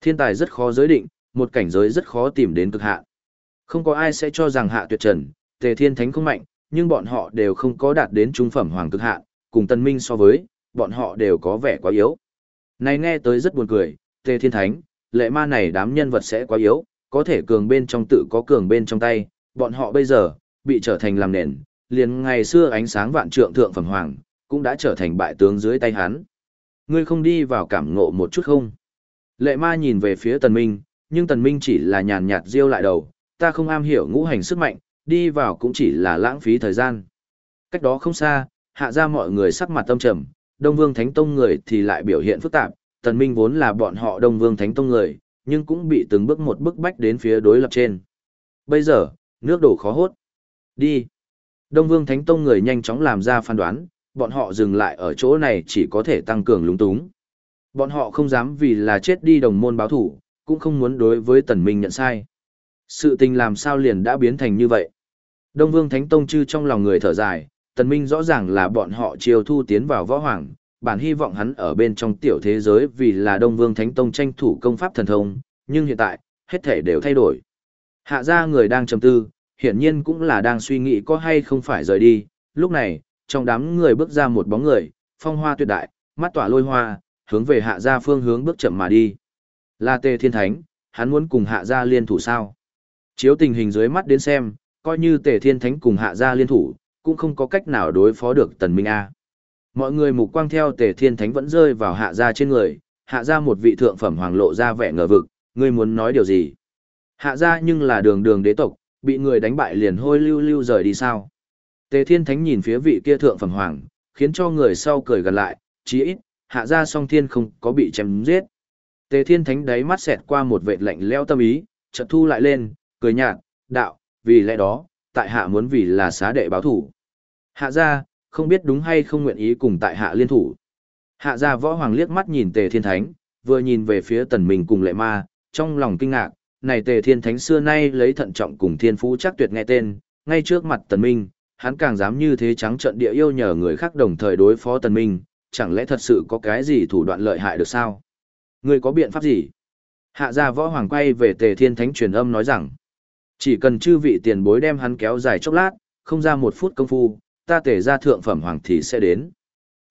Thiên tài rất khó giới định, một cảnh giới rất khó tìm đến cực hạn. Không có ai sẽ cho rằng hạ tuyệt trần, tề thiên thánh không mạnh, nhưng bọn họ đều không có đạt đến trung phẩm hoàng cực hạn, cùng tân minh so với, bọn họ đều có vẻ quá yếu. Này nghe tới rất buồn cười, tề thiên thánh, lệ ma này đám nhân vật sẽ quá yếu, có thể cường bên trong tự có cường bên trong tay, bọn họ bây giờ, bị trở thành làm nền, liền ngày xưa ánh sáng vạn trượng thượng phẩm hoàng, cũng đã trở thành bại tướng dưới tay hắn. Ngươi không đi vào cảm ngộ một chút không? Lệ ma nhìn về phía tần minh, nhưng tần minh chỉ là nhàn nhạt riêu lại đầu, ta không am hiểu ngũ hành sức mạnh, đi vào cũng chỉ là lãng phí thời gian. Cách đó không xa, hạ ra mọi người sắc mặt tâm trầm, Đông Vương Thánh Tông người thì lại biểu hiện phức tạp, tần minh vốn là bọn họ Đông Vương Thánh Tông người, nhưng cũng bị từng bước một bức bách đến phía đối lập trên. Bây giờ, nước đổ khó hốt. Đi. Đông Vương Thánh Tông người nhanh chóng làm ra phán đoán, bọn họ dừng lại ở chỗ này chỉ có thể tăng cường lúng túng. Bọn họ không dám vì là chết đi đồng môn báo thủ, cũng không muốn đối với tần minh nhận sai. Sự tình làm sao liền đã biến thành như vậy. Đông Vương Thánh Tông chư trong lòng người thở dài, tần minh rõ ràng là bọn họ chiêu thu tiến vào võ hoàng, bản hy vọng hắn ở bên trong tiểu thế giới vì là Đông Vương Thánh Tông tranh thủ công pháp thần thông, nhưng hiện tại, hết thể đều thay đổi. Hạ gia người đang trầm tư, hiển nhiên cũng là đang suy nghĩ có hay không phải rời đi, lúc này, trong đám người bước ra một bóng người, phong hoa tuyệt đại, mắt tỏa lôi hoa, hướng về hạ gia phương hướng bước chậm mà đi. Là tề thiên thánh, hắn muốn cùng hạ gia liên thủ sao? Chiếu tình hình dưới mắt đến xem, coi như tề thiên thánh cùng hạ gia liên thủ, cũng không có cách nào đối phó được tần minh A. Mọi người mục quang theo tề thiên thánh vẫn rơi vào hạ gia trên người, hạ gia một vị thượng phẩm hoàng lộ ra vẻ ngờ vực, ngươi muốn nói điều gì? Hạ gia nhưng là đường đường đế tộc, bị người đánh bại liền hôi lưu lưu rời đi sao? Tề thiên thánh nhìn phía vị kia thượng phẩm hoàng, khiến cho người sau cười gần lại, chí ít, hạ gia song thiên không có bị chém giết. Tề thiên thánh đáy mắt xẹt qua một vệt lạnh leo tâm ý, chợt thu lại lên, cười nhạt, đạo, vì lẽ đó, tại hạ muốn vì là xá đệ báo thủ. Hạ gia, không biết đúng hay không nguyện ý cùng tại hạ liên thủ. Hạ gia võ hoàng liếc mắt nhìn tề thiên thánh, vừa nhìn về phía tần mình cùng lệ ma, trong lòng kinh ngạc, này tề thiên thánh xưa nay lấy thận trọng cùng thiên phú chắc tuyệt nghe tên, ngay trước mặt tần minh, hắn càng dám như thế trắng trận địa yêu nhờ người khác đồng thời đối phó tần minh, chẳng lẽ thật sự có cái gì thủ đoạn lợi hại được sao? Ngươi có biện pháp gì? Hạ gia võ hoàng quay về tề thiên thánh truyền âm nói rằng, chỉ cần chư vị tiền bối đem hắn kéo dài chốc lát, không ra một phút công phu, ta tề gia thượng phẩm hoàng thì sẽ đến.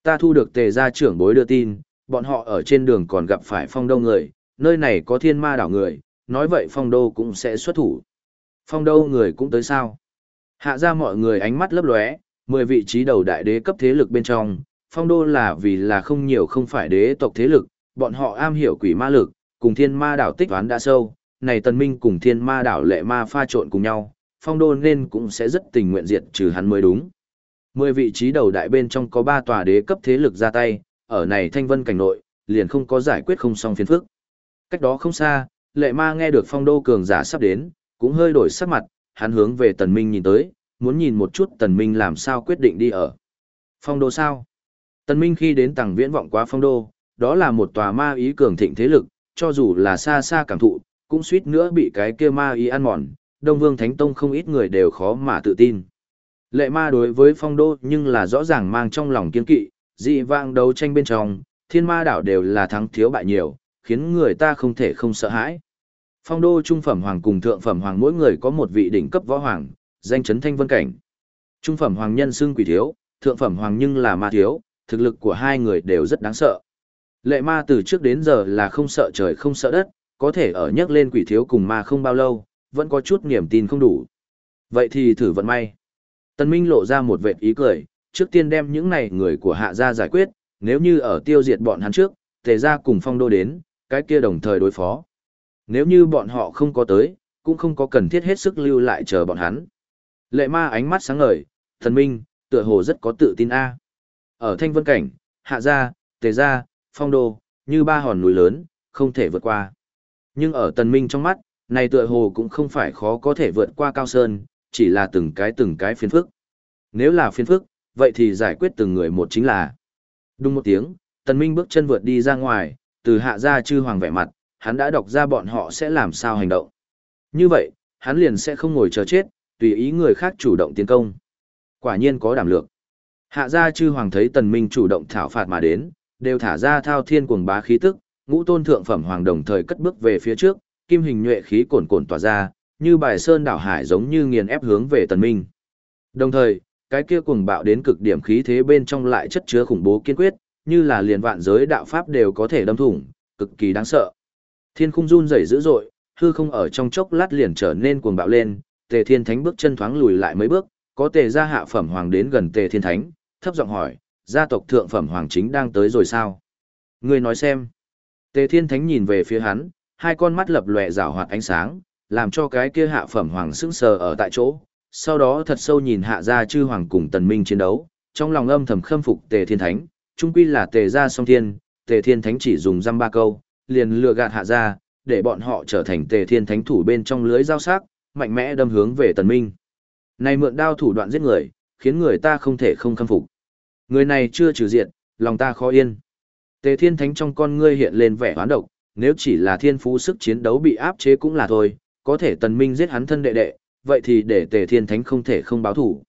Ta thu được tề gia trưởng bối đưa tin, bọn họ ở trên đường còn gặp phải phong đô người, nơi này có thiên ma đảo người, nói vậy phong đô cũng sẽ xuất thủ. Phong đô người cũng tới sao? Hạ ra mọi người ánh mắt lấp lóe, mười vị trí đầu đại đế cấp thế lực bên trong, phong đô là vì là không nhiều không phải đế tộc thế lực, bọn họ am hiểu quỷ ma lực, cùng thiên ma đảo tích toán đã sâu, này tần minh cùng thiên ma đảo lệ ma pha trộn cùng nhau, phong đô nên cũng sẽ rất tình nguyện diệt trừ hắn mới đúng. Mười vị trí đầu đại bên trong có ba tòa đế cấp thế lực ra tay, ở này thanh vân cảnh nội, liền không có giải quyết không xong phiền phức. Cách đó không xa, lệ ma nghe được phong đô cường giả sắp đến, cũng hơi đổi sắc mặt, hắn hướng về tần minh nhìn tới, muốn nhìn một chút tần minh làm sao quyết định đi ở. Phong đô sao? Tần minh khi đến tầng viễn vọng quá phong đô, đó là một tòa ma ý cường thịnh thế lực, cho dù là xa xa cảm thụ, cũng suýt nữa bị cái kia ma ý ăn mòn, Đông Vương Thánh Tông không ít người đều khó mà tự tin. Lệ ma đối với phong đô nhưng là rõ ràng mang trong lòng kiên kỵ, dị vang đấu tranh bên trong, thiên ma đảo đều là thắng thiếu bại nhiều, khiến người ta không thể không sợ hãi. Phong đô trung phẩm hoàng cùng thượng phẩm hoàng mỗi người có một vị đỉnh cấp võ hoàng, danh chấn thanh vân cảnh. Trung phẩm hoàng nhân xưng quỷ thiếu, thượng phẩm hoàng nhưng là ma thiếu, thực lực của hai người đều rất đáng sợ. Lệ ma từ trước đến giờ là không sợ trời không sợ đất, có thể ở nhắc lên quỷ thiếu cùng ma không bao lâu, vẫn có chút niềm tin không đủ. Vậy thì thử vận may. Tân Minh lộ ra một vệt ý cười, trước tiên đem những này người của hạ gia giải quyết, nếu như ở tiêu diệt bọn hắn trước, tề gia cùng phong đô đến, cái kia đồng thời đối phó. Nếu như bọn họ không có tới, cũng không có cần thiết hết sức lưu lại chờ bọn hắn. Lệ ma ánh mắt sáng ngời, thần minh, tựa hồ rất có tự tin a. Ở thanh vân cảnh, hạ gia, tề gia, phong đô, như ba hòn núi lớn, không thể vượt qua. Nhưng ở tần minh trong mắt, này tựa hồ cũng không phải khó có thể vượt qua cao sơn, chỉ là từng cái từng cái phiền phức. Nếu là phiền phức, vậy thì giải quyết từng người một chính là. Đúng một tiếng, tần minh bước chân vượt đi ra ngoài, từ hạ gia chư hoàng vẻ mặt, hắn đã đọc ra bọn họ sẽ làm sao hành động. Như vậy, hắn liền sẽ không ngồi chờ chết, tùy ý người khác chủ động tiến công. Quả nhiên có đảm lược. Hạ gia chư hoàng thấy tần minh chủ động thảo phạt mà đến, đều thả ra thao thiên cuồng bá khí tức, ngũ tôn thượng phẩm hoàng đồng thời cất bước về phía trước, kim hình nhuệ khí cuồn cuộn tỏa ra, như bài sơn đảo hải giống như nghiền ép hướng về tần minh. Đồng thời, cái kia cuồng bạo đến cực điểm khí thế bên trong lại chất chứa khủng bố kiên quyết, như là liền vạn giới đạo pháp đều có thể đâm thủng, cực kỳ đáng sợ. Thiên khung run rẩy dữ dội, hư không ở trong chốc lát liền trở nên cuồng bạo lên, Tề Thiên Thánh bước chân thoáng lùi lại mấy bước, có Tề gia hạ phẩm hoàng đến gần Tề Thiên Thánh, thấp giọng hỏi, gia tộc thượng phẩm hoàng chính đang tới rồi sao? Ngươi nói xem. Tề Thiên Thánh nhìn về phía hắn, hai con mắt lập lòe rảo hoạt ánh sáng, làm cho cái kia hạ phẩm hoàng sững sờ ở tại chỗ, sau đó thật sâu nhìn hạ gia chư hoàng cùng tần minh chiến đấu, trong lòng âm thầm khâm phục Tề Thiên Thánh, trung quy là Tề gia song thiên, Tề Thiên Thánh chỉ dùng dăm ba câu, liền lừa gạt hạ gia, để bọn họ trở thành Tề Thiên Thánh thủ bên trong lưới giao sắc, mạnh mẽ đâm hướng về tần minh. Này mượn đao thủ đoạn giết người, khiến người ta không thể không khâm phục. Người này chưa trừ diệt, lòng ta khó yên. Tề Thiên Thánh trong con ngươi hiện lên vẻ hoán độc, nếu chỉ là thiên phú sức chiến đấu bị áp chế cũng là thôi, có thể tần minh giết hắn thân đệ đệ, vậy thì để Tề Thiên Thánh không thể không báo thủ.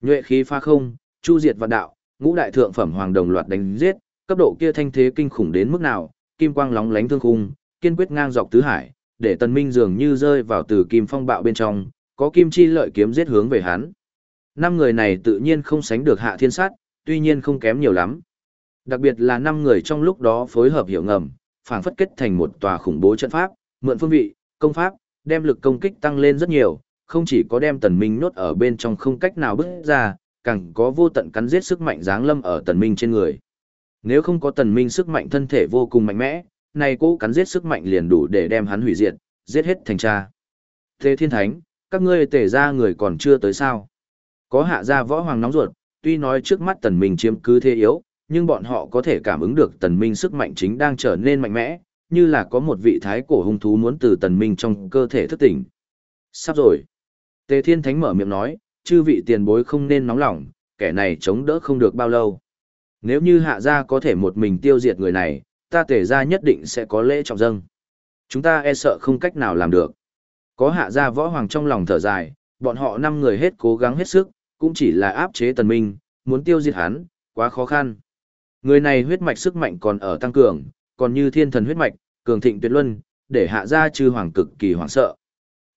Nhuệ khí pha không, chu diệt vạn đạo, ngũ đại thượng phẩm hoàng đồng loạt đánh giết, cấp độ kia thanh thế kinh khủng đến mức nào, kim quang lóng lánh thương khung, kiên quyết ngang dọc tứ hải, để tần minh dường như rơi vào từ kim phong bạo bên trong, có kim chi lợi kiếm giết hướng về hắn. Năm người này tự nhiên không sánh được hạ thiên sát, tuy nhiên không kém nhiều lắm. Đặc biệt là năm người trong lúc đó phối hợp hiểu ngầm, phảng phất kết thành một tòa khủng bố trận pháp, mượn phương vị, công pháp, đem lực công kích tăng lên rất nhiều, không chỉ có đem tần minh nhốt ở bên trong không cách nào bước ra, càng có vô tận cắn giết sức mạnh giáng lâm ở tần minh trên người. Nếu không có tần minh sức mạnh thân thể vô cùng mạnh mẽ, này cố cắn giết sức mạnh liền đủ để đem hắn hủy diệt, giết hết thành cha. Thế thiên thánh, các ngươi tể ra người còn chưa tới sao. Có hạ gia võ hoàng nóng ruột, tuy nói trước mắt tần minh chiếm cứ thế yếu, nhưng bọn họ có thể cảm ứng được tần minh sức mạnh chính đang trở nên mạnh mẽ, như là có một vị thái cổ hung thú muốn từ tần minh trong cơ thể thức tỉnh. Sắp rồi. Tề thiên thánh mở miệng nói, chư vị tiền bối không nên nóng lòng, kẻ này chống đỡ không được bao lâu. Nếu như hạ gia có thể một mình tiêu diệt người này, ta tề gia nhất định sẽ có lễ trọng dâng. Chúng ta e sợ không cách nào làm được. Có hạ gia võ hoàng trong lòng thở dài, bọn họ năm người hết cố gắng hết sức, cũng chỉ là áp chế tần minh, muốn tiêu diệt hắn, quá khó khăn. Người này huyết mạch sức mạnh còn ở tăng cường, còn như thiên thần huyết mạch, cường thịnh tuyệt luân, để hạ gia chư hoàng cực kỳ hoảng sợ.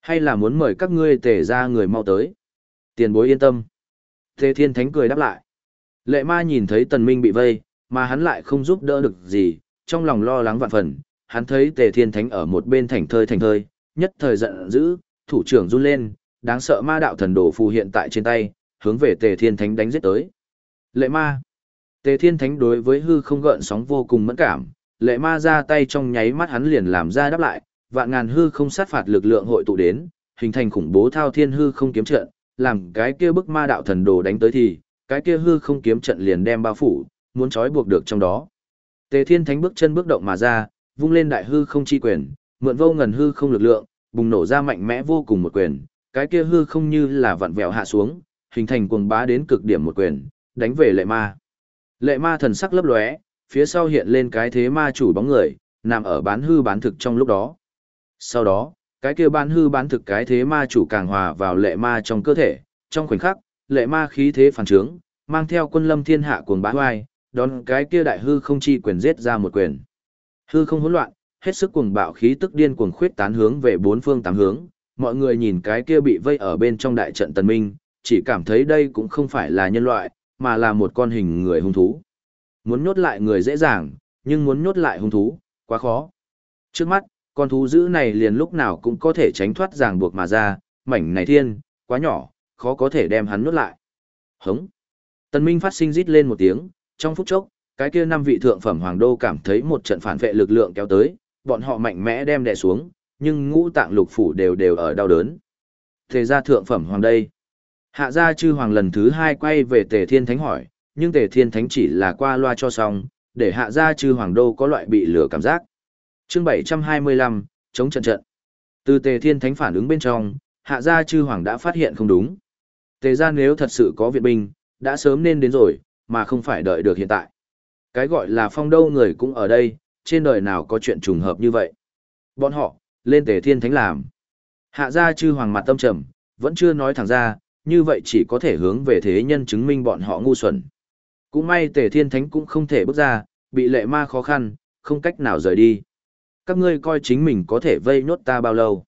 Hay là muốn mời các ngươi tề ra người mau tới. Tiền bối yên tâm. Tề thiên thánh cười đáp lại. Lệ ma nhìn thấy tần minh bị vây, mà hắn lại không giúp đỡ được gì, trong lòng lo lắng vạn phần. Hắn thấy tề thiên thánh ở một bên thành thơi thành thơi, nhất thời giận dữ, thủ trưởng run lên, đáng sợ ma đạo thần đồ phù hiện tại trên tay, hướng về tề thiên thánh đánh giết tới. Lệ ma. Tề thiên thánh đối với hư không gợn sóng vô cùng mẫn cảm, lệ ma ra tay trong nháy mắt hắn liền làm ra đáp lại, vạn ngàn hư không sát phạt lực lượng hội tụ đến, hình thành khủng bố thao thiên hư không kiếm trận, làm cái kia bức ma đạo thần đồ đánh tới thì, cái kia hư không kiếm trận liền đem bao phủ, muốn trói buộc được trong đó. Tề Thiên Thánh bước chân bước động mà ra, vung lên đại hư không chi quyền, mượn vô ngần hư không lực lượng, bùng nổ ra mạnh mẽ vô cùng một quyền, cái kia hư không như là vặn vẹo hạ xuống, hình thành cuồng bá đến cực điểm một quyền, đánh về lệ ma. Lệ ma thần sắc lấp lóe, phía sau hiện lên cái thế ma chủ bóng người, nằm ở bán hư bán thực trong lúc đó. Sau đó, cái kia bán hư bán thực cái thế ma chủ càng hòa vào lệ ma trong cơ thể, trong khoảnh khắc, lệ ma khí thế phản trướng, mang theo quân lâm thiên hạ cuồng bá hoai, đón cái kia đại hư không chi quyền giết ra một quyền. Hư không hỗn loạn, hết sức cuồng bạo khí tức điên cuồng khuyết tán hướng về bốn phương tám hướng, mọi người nhìn cái kia bị vây ở bên trong đại trận tần minh, chỉ cảm thấy đây cũng không phải là nhân loại, mà là một con hình người hung thú. Muốn nhốt lại người dễ dàng, nhưng muốn nhốt lại hung thú, quá khó. Trước mắt, con thú dữ này liền lúc nào cũng có thể tránh thoát ràng buộc mà ra, mảnh này thiên, quá nhỏ, khó có thể đem hắn nhốt lại. Hống. Tần Minh phát sinh rít lên một tiếng, trong phút chốc, cái kia năm vị thượng phẩm hoàng đô cảm thấy một trận phản vệ lực lượng kéo tới, bọn họ mạnh mẽ đem đè xuống, nhưng ngũ tạng lục phủ đều đều ở đau đớn. Thế ra thượng phẩm hoàng đây. Hạ gia chư hoàng lần thứ hai quay về tề thiên thánh hỏi, nhưng tề thiên thánh chỉ là qua loa cho xong, để hạ gia chư hoàng đô có loại bị lửa cảm giác. chương 725, chống trận trận. Từ tề thiên thánh phản ứng bên trong, hạ gia chư hoàng đã phát hiện không đúng. Tề gia nếu thật sự có viện binh, đã sớm nên đến rồi, mà không phải đợi được hiện tại. Cái gọi là phong đâu người cũng ở đây, trên đời nào có chuyện trùng hợp như vậy. Bọn họ, lên tề thiên thánh làm. Hạ gia chư hoàng mặt tâm trầm, vẫn chưa nói thẳng ra, như vậy chỉ có thể hướng về thế nhân chứng minh bọn họ ngu xuẩn. Cũng may tề thiên thánh cũng không thể bước ra, bị lệ ma khó khăn, không cách nào rời đi. Các ngươi coi chính mình có thể vây nốt ta bao lâu.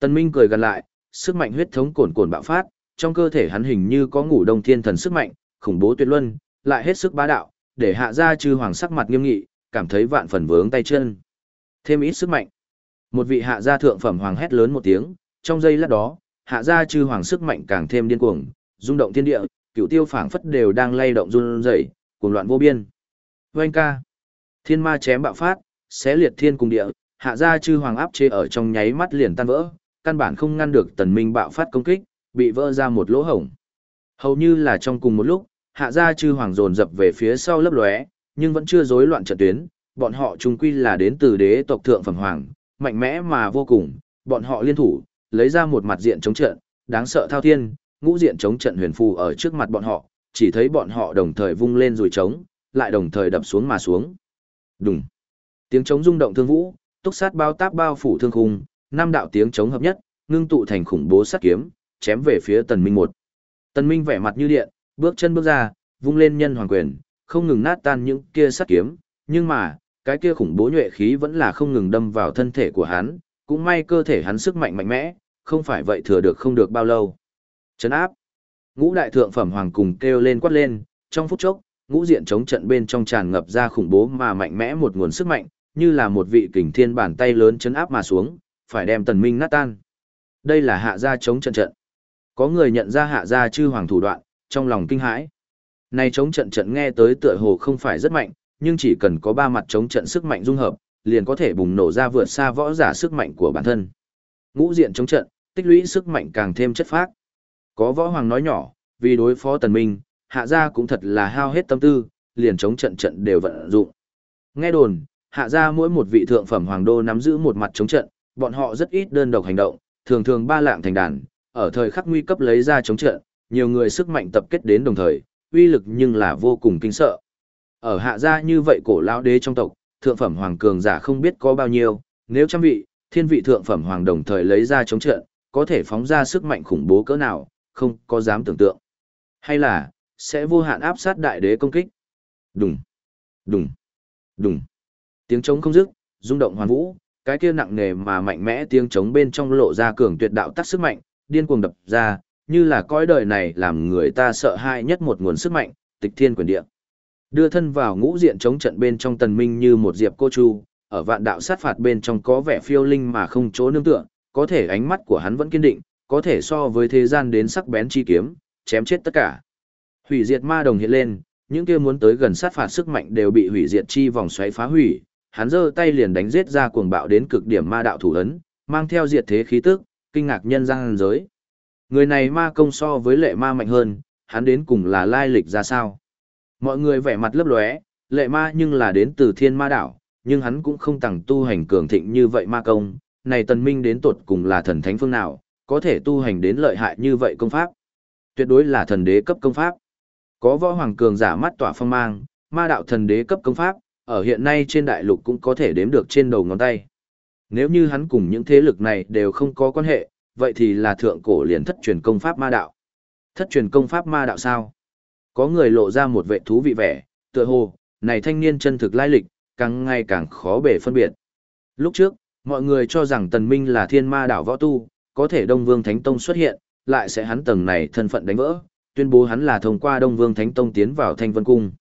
Tần Minh cười gần lại, sức mạnh huyết thống cồn cồn bạo phát, trong cơ thể hắn hình như có ngủ đông thiên thần sức mạnh, khủng bố tuyệt luân, lại hết sức bá đạo, để hạ gia chư hoàng sắc mặt nghiêm nghị, cảm thấy vạn phần vướng tay chân. Thêm ít sức mạnh. Một vị hạ gia thượng phẩm hoàng hét lớn một tiếng, trong giây lát đó, hạ gia chư hoàng sức mạnh càng thêm điên cuồng, rung động thiên địa, cửu tiêu phảng phất đều đang lay động run rẩy, cuồng loạn vô biên. Vâng ca. Thiên ma chém bạo phát, xé liệt thiên cùng địa, hạ gia chư hoàng áp chế ở trong nháy mắt liền tan vỡ, căn bản không ngăn được tần minh bạo phát công kích, bị vỡ ra một lỗ hổng. Hầu như là trong cùng một lúc, hạ gia chư hoàng dồn dập về phía sau lấp lóe, nhưng vẫn chưa rối loạn trận tuyến, bọn họ chung quy là đến từ đế tộc thượng phẩm hoàng, mạnh mẽ mà vô cùng, bọn họ liên thủ, lấy ra một mặt diện chống trận, đáng sợ thao thiên, ngũ diện chống trận huyền phù ở trước mặt bọn họ, chỉ thấy bọn họ đồng thời vung lên rồi chống, lại đồng thời đập xuống mà xuống. Đùng. Tiếng chống rung động thương vũ, túc sát bao táp bao phủ thương khung, năm đạo tiếng chống hợp nhất, ngưng tụ thành khủng bố sát kiếm, chém về phía Tần Minh một. Tần Minh vẻ mặt như điện, bước chân bước ra, vung lên nhân hoàng quyền, không ngừng nát tan những kia sát kiếm, nhưng mà, cái kia khủng bố nhuệ khí vẫn là không ngừng đâm vào thân thể của hắn, cũng may cơ thể hắn sức mạnh mạnh mẽ, không phải vậy thừa được không được bao lâu. Chấn áp. Ngũ đại thượng phẩm hoàng cùng kêu lên quát lên, trong phút chốc, ngũ diện chống trận bên trong tràn ngập ra khủng bố mà mạnh mẽ một nguồn sức mạnh, như là một vị kình thiên bàn tay lớn chấn áp mà xuống, phải đem tần minh nát tan. Đây là hạ gia chống trận trận. Có người nhận ra hạ gia chư hoàng thủ đoạn, trong lòng kinh hãi. Này chống trận trận nghe tới tựa hồ không phải rất mạnh, nhưng chỉ cần có ba mặt chống trận sức mạnh dung hợp, liền có thể bùng nổ ra vượt xa võ giả sức mạnh của bản thân. Ngũ diện chống trận, tích lũy sức mạnh càng thêm chất phác. Có võ hoàng nói nhỏ, vì đối phó tần minh, hạ gia cũng thật là hao hết tâm tư, liền chống trận trận đều vận dụng. Nghe đồn, hạ gia mỗi một vị thượng phẩm hoàng đô nắm giữ một mặt chống trận, bọn họ rất ít đơn độc hành động, thường thường ba lạng thành đàn, ở thời khắc nguy cấp lấy ra chống trận, nhiều người sức mạnh tập kết đến đồng thời, uy lực nhưng là vô cùng kinh sợ. Ở hạ gia như vậy cổ lão đế trong tộc, thượng phẩm hoàng cường giả không biết có bao nhiêu, nếu trăm vị, thiên vị thượng phẩm hoàng đồng thời lấy ra chống trận, có thể phóng ra sức mạnh khủng bố cỡ nào, không có dám tưởng tượng. Hay là, sẽ vô hạn áp sát đại đế công kích. Đùng, đùng, đùng. Tiếng trống không dứt, rung động hoàn vũ, cái kia nặng nề mà mạnh mẽ tiếng trống bên trong lộ ra cường tuyệt đạo tắc sức mạnh, điên cuồng đập ra, như là cõi đời này làm người ta sợ hãi nhất một nguồn sức mạnh, tịch thiên quyền địa. Đưa thân vào ngũ diện chống trận bên trong tần minh như một diệp cô chu, ở vạn đạo sát phạt bên trong có vẻ phiêu linh mà không chỗ nương tựa, có thể ánh mắt của hắn vẫn kiên định, có thể so với thế gian đến sắc bén chi kiếm, chém chết tất cả. Hủy diệt ma đồng hiện lên, những kia muốn tới gần sát phạt sức mạnh đều bị hủy diệt chi vòng xoáy phá hủy, hắn giơ tay liền đánh giết ra cuồng bạo đến cực điểm ma đạo thủ ấn, mang theo diệt thế khí tức, kinh ngạc nhân gian giới. Người này ma công so với lệ ma mạnh hơn, hắn đến cùng là lai lịch ra sao? Mọi người vẻ mặt lấp lóe, lệ ma nhưng là đến từ thiên ma đảo, nhưng hắn cũng không tặng tu hành cường thịnh như vậy ma công, này tần minh đến tột cùng là thần thánh phương nào, có thể tu hành đến lợi hại như vậy công pháp. Tuyệt đối là thần đế cấp công pháp. Có võ hoàng cường giả mắt tỏa phong mang, ma đạo thần đế cấp công pháp, ở hiện nay trên đại lục cũng có thể đếm được trên đầu ngón tay. Nếu như hắn cùng những thế lực này đều không có quan hệ, vậy thì là thượng cổ liền thất truyền công pháp ma đạo. Thất truyền công pháp ma đạo sao? Có người lộ ra một vệ thú vị vẻ, tựa hồ, này thanh niên chân thực lai lịch, càng ngày càng khó bể phân biệt. Lúc trước, mọi người cho rằng tần minh là thiên ma đảo võ tu, có thể Đông Vương Thánh Tông xuất hiện, lại sẽ hắn tầng này thân phận đánh vỡ, tuyên bố hắn là thông qua Đông Vương Thánh Tông tiến vào Thanh Vân Cung.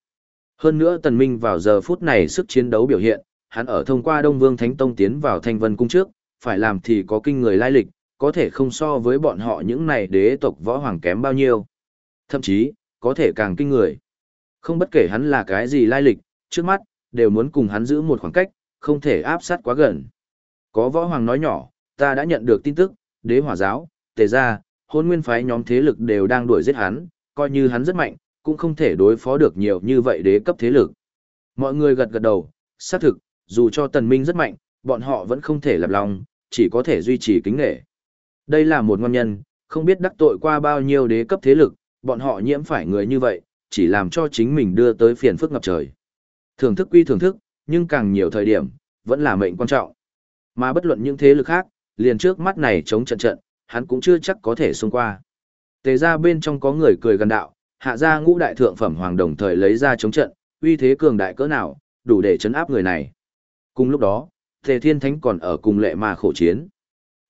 Hơn nữa tần minh vào giờ phút này sức chiến đấu biểu hiện, hắn ở thông qua Đông Vương Thánh Tông tiến vào Thanh Vân Cung trước, phải làm thì có kinh người lai lịch, có thể không so với bọn họ những này đế tộc võ hoàng kém bao nhiêu. Thậm chí, có thể càng kinh người. Không bất kể hắn là cái gì lai lịch, trước mắt, đều muốn cùng hắn giữ một khoảng cách, không thể áp sát quá gần. Có võ hoàng nói nhỏ, ta đã nhận được tin tức, đế hỏa giáo, tề gia, hôn nguyên phái nhóm thế lực đều đang đuổi giết hắn, coi như hắn rất mạnh, cũng không thể đối phó được nhiều như vậy đế cấp thế lực. Mọi người gật gật đầu, xác thực, dù cho tần minh rất mạnh, bọn họ vẫn không thể lập lòng, chỉ có thể duy trì kính nghệ. Đây là một ngon nhân, không biết đắc tội qua bao nhiêu đế cấp thế lực, bọn họ nhiễm phải người như vậy, chỉ làm cho chính mình đưa tới phiền phức ngập trời. Thưởng thức quy thưởng thức, nhưng càng nhiều thời điểm, vẫn là mệnh quan trọng. Mà bất luận những thế lực khác, liền trước mắt này chống trận trận, hắn cũng chưa chắc có thể xông qua. Tề ra bên trong có người cười gần đạo, hạ ra ngũ đại thượng phẩm hoàng đồng thời lấy ra chống trận, uy thế cường đại cỡ nào, đủ để chấn áp người này. Cùng lúc đó, Tề Thiên Thánh còn ở cùng lệ ma khổ chiến.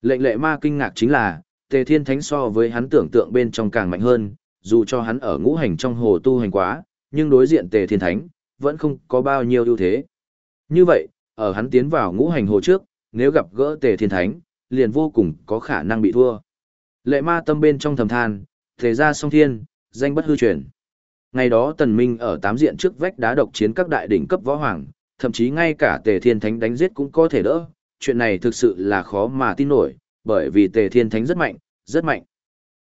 Lệnh lệ ma kinh ngạc chính là, Tề Thiên Thánh so với hắn tưởng tượng bên trong càng mạnh hơn, dù cho hắn ở ngũ hành trong hồ tu hành quá, nhưng đối diện Tề Thiên Thánh, vẫn không có bao nhiêu ưu thế. Như vậy, ở hắn tiến vào ngũ hành hồ trước, nếu gặp gỡ Tề Thiên Thánh, liền vô cùng có khả năng bị thua. Lệ ma tâm bên trong thầm than, thể ra song thiên, danh bất hư truyền. Ngày đó Tần Minh ở tám diện trước vách đá độc chiến các đại đỉnh cấp võ hoàng, thậm chí ngay cả Tề Thiên Thánh đánh giết cũng có thể đỡ, chuyện này thực sự là khó mà tin nổi, bởi vì Tề Thiên Thánh rất mạnh, rất mạnh.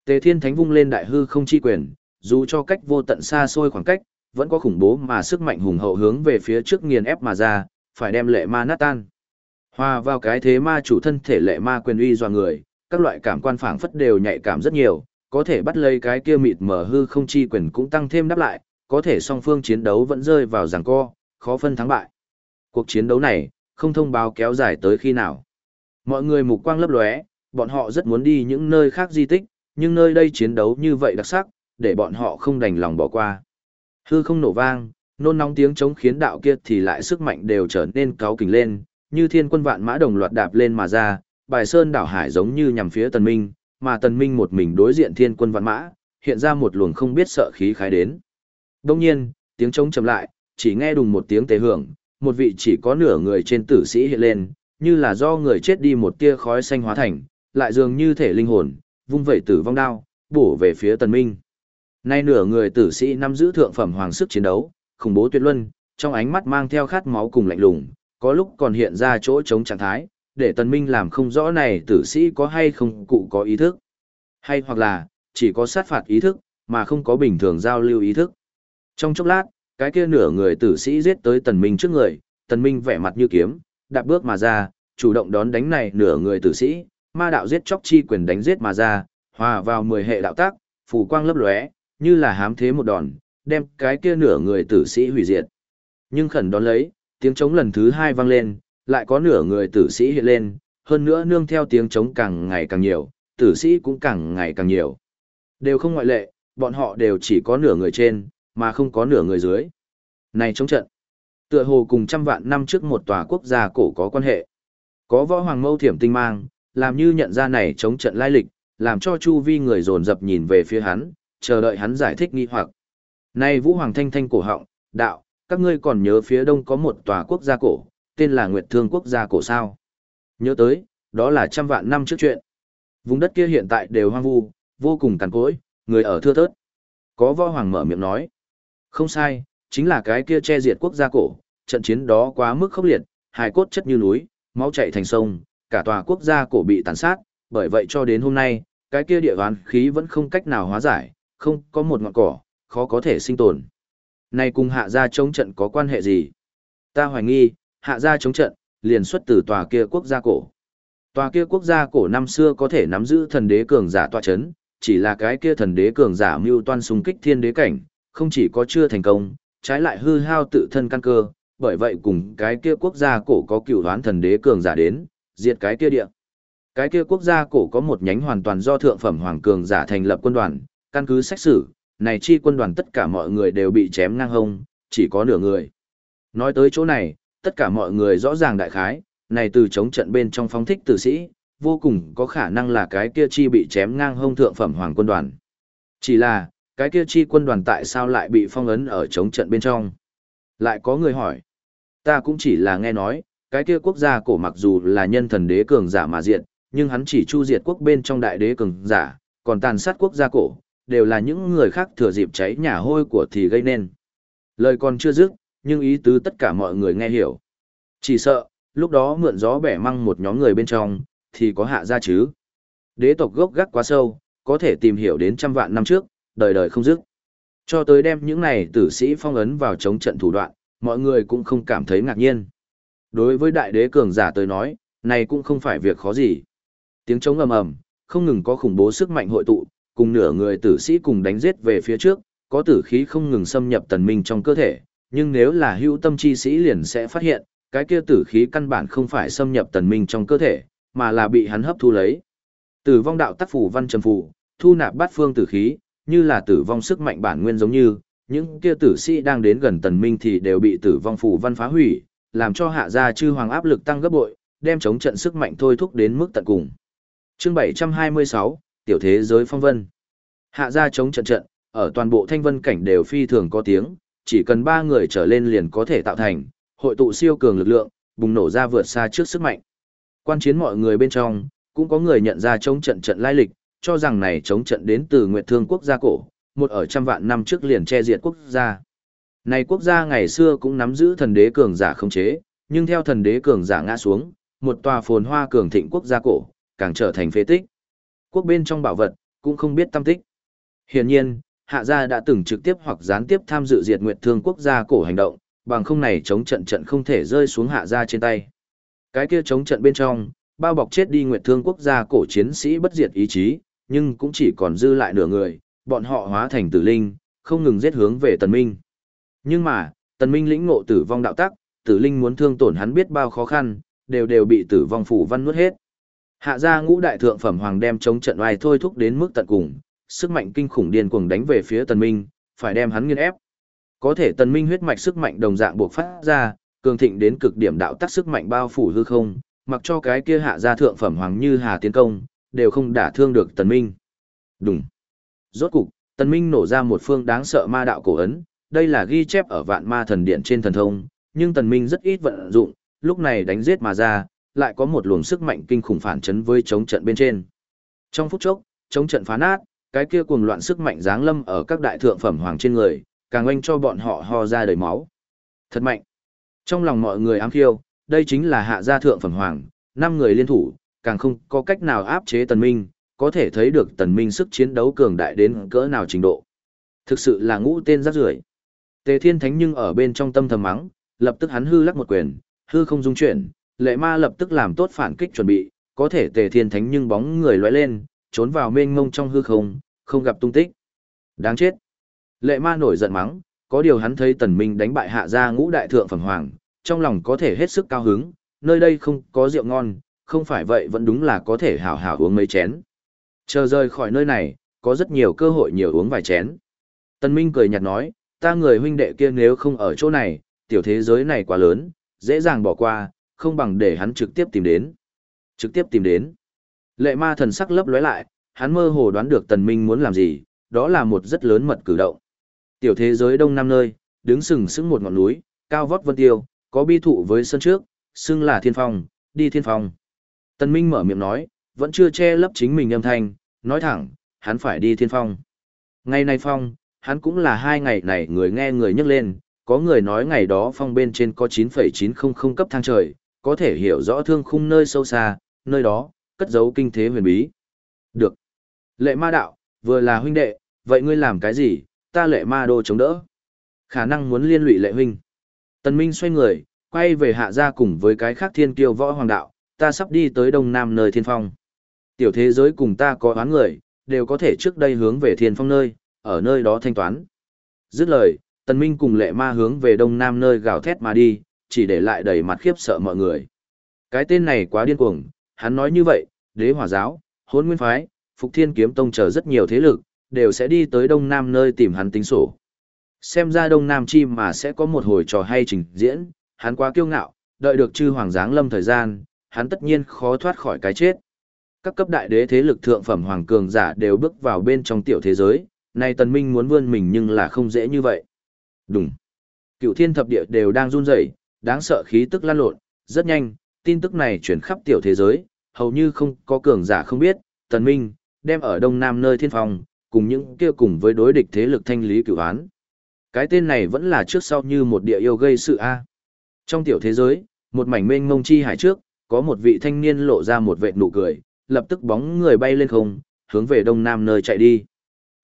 Tề Thiên Thánh vung lên đại hư không chi quyền, dù cho cách vô tận xa xôi khoảng cách, vẫn có khủng bố mà sức mạnh hùng hậu hướng về phía trước nghiền ép mà ra, phải đem lệ ma nát tan. Hòa vào cái thế ma chủ thân thể lệ ma quyền uy dọa người, các loại cảm quan phảng phất đều nhạy cảm rất nhiều, có thể bắt lấy cái kia mịt mở hư không chi quyền cũng tăng thêm đáp lại, có thể song phương chiến đấu vẫn rơi vào giằng co, khó phân thắng bại. Cuộc chiến đấu này, không thông báo kéo dài tới khi nào. Mọi người mục quang lấp lóe, bọn họ rất muốn đi những nơi khác di tích, nhưng nơi đây chiến đấu như vậy đặc sắc, để bọn họ không đành lòng bỏ qua. Hư không nổ vang, nôn nóng tiếng chống khiến đạo kia thì lại sức mạnh đều trở nên cáo kình lên, như thiên quân vạn mã đồng loạt đạp lên mà ra, bài sơn đảo hải giống như nhằm phía tần minh, mà tần minh một mình đối diện thiên quân vạn mã, hiện ra một luồng không biết sợ khí khái đến. Đông nhiên, tiếng chống chậm lại, chỉ nghe đùng một tiếng tế hưởng, một vị chỉ có nửa người trên tử sĩ hiện lên, như là do người chết đi một tia khói xanh hóa thành, lại dường như thể linh hồn, vung vẩy tử vong đao, bổ về phía tần minh. Nay nửa người tử sĩ nắm giữ thượng phẩm hoàng sức chiến đấu, khủng bố tuyệt luân, trong ánh mắt mang theo khát máu cùng lạnh lùng, có lúc còn hiện ra chỗ chống trạng thái, để tần minh làm không rõ này tử sĩ có hay không cụ có ý thức. Hay hoặc là, chỉ có sát phạt ý thức, mà không có bình thường giao lưu ý thức. Trong chốc lát, cái kia nửa người tử sĩ giết tới tần minh trước người, tần minh vẻ mặt như kiếm, đạp bước mà ra, chủ động đón đánh này nửa người tử sĩ, ma đạo giết chóc chi quyền đánh giết mà ra, hòa vào mười hệ đạo tác, phù quang lấp lóe, như là hám thế một đòn, đem cái kia nửa người tử sĩ hủy diệt. Nhưng khẩn đón lấy, tiếng trống lần thứ hai vang lên, lại có nửa người tử sĩ hiện lên, hơn nữa nương theo tiếng trống càng ngày càng nhiều, tử sĩ cũng càng ngày càng nhiều. Đều không ngoại lệ, bọn họ đều chỉ có nửa người trên, mà không có nửa người dưới. Này chống trận, tựa hồ cùng trăm vạn năm trước một tòa quốc gia cổ có quan hệ. Có võ hoàng mâu thiểm tinh mang, làm như nhận ra này chống trận lai lịch, làm cho chu vi người dồn dập nhìn về phía hắn, chờ đợi hắn giải thích nghi hoặc. nay Vũ Hoàng Thanh Thanh cổ họng, đạo, các ngươi còn nhớ phía đông có một tòa quốc gia cổ, tên là Nguyệt Thương quốc gia cổ sao? Nhớ tới, đó là trăm vạn năm trước chuyện. Vùng đất kia hiện tại đều hoang vu, vô cùng tàn cỗi, người ở thưa thớt. Có võ hoàng mở miệng nói. Không sai, chính là cái kia che diệt quốc gia cổ, trận chiến đó quá mức khốc liệt, hài cốt chất như núi, máu chảy thành sông, cả tòa quốc gia cổ bị tàn sát, bởi vậy cho đến hôm nay, cái kia địa oán khí vẫn không cách nào hóa giải, không có một ngọn cỏ, khó có thể sinh tồn. Này cùng hạ gia chống trận có quan hệ gì? Ta hoài nghi, hạ gia chống trận, liền xuất từ tòa kia quốc gia cổ. Tòa kia quốc gia cổ năm xưa có thể nắm giữ thần đế cường giả tọa chấn, chỉ là cái kia thần đế cường giả mưu toan xung kích thiên đế cảnh, không chỉ có chưa thành công, trái lại hư hao tự thân căn cơ, bởi vậy cùng cái kia quốc gia cổ có cựu đoán thần đế cường giả đến, diệt cái kia địa. Cái kia quốc gia cổ có một nhánh hoàn toàn do thượng phẩm hoàng cường giả thành lập quân đoàn, căn cứ xét xử, này chi quân đoàn tất cả mọi người đều bị chém ngang hông, chỉ có nửa người. Nói tới chỗ này, tất cả mọi người rõ ràng đại khái, này từ chống trận bên trong phóng thích tử sĩ, vô cùng có khả năng là cái kia chi bị chém ngang hông thượng phẩm hoàng quân đoàn. Chỉ là, cái kia chi quân đoàn tại sao lại bị phong ấn ở chống trận bên trong? Lại có người hỏi. Ta cũng chỉ là nghe nói, cái kia quốc gia cổ mặc dù là nhân thần đế cường giả mà diện, nhưng hắn chỉ chu diệt quốc bên trong đại đế cường giả, còn tàn sát quốc gia cổ, đều là những người khác thừa dịp cháy nhà hôi của thì gây nên. Lời còn chưa dứt, nhưng ý tứ tất cả mọi người nghe hiểu. Chỉ sợ, lúc đó mượn gió bẻ măng một nhóm người bên trong, thì có hạ ra chứ. Đế tộc gốc gác quá sâu, có thể tìm hiểu đến trăm vạn năm trước, đời đời không dứt. Cho tới đem những này tử sĩ phong ấn vào chống trận thủ đoạn, mọi người cũng không cảm thấy ngạc nhiên. Đối với đại đế cường giả tới nói, này cũng không phải việc khó gì. Tiếng trống ầm ầm, không ngừng có khủng bố sức mạnh hội tụ, cùng nửa người tử sĩ cùng đánh giết về phía trước, có tử khí không ngừng xâm nhập tần minh trong cơ thể, nhưng nếu là hữu tâm chi sĩ liền sẽ phát hiện, cái kia tử khí căn bản không phải xâm nhập tần minh trong cơ thể, mà là bị hắn hấp thu lấy. Tử vong đạo tác phủ văn trầm phủ thu nạp bát phương tử khí, như là tử vong sức mạnh bản nguyên giống như, những kia tử sĩ đang đến gần tần minh thì đều bị tử vong phủ văn phá hủy, làm cho hạ gia chư hoàng áp lực tăng gấp bội, đem chống trận sức mạnh thôi thúc đến mức tận cùng. Chương 726, tiểu thế giới phong vân. Hạ gia chống trận trận, ở toàn bộ thanh vân cảnh đều phi thường có tiếng, chỉ cần ba người trở lên liền có thể tạo thành, hội tụ siêu cường lực lượng, bùng nổ ra vượt xa trước sức mạnh. Quan chiến mọi người bên trong, cũng có người nhận ra chống trận trận lai lịch, cho rằng này chống trận đến từ Nguyệt Thương quốc gia cổ, một ở trăm vạn năm trước liền che diệt quốc gia. Này quốc gia ngày xưa cũng nắm giữ thần đế cường giả không chế, nhưng theo thần đế cường giả ngã xuống, một tòa phồn hoa cường thịnh quốc gia cổ, càng trở thành phế tích. Quốc bên trong bảo vật, cũng không biết tâm tích. Hiển nhiên, hạ gia đã từng trực tiếp hoặc gián tiếp tham dự diệt nguyệt thương quốc gia cổ hành động, bằng không này chống trận trận không thể rơi xuống hạ gia trên tay. Cái kia chống trận bên trong, bao bọc chết đi nguyệt thương quốc gia cổ chiến sĩ bất diệt ý chí, nhưng cũng chỉ còn dư lại nửa người, bọn họ hóa thành tử linh, không ngừng giết hướng về tần minh. Nhưng mà, tần minh lĩnh ngộ tử vong đạo tắc, tử linh muốn thương tổn hắn biết bao khó khăn, đều đều bị tử vong phủ văn nuốt hết. Hạ gia ngũ đại thượng phẩm hoàng đem chống trận oai thôi thúc đến mức tận cùng, sức mạnh kinh khủng điên cuồng đánh về phía tần minh, phải đem hắn nghiền ép. Có thể tần minh huyết mạch sức mạnh đồng dạng buộc phát ra, cường thịnh đến cực điểm đạo tắc sức mạnh bao phủ hư không, mặc cho cái kia hạ gia thượng phẩm hoàng như hà tiến công, đều không đả thương được tần minh. Đúng. Rốt cục, tần minh nổ ra một phương đáng sợ ma đạo cổ ấn, đây là ghi chép ở vạn ma thần điện trên thần thông, nhưng tần minh rất ít vận dụng, lúc này đánh giết mà ra, lại có một luồng sức mạnh kinh khủng phản chấn với chống trận bên trên. Trong phút chốc, chống trận phá nát, cái kia cuồng loạn sức mạnh giáng lâm ở các đại thượng phẩm hoàng trên người, càng oanh cho bọn họ ho ra đầy máu. Thật mạnh. Trong lòng mọi người ám khiêu, đây chính là hạ gia thượng phẩm hoàng, năm người liên thủ, càng không có cách nào áp chế tần minh, có thể thấy được tần minh sức chiến đấu cường đại đến cỡ nào trình độ. Thực sự là ngũ tên rác rưởi. Tề Thiên Thánh nhưng ở bên trong tâm thầm mắng, lập tức hắn hư lắc một quyền, hư không dung chuyển, lệ ma lập tức làm tốt phản kích chuẩn bị, có thể Tề Thiên Thánh nhưng bóng người lóe lên, trốn vào mênh mông trong hư không, không gặp tung tích. Đáng chết. Lệ ma nổi giận mắng, có điều hắn thấy tần minh đánh bại hạ gia ngũ đại thượng phẩm hoàng, trong lòng có thể hết sức cao hứng, nơi đây không có rượu ngon, không phải vậy vẫn đúng là có thể hảo hảo uống mấy chén. Chờ rời khỏi nơi này, có rất nhiều cơ hội nhiều uống vài chén. Tần Minh cười nhạt nói, ta người huynh đệ kia nếu không ở chỗ này, tiểu thế giới này quá lớn, dễ dàng bỏ qua, không bằng để hắn trực tiếp tìm đến. Trực tiếp tìm đến. Lệ ma thần sắc lấp lóe lại, hắn mơ hồ đoán được tần minh muốn làm gì, đó là một rất lớn mật cử động. Tiểu thế giới đông nam nơi, đứng sừng sững một ngọn núi, cao vót vân tiêu, có bi thụ với sân trước, xưng là thiên phong, đi thiên phong. Tần minh mở miệng nói, vẫn chưa che lấp chính mình âm thanh, nói thẳng, hắn phải đi thiên phong. Ngày này phong, hắn cũng là hai ngày này người nghe người nhắc lên, có người nói ngày đó phong bên trên có 9,900 cấp thang trời, có thể hiểu rõ thương khung nơi sâu xa, nơi đó, cất giấu kinh thế huyền bí. Được. Lệ ma đạo, vừa là huynh đệ, vậy ngươi làm cái gì, ta lệ ma đô chống đỡ. Khả năng muốn liên lụy lệ huynh. Tần Minh xoay người, quay về hạ gia cùng với cái khác thiên kiêu võ hoàng đạo, ta sắp đi tới đông nam nơi thiên phong. Tiểu thế giới cùng ta có oán người, đều có thể trước đây hướng về thiên phong nơi, ở nơi đó thanh toán. Dứt lời, Tần Minh cùng lệ ma hướng về đông nam nơi gào thét mà đi, chỉ để lại đầy mặt khiếp sợ mọi người. Cái tên này quá điên cuồng, hắn nói như vậy, đế hỏa giáo, hôn nguyên phái, Phục Thiên Kiếm Tông chờ rất nhiều thế lực, đều sẽ đi tới Đông Nam nơi tìm hắn tính sổ. Xem ra Đông Nam chi mà sẽ có một hồi trò hay trình diễn, hắn quá kiêu ngạo, đợi được chư hoàng giáng lâm thời gian, hắn tất nhiên khó thoát khỏi cái chết. Các cấp đại đế thế lực thượng phẩm hoàng cường giả đều bước vào bên trong tiểu thế giới, nay tần minh muốn vươn mình nhưng là không dễ như vậy. Đúng. Cựu thiên thập địa đều đang run rẩy, đáng sợ khí tức lan lộn, rất nhanh, tin tức này chuyển khắp tiểu thế giới, hầu như không có cường giả không biết, tần minh, đem ở đông nam nơi thiên phong, cùng những kia cùng với đối địch thế lực thanh lý cửu án. Cái tên này vẫn là trước sau như một địa yêu gây sự A. Trong tiểu thế giới, một mảnh mênh mông chi hải trước, có một vị thanh niên lộ ra một vệt nụ cười, lập tức bóng người bay lên không, hướng về đông nam nơi chạy đi.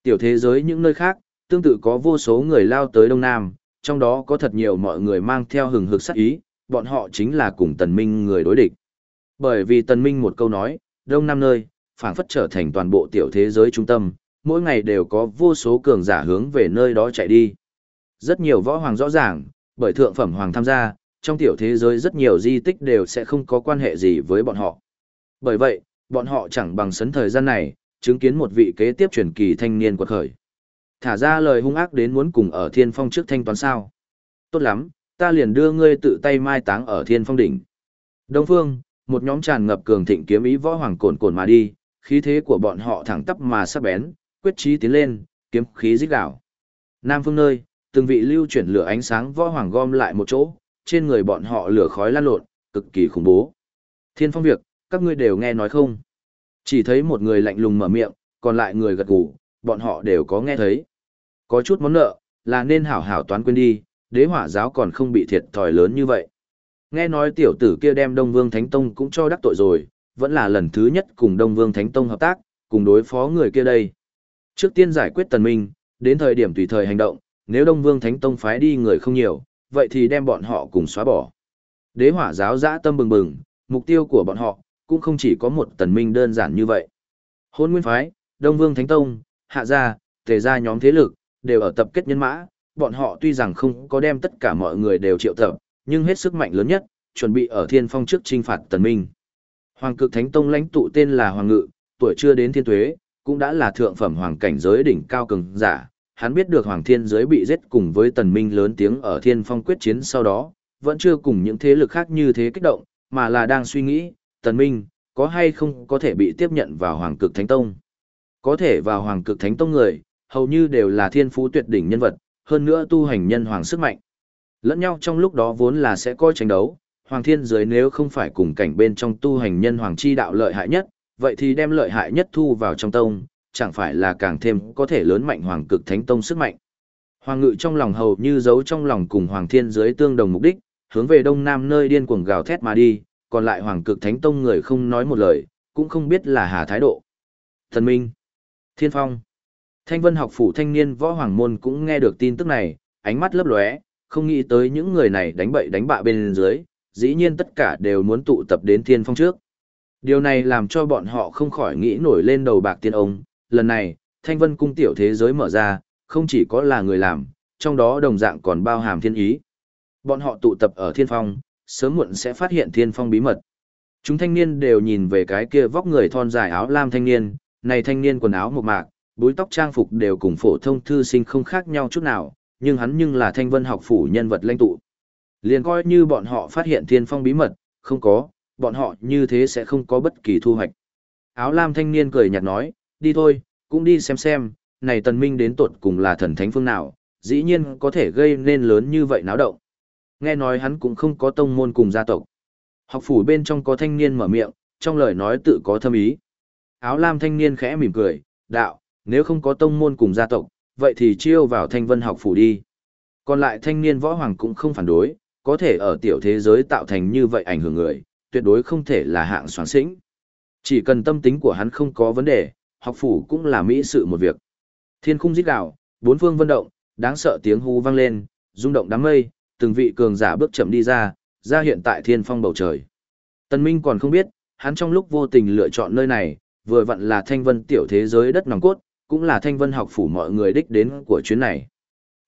Tiểu thế giới những nơi khác, tương tự có vô số người lao tới đông nam, trong đó có thật nhiều mọi người mang theo hừng hực sắc ý, bọn họ chính là cùng tần minh người đối địch. Bởi vì tần minh một câu nói, đông nam nơi, phảng phất trở thành toàn bộ tiểu thế giới trung tâm, mỗi ngày đều có vô số cường giả hướng về nơi đó chạy đi. Rất nhiều võ hoàng rõ ràng, bởi thượng phẩm hoàng tham gia, trong tiểu thế giới rất nhiều di tích đều sẽ không có quan hệ gì với bọn họ. Bởi vậy, bọn họ chẳng bằng sấn thời gian này, chứng kiến một vị kế tiếp truyền kỳ thanh niên quật khởi. Thả ra lời hung ác đến muốn cùng ở thiên phong trước thanh toán sao. Tốt lắm, ta liền đưa ngươi tự tay mai táng ở thiên phong đỉnh. Đông phương, một nhóm tràn ngập cường thịnh kiếm ý võ hoàng cồn cồn mà đi, khí thế của bọn họ thẳng tắp mà sắc bén, quyết chí tiến lên, kiếm khí rít đảo. Nam phương nơi, từng vị lưu chuyển lửa ánh sáng võ hoàng gom lại một chỗ, trên người bọn họ lửa khói lan lộn, cực kỳ khủng bố. Thiên phong việc, các ngươi đều nghe nói không? Chỉ thấy một người lạnh lùng mở miệng, còn lại người gật gù, bọn họ đều có nghe thấy. Có chút món nợ, là nên hảo hảo toán quên đi, đế hỏa giáo còn không bị thiệt thòi lớn như vậy. Nghe nói tiểu tử kia đem Đông Vương Thánh Tông cũng cho đắc tội rồi, vẫn là lần thứ nhất cùng Đông Vương Thánh Tông hợp tác, cùng đối phó người kia đây. Trước tiên giải quyết tần minh, đến thời điểm tùy thời hành động, nếu Đông Vương Thánh Tông phái đi người không nhiều, vậy thì đem bọn họ cùng xóa bỏ. Đế hỏa giáo dã tâm bừng bừng, mục tiêu của bọn họ, cũng không chỉ có một tần minh đơn giản như vậy. Hôn Nguyên Phái, Đông Vương Thánh Tông, Hạ Gia, Tề Gia nhóm thế lực, đều ở tập kết nhân mã, bọn họ tuy rằng không có đem tất cả mọi người đều triệu tập, nhưng hết sức mạnh lớn nhất, chuẩn bị ở thiên phong trước trinh phạt tần minh. Hoàng cực Thánh Tông lãnh tụ tên là Hoàng Ngự, tuổi chưa đến thiên tuế, cũng đã là thượng phẩm hoàng cảnh giới đỉnh cao cường giả. Hắn biết được Hoàng Thiên giới bị giết cùng với tần minh lớn tiếng ở thiên phong quyết chiến sau đó, vẫn chưa cùng những thế lực khác như thế kích động, mà là đang suy nghĩ, tần minh, có hay không có thể bị tiếp nhận vào Hoàng cực Thánh Tông. Có thể vào Hoàng cực Thánh Tông người, hầu như đều là thiên phú tuyệt đỉnh nhân vật, hơn nữa tu hành nhân hoàng sức mạnh. Lẫn nhau trong lúc đó vốn là sẽ coi tranh đấu, hoàng thiên giới nếu không phải cùng cảnh bên trong tu hành nhân hoàng chi đạo lợi hại nhất, vậy thì đem lợi hại nhất thu vào trong tông, chẳng phải là càng thêm có thể lớn mạnh hoàng cực thánh tông sức mạnh. Hoàng ngự trong lòng hầu như giấu trong lòng cùng hoàng thiên giới tương đồng mục đích, hướng về đông nam nơi điên cuồng gào thét mà đi, còn lại hoàng cực thánh tông người không nói một lời, cũng không biết là hà thái độ. Thần Minh, Thiên Phong, Thanh Vân học phủ thanh niên võ hoàng môn cũng nghe được tin tức này, ánh mắt lấp lóe, không nghĩ tới những người này đánh bậy đánh bạ bên dưới, dĩ nhiên tất cả đều muốn tụ tập đến thiên phong trước. Điều này làm cho bọn họ không khỏi nghĩ nổi lên đầu bạc tiên ông, lần này, thanh vân cung tiểu thế giới mở ra, không chỉ có là người làm, trong đó đồng dạng còn bao hàm thiên ý. Bọn họ tụ tập ở thiên phong, sớm muộn sẽ phát hiện thiên phong bí mật. Chúng thanh niên đều nhìn về cái kia vóc người thon dài áo lam thanh niên, này thanh niên quần áo một mạc, búi tóc trang phục đều cùng phổ thông thư sinh không khác nhau chút nào, nhưng hắn nhưng là thanh vân học phủ nhân vật lãnh tụ. Liền coi như bọn họ phát hiện thiên phong bí mật, không có, bọn họ như thế sẽ không có bất kỳ thu hoạch. Áo lam thanh niên cười nhạt nói, đi thôi, cũng đi xem xem, này tần minh đến tuột cùng là thần thánh phương nào, dĩ nhiên có thể gây nên lớn như vậy náo động. Nghe nói hắn cũng không có tông môn cùng gia tộc. Học phủ bên trong có thanh niên mở miệng, trong lời nói tự có thâm ý. Áo lam thanh niên khẽ mỉm cười, đạo, nếu không có tông môn cùng gia tộc, vậy thì chiêu vào thanh vân học phủ đi. Còn lại thanh niên võ hoàng cũng không phản đối, có thể ở tiểu thế giới tạo thành như vậy ảnh hưởng người, tuyệt đối không thể là hạng soán sĩnh. Chỉ cần tâm tính của hắn không có vấn đề, học phủ cũng là mỹ sự một việc. Thiên khung giết đảo, bốn phương vân động, đáng sợ tiếng hú vang lên, rung động đám mây, từng vị cường giả bước chậm đi ra, ra hiện tại thiên phong bầu trời. Tân Minh còn không biết, hắn trong lúc vô tình lựa chọn nơi này, vừa vặn là thanh vân tiểu thế giới đất nòng cốt, cũng là thanh vân học phủ mọi người đích đến của chuyến này.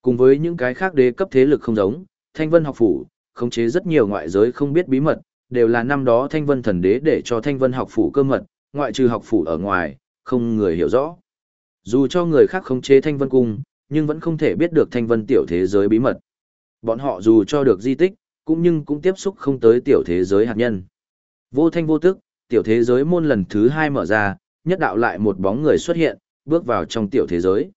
Cùng với những cái khác đế cấp thế lực không giống, thanh vân học phủ, khống chế rất nhiều ngoại giới không biết bí mật, đều là năm đó thanh vân thần đế để cho thanh vân học phủ cơ mật, ngoại trừ học phủ ở ngoài, không người hiểu rõ. Dù cho người khác khống chế thanh vân cung, nhưng vẫn không thể biết được thanh vân tiểu thế giới bí mật. Bọn họ dù cho được di tích, cũng nhưng cũng tiếp xúc không tới tiểu thế giới hạt nhân. Vô thanh vô tức, tiểu thế giới môn lần thứ hai mở ra, nhất đạo lại một bóng người xuất hiện, bước vào trong tiểu thế giới.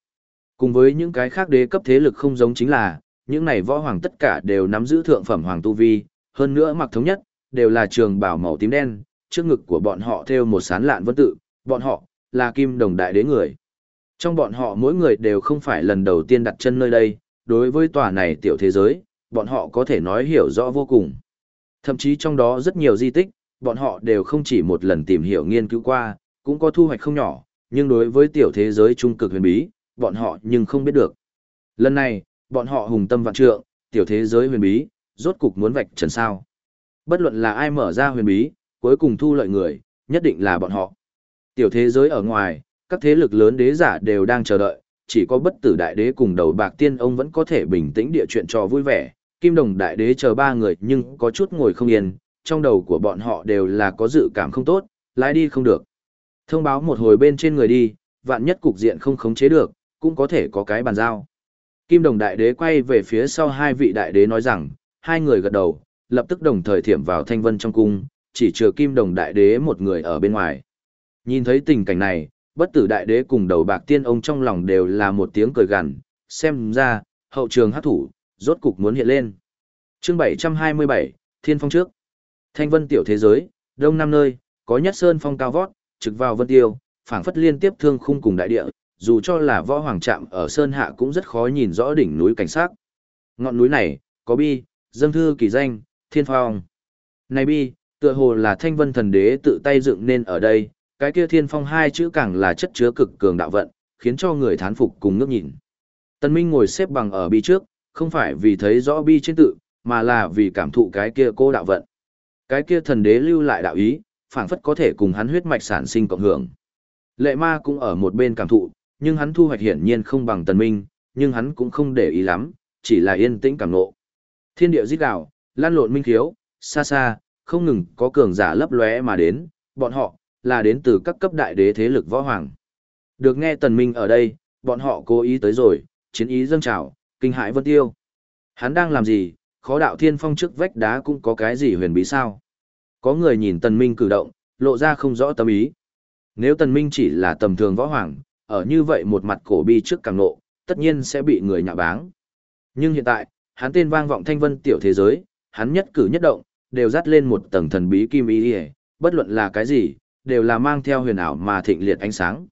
Cùng với những cái khác đế cấp thế lực không giống chính là, những này võ hoàng tất cả đều nắm giữ thượng phẩm hoàng tu vi, hơn nữa mặc thống nhất, đều là trường bảo màu tím đen, trước ngực của bọn họ theo một sán lạn vân tự, bọn họ là kim đồng đại đế người. Trong bọn họ mỗi người đều không phải lần đầu tiên đặt chân nơi đây, đối với tòa này tiểu thế giới, bọn họ có thể nói hiểu rõ vô cùng. Thậm chí trong đó rất nhiều di tích, bọn họ đều không chỉ một lần tìm hiểu nghiên cứu qua, cũng có thu hoạch không nhỏ, nhưng đối với tiểu thế giới trung cực huyền bí, bọn họ nhưng không biết được. Lần này, bọn họ hùng tâm vạn trượng, tiểu thế giới huyền bí, rốt cục muốn vạch trần sao. Bất luận là ai mở ra huyền bí, cuối cùng thu lợi người, nhất định là bọn họ. Tiểu thế giới ở ngoài, các thế lực lớn đế giả đều đang chờ đợi, chỉ có bất tử đại đế cùng đầu bạc tiên ông vẫn có thể bình tĩnh địa chuyện trò vui vẻ. Kim đồng đại đế chờ ba người nhưng có chút ngồi không yên, trong đầu của bọn họ đều là có dự cảm không tốt, lái đi không được. Thông báo một hồi bên trên người đi, vạn nhất cục diện không khống chế được, cũng có thể có cái bàn giao. Kim đồng đại đế quay về phía sau hai vị đại đế nói rằng, hai người gật đầu, lập tức đồng thời thiểm vào thanh vân trong cung, chỉ trừ kim đồng đại đế một người ở bên ngoài. Nhìn thấy tình cảnh này, bất tử đại đế cùng đầu bạc tiên ông trong lòng đều là một tiếng cười gằn, xem ra, hậu trường hát thủ, rốt cục muốn hiện lên. chương 727, Thiên Phong trước. Thanh vân tiểu thế giới, đông nam nơi, có nhất sơn phong cao vót, trực vào vân tiêu, phảng phất liên tiếp thương khung cùng đại địa, dù cho là võ hoàng trạm ở sơn hạ cũng rất khó nhìn rõ đỉnh núi cảnh sát. Ngọn núi này, có bi, dâng thư kỳ danh, thiên phong. Này bi, tựa hồ là thanh vân thần đế tự tay dựng nên ở đây, cái kia thiên phong hai chữ càng là chất chứa cực cường đạo vận, khiến cho người thán phục cùng ngước nhìn. Tân Minh ngồi xếp bằng ở bi trước, không phải vì thấy rõ bi trên tự, mà là vì cảm thụ cái kia cô đạo vận. Cái kia thần đế lưu lại đạo ý, phảng phất có thể cùng hắn huyết mạch sản sinh cộng hưởng. Lệ ma cũng ở một bên cảm thụ, nhưng hắn thu hoạch hiển nhiên không bằng tần minh, nhưng hắn cũng không để ý lắm, chỉ là yên tĩnh cảm ngộ. Thiên địa giết đảo, lan lộn minh khiếu, xa xa, không ngừng có cường giả lấp lóe mà đến, bọn họ, là đến từ các cấp đại đế thế lực võ hoàng. Được nghe tần minh ở đây, bọn họ cố ý tới rồi, chiến ý dâng trào, kinh hãi vân tiêu. Hắn đang làm gì, khó đạo thiên phong trước vách đá cũng có cái gì huyền bí sao. Có người nhìn tần minh cử động, lộ ra không rõ tâm ý. Nếu tần minh chỉ là tầm thường võ hoàng, ở như vậy một mặt cổ bi trước càng nộ, tất nhiên sẽ bị người nhạ báng. Nhưng hiện tại, hắn tên vang vọng thanh vân tiểu thế giới, hắn nhất cử nhất động, đều dắt lên một tầng thần bí kim ý hề, bất luận là cái gì, đều là mang theo huyền ảo mà thịnh liệt ánh sáng.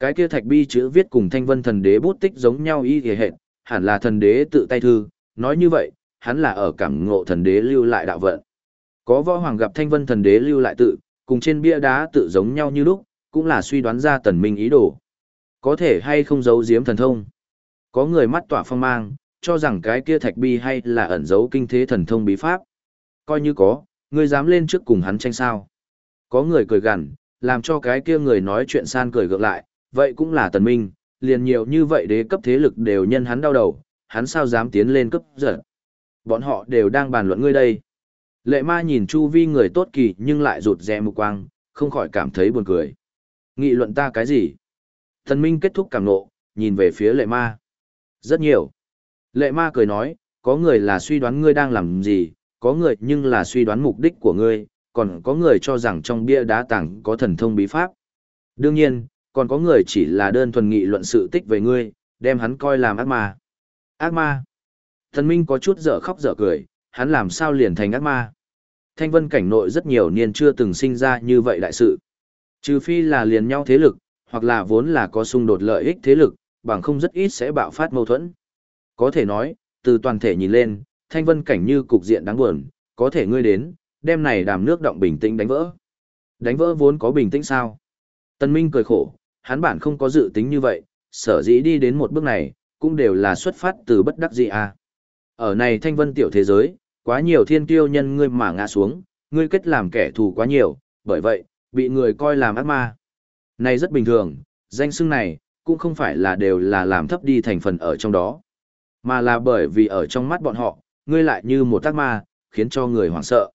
Cái kia thạch bi chữ viết cùng thanh vân thần đế bút tích giống nhau y hề hệt, hẳn là thần đế tự tay thư, nói như vậy, hắn là ở cảm ngộ thần đế lưu lại đạo vận. Có võ hoàng gặp thanh vân thần đế lưu lại tự, cùng trên bia đá tự giống nhau như lúc, cũng là suy đoán ra tần minh ý đồ. Có thể hay không giấu giếm thần thông. Có người mắt tỏa phong mang, cho rằng cái kia thạch bi hay là ẩn giấu kinh thế thần thông bí pháp. Coi như có, ngươi dám lên trước cùng hắn tranh sao. Có người cười gằn, làm cho cái kia người nói chuyện san cười gượng lại, vậy cũng là tần minh, liền nhiều như vậy đế cấp thế lực đều nhân hắn đau đầu, hắn sao dám tiến lên cấp giật. Bọn họ đều đang bàn luận ngươi đây. Lệ ma nhìn chu vi người tốt kỳ nhưng lại rụt rè mục quang, không khỏi cảm thấy buồn cười. Nghị luận ta cái gì? Thần Minh kết thúc cảm nộ, nhìn về phía lệ ma. Rất nhiều. Lệ ma cười nói, có người là suy đoán ngươi đang làm gì, có người nhưng là suy đoán mục đích của ngươi, còn có người cho rằng trong bia đá tảng có thần thông bí pháp. Đương nhiên, còn có người chỉ là đơn thuần nghị luận sự tích về ngươi, đem hắn coi làm ác ma. Ác ma. Thần Minh có chút dở khóc dở cười, hắn làm sao liền thành ác ma. Thanh vân cảnh nội rất nhiều niên chưa từng sinh ra như vậy đại sự. Trừ phi là liền nhau thế lực, hoặc là vốn là có xung đột lợi ích thế lực, bằng không rất ít sẽ bạo phát mâu thuẫn. Có thể nói, từ toàn thể nhìn lên, thanh vân cảnh như cục diện đáng buồn, có thể ngươi đến, đem này đàm nước động bình tĩnh đánh vỡ. Đánh vỡ vốn có bình tĩnh sao? Tân Minh cười khổ, hắn bản không có dự tính như vậy, sở dĩ đi đến một bước này, cũng đều là xuất phát từ bất đắc dĩ à. Ở này thanh vân tiểu thế giới, quá nhiều thiên kiêu nhân ngươi mà ngã xuống, ngươi kết làm kẻ thù quá nhiều, bởi vậy, bị người coi làm ác ma. Này rất bình thường, danh xưng này, cũng không phải là đều là làm thấp đi thành phần ở trong đó, mà là bởi vì ở trong mắt bọn họ, ngươi lại như một tác ma, khiến cho người hoảng sợ.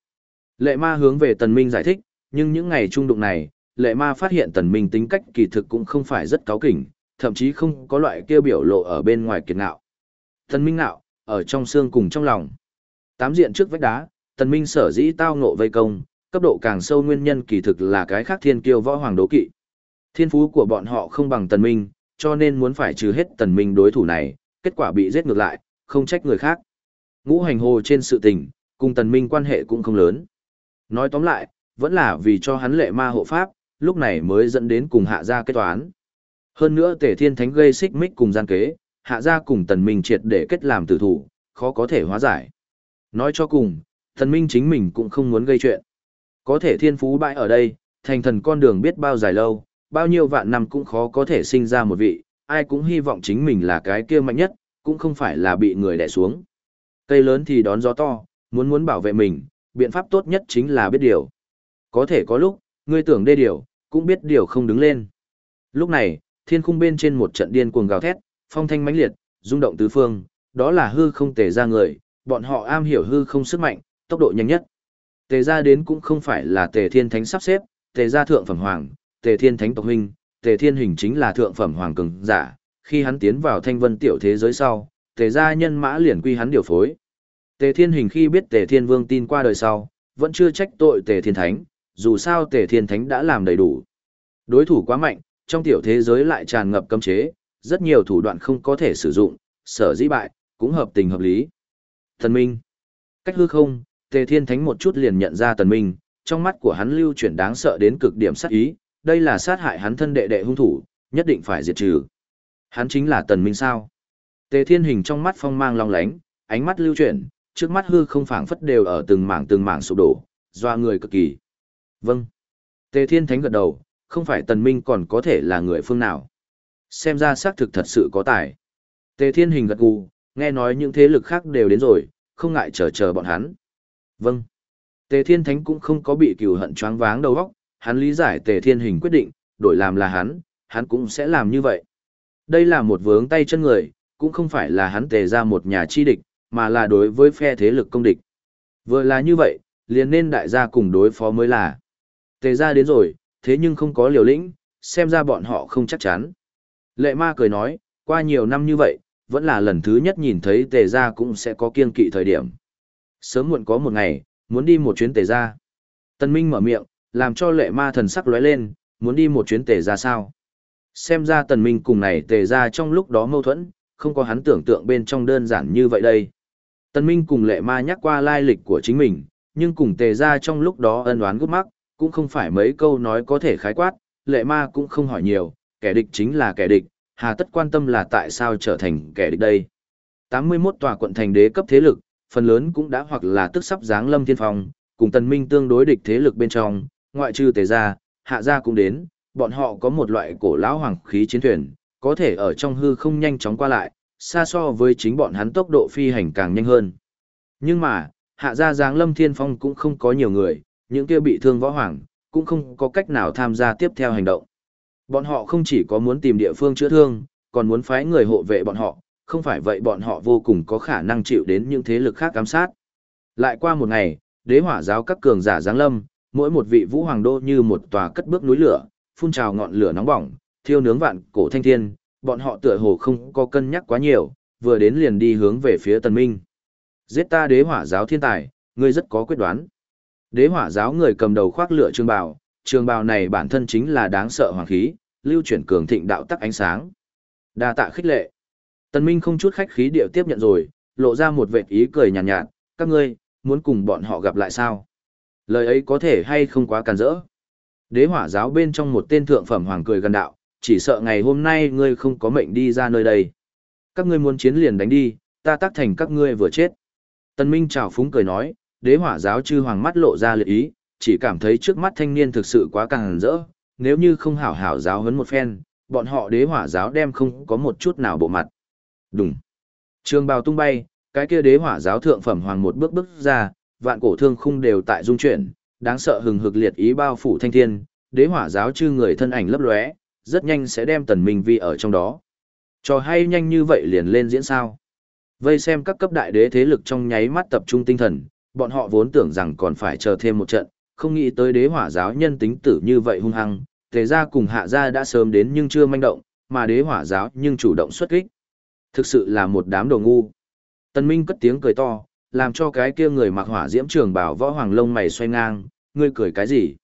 Lệ ma hướng về tần minh giải thích, nhưng những ngày trung đụng này, lệ ma phát hiện tần minh tính cách kỳ thực cũng không phải rất cáo kỉnh, thậm chí không có loại kêu biểu lộ ở bên ngoài kiệt ngạo. Tần minh nạo, ở trong xương cùng trong lòng. Tám diện trước vách đá, tần minh sở dĩ tao ngộ vây công, cấp độ càng sâu nguyên nhân kỳ thực là cái khác thiên kiêu võ hoàng đố kỵ. Thiên phú của bọn họ không bằng tần minh, cho nên muốn phải trừ hết tần minh đối thủ này, kết quả bị giết ngược lại, không trách người khác. Ngũ hành hồ trên sự tình, cùng tần minh quan hệ cũng không lớn. Nói tóm lại, vẫn là vì cho hắn lệ ma hộ pháp, lúc này mới dẫn đến cùng hạ gia kết toán. Hơn nữa tề thiên thánh gây xích mích cùng gian kế, hạ gia cùng tần minh triệt để kết làm tử thủ, khó có thể hóa giải. Nói cho cùng, tần minh chính mình cũng không muốn gây chuyện. Có thể thiên phú bại ở đây, thành thần con đường biết bao dài lâu, bao nhiêu vạn năm cũng khó có thể sinh ra một vị, ai cũng hy vọng chính mình là cái kia mạnh nhất, cũng không phải là bị người đè xuống. Cây lớn thì đón gió to, muốn muốn bảo vệ mình, biện pháp tốt nhất chính là biết điều. Có thể có lúc, ngươi tưởng đê điều, cũng biết điều không đứng lên. Lúc này, thiên khung bên trên một trận điên cuồng gào thét, phong thanh mãnh liệt, rung động tứ phương, đó là hư không tề ra người, bọn họ am hiểu hư không sức mạnh, tốc độ nhanh nhất. Tề ra đến cũng không phải là tề thiên thánh sắp xếp, tề ra thượng phẩm hoàng, tề thiên thánh tộc huynh, tề thiên hình chính là thượng phẩm hoàng cường giả, khi hắn tiến vào thanh vân tiểu thế giới sau, tề gia nhân mã liền quy hắn điều phối. Tề Thiên Hình khi biết Tề Thiên Vương tin qua đời sau, vẫn chưa trách tội Tề Thiên Thánh, dù sao Tề Thiên Thánh đã làm đầy đủ. Đối thủ quá mạnh, trong tiểu thế giới lại tràn ngập cấm chế, rất nhiều thủ đoạn không có thể sử dụng, sở dĩ bại, cũng hợp tình hợp lý. Thần Minh Cách hư không, Tề Thiên Thánh một chút liền nhận ra Tần Minh, trong mắt của hắn lưu chuyển đáng sợ đến cực điểm sát ý, đây là sát hại hắn thân đệ đệ hung thủ, nhất định phải diệt trừ. Hắn chính là Tần Minh sao? Tề Thiên Hình trong mắt phong mang long lánh, ánh mắt lưu chuyển, trước mắt hư không phảng phất đều ở từng mảng từng mảng sụp đổ, doa người cực kỳ. Vâng. Tề Thiên Thánh gật đầu, không phải Tần Minh còn có thể là người phương nào. Xem ra xác thực thật sự có tài. Tề Thiên Hình gật gù, nghe nói những thế lực khác đều đến rồi, không ngại chờ chờ bọn hắn. Vâng. Tề Thiên Thánh cũng không có bị cừu hận choáng váng đầu óc, hắn lý giải Tề Thiên Hình quyết định, đổi làm là hắn, hắn cũng sẽ làm như vậy. Đây là một vướng tay chân người, cũng không phải là hắn tề ra một nhà chi địch, mà là đối với phe thế lực công địch. Vừa là như vậy, liền nên đại gia cùng đối phó mới là. Tề ra đến rồi, thế nhưng không có liều lĩnh, xem ra bọn họ không chắc chắn. Lệ ma cười nói, qua nhiều năm như vậy, vẫn là lần thứ nhất nhìn thấy tề Gia cũng sẽ có kiên kỵ thời điểm. Sớm muộn có một ngày, muốn đi một chuyến tề Gia. Tân Minh mở miệng, làm cho lệ ma thần sắc lóe lên, muốn đi một chuyến tề Gia sao. Xem ra tần minh cùng này tề Gia trong lúc đó mâu thuẫn, không có hắn tưởng tượng bên trong đơn giản như vậy đây. Tần minh cùng lệ ma nhắc qua lai lịch của chính mình, nhưng cùng tề Gia trong lúc đó ân oán gút mắc, cũng không phải mấy câu nói có thể khái quát, lệ ma cũng không hỏi nhiều, kẻ địch chính là kẻ địch, hà tất quan tâm là tại sao trở thành kẻ địch đây. 81 tòa quận thành đế cấp thế lực, phần lớn cũng đã hoặc là tức sắp giáng lâm thiên phong, cùng tần minh tương đối địch thế lực bên trong, ngoại trừ tề gia, hạ gia cũng đến, bọn họ có một loại cổ lão hoàng khí chiến thuyền, có thể ở trong hư không nhanh chóng qua lại, xa so với chính bọn hắn tốc độ phi hành càng nhanh hơn. Nhưng mà, hạ gia giáng lâm thiên phong cũng không có nhiều người, những kia bị thương võ hoàng, cũng không có cách nào tham gia tiếp theo hành động. Bọn họ không chỉ có muốn tìm địa phương chữa thương, còn muốn phái người hộ vệ bọn họ, không phải vậy bọn họ vô cùng có khả năng chịu đến những thế lực khác giám sát. Lại qua một ngày, đế hỏa giáo các cường giả giáng lâm, mỗi một vị vũ hoàng đô như một tòa cất bước núi lửa, phun trào ngọn lửa nóng bỏng, thiêu nướng vạn cổ thanh thiên, bọn họ tựa hồ không có cân nhắc quá nhiều, vừa đến liền đi hướng về phía tần minh. Giết ta đế hỏa giáo thiên tài, ngươi rất có quyết đoán. Đế hỏa giáo người cầm đầu khoác lửa trường bào, trường bào này bản thân chính là đáng sợ hoàng khí, lưu chuyển cường thịnh đạo tắc ánh sáng. Đa tạ khích lệ. Tần Minh không chút khách khí điệu tiếp nhận rồi, lộ ra một vệt ý cười nhàn nhạt, nhạt, các ngươi, muốn cùng bọn họ gặp lại sao? Lời ấy có thể hay không quá càn rỡ. Đế hỏa giáo bên trong một tên thượng phẩm hoàng cười gần đạo, chỉ sợ ngày hôm nay ngươi không có mệnh đi ra nơi đây. Các ngươi muốn chiến liền đánh đi, ta tác thành các ngươi vừa chết. Tân Minh chào phúng cười nói, đế hỏa giáo chư hoàng mắt lộ ra liệt ý, chỉ cảm thấy trước mắt thanh niên thực sự quá càng rỡ, nếu như không hảo hảo giáo huấn một phen, bọn họ đế hỏa giáo đem không có một chút nào bộ mặt. Đúng. Trường bào tung bay, cái kia đế hỏa giáo thượng phẩm hoàng một bước bước ra, vạn cổ thương khung đều tại dung chuyển, đáng sợ hừng hực liệt ý bao phủ thanh thiên, đế hỏa giáo chư người thân ảnh lấp lóe, rất nhanh sẽ đem tần minh vi ở trong đó. Trò hay nhanh như vậy liền lên diễn sao. Vây xem các cấp đại đế thế lực trong nháy mắt tập trung tinh thần, bọn họ vốn tưởng rằng còn phải chờ thêm một trận, không nghĩ tới đế hỏa giáo nhân tính tử như vậy hung hăng, tề gia cùng hạ gia đã sớm đến nhưng chưa manh động, mà đế hỏa giáo nhưng chủ động xuất kích. Thực sự là một đám đồ ngu. Tần Minh cất tiếng cười to, làm cho cái kia người mặc hỏa diễm trường bảo võ hoàng lông mày xoay ngang, ngươi cười cái gì?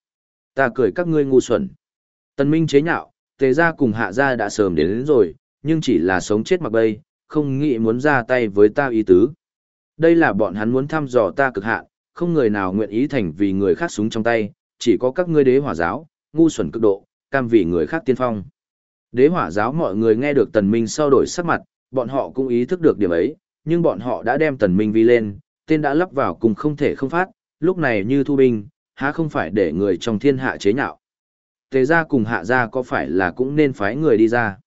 Ta cười các ngươi ngu xuẩn. Tần Minh chế nhạo, tề gia cùng hạ gia đã sớm đến, đến rồi, nhưng chỉ là sống chết mặc bay, không nghĩ muốn ra tay với ta ý tứ. Đây là bọn hắn muốn thăm dò ta cực hạn, không người nào nguyện ý thành vì người khác súng trong tay, chỉ có các ngươi đế hỏa giáo, ngu xuẩn cực độ, cam vì người khác tiên phong. Đế hỏa giáo mọi người nghe được tần minh sau đổi sắc mặt, bọn họ cũng ý thức được điểm ấy, nhưng bọn họ đã đem tần minh vi lên, tên đã lắp vào cùng không thể không phát, lúc này như thu binh, há không phải để người trong thiên hạ chế nhạo. Tề gia cùng hạ gia có phải là cũng nên phái người đi ra.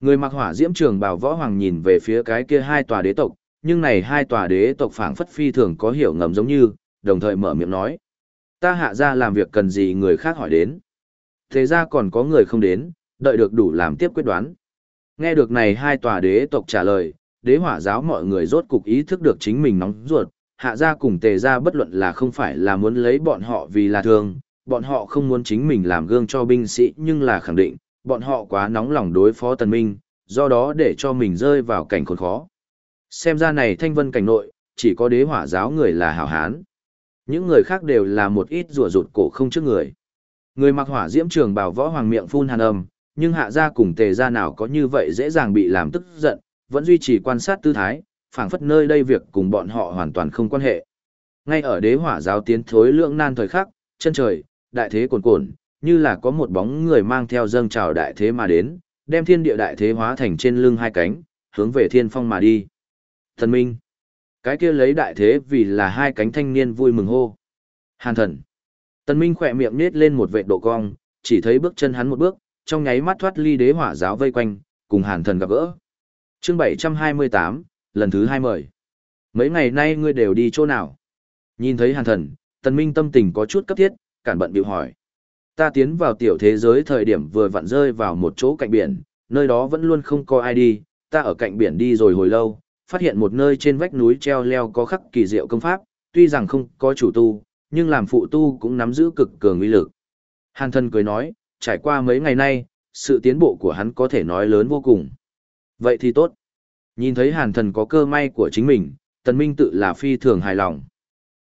Người mặc hỏa diễm trường bảo võ hoàng nhìn về phía cái kia hai tòa đế tộc, nhưng này hai tòa đế tộc phảng phất phi thường có hiểu ngầm giống như, đồng thời mở miệng nói. Ta hạ gia làm việc cần gì người khác hỏi đến. Thế ra còn có người không đến, đợi được đủ làm tiếp quyết đoán. Nghe được này hai tòa đế tộc trả lời, đế hỏa giáo mọi người rốt cục ý thức được chính mình nóng ruột, hạ gia cùng tề gia bất luận là không phải là muốn lấy bọn họ vì là thường, bọn họ không muốn chính mình làm gương cho binh sĩ nhưng là khẳng định, bọn họ quá nóng lòng đối phó tần minh, do đó để cho mình rơi vào cảnh khốn khó. Xem ra này thanh vân cảnh nội, chỉ có đế hỏa giáo người là hảo hán. Những người khác đều là một ít rùa rụt cổ không trước người. Người mặc hỏa diễm trường bảo võ hoàng miệng phun hàn âm, nhưng hạ gia cùng tề gia nào có như vậy dễ dàng bị làm tức giận, vẫn duy trì quan sát tư thái, phảng phất nơi đây việc cùng bọn họ hoàn toàn không quan hệ. Ngay ở đế hỏa giáo tiến thối lượng nan thời khắc, chân trời, đại thế cuồn cuộn, như là có một bóng người mang theo dâng trào đại thế mà đến, đem thiên địa đại thế hóa thành trên lưng hai cánh, hướng về thiên phong mà đi. Thần Minh. Cái kia lấy đại thế vì là hai cánh thanh niên vui mừng hô. Hàn thần. Tần Minh khỏe miệng nết lên một vệt độ cong, chỉ thấy bước chân hắn một bước, trong nháy mắt thoát ly đế hỏa giáo vây quanh, cùng hàn thần gặp gỡ. Chương 728, lần thứ hai mời. Mấy ngày nay ngươi đều đi chỗ nào? Nhìn thấy hàn thần, tần minh tâm tình có chút cấp thiết, cản bận biểu hỏi. Ta tiến vào tiểu thế giới thời điểm vừa vặn rơi vào một chỗ cạnh biển, nơi đó vẫn luôn không có ai đi, ta ở cạnh biển đi rồi hồi lâu, phát hiện một nơi trên vách núi treo leo có khắc kỳ diệu công pháp, tuy rằng không có chủ tu, nhưng làm phụ tu cũng nắm giữ cực cường uy lực. Hàn thần cười nói, trải qua mấy ngày nay, sự tiến bộ của hắn có thể nói lớn vô cùng. Vậy thì tốt. Nhìn thấy hàn thần có cơ may của chính mình, tần minh tự là phi thường hài lòng.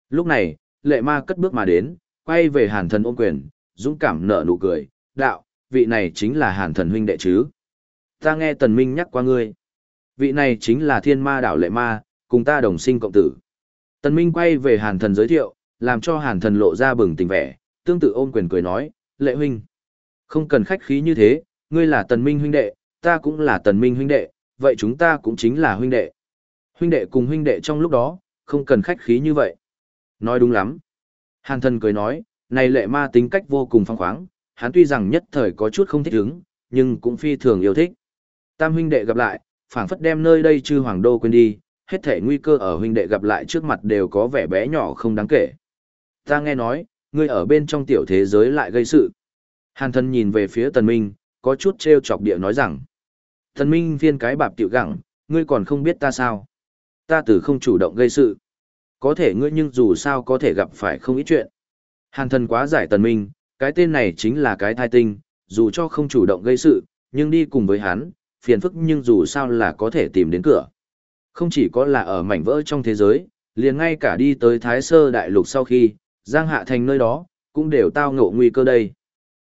Lúc này, lệ ma cất bước mà đến, quay về hàn thần ôm quyền, dũng cảm nở nụ cười, đạo, vị này chính là hàn thần huynh đệ chứ. Ta nghe tần minh nhắc qua ngươi. Vị này chính là thiên ma đảo lệ ma, cùng ta đồng sinh cộng tử. Tần minh quay về hàn thần giới thiệu, làm cho hàn thần lộ ra bừng tình vẻ, tương tự ôm quyền cười nói, lệ huynh. Không cần khách khí như thế, ngươi là tần minh huynh đệ, ta cũng là tần minh huynh đệ, vậy chúng ta cũng chính là huynh đệ. Huynh đệ cùng huynh đệ trong lúc đó, không cần khách khí như vậy. Nói đúng lắm. Hàn thần cười nói, này lệ ma tính cách vô cùng phong khoáng, hắn tuy rằng nhất thời có chút không thích ứng, nhưng cũng phi thường yêu thích. Tam huynh đệ gặp lại, phảng phất đem nơi đây chư hoàng đô quên đi, hết thể nguy cơ ở huynh đệ gặp lại trước mặt đều có vẻ bé nhỏ không đáng kể. Ta nghe nói, ngươi ở bên trong tiểu thế giới lại gây sự. Hàn thần nhìn về phía tần minh, có chút treo chọc địa nói rằng. Tần minh viên cái bạp tiểu gặng, ngươi còn không biết ta sao. Ta từ không chủ động gây sự. Có thể ngươi nhưng dù sao có thể gặp phải không ít chuyện. Hàn thần quá giải tần minh, cái tên này chính là cái thai tinh, dù cho không chủ động gây sự, nhưng đi cùng với hắn, phiền phức nhưng dù sao là có thể tìm đến cửa. Không chỉ có là ở mảnh vỡ trong thế giới, liền ngay cả đi tới Thái Sơ Đại Lục sau khi, Giang Hạ Thành nơi đó, cũng đều tao ngộ nguy cơ đây.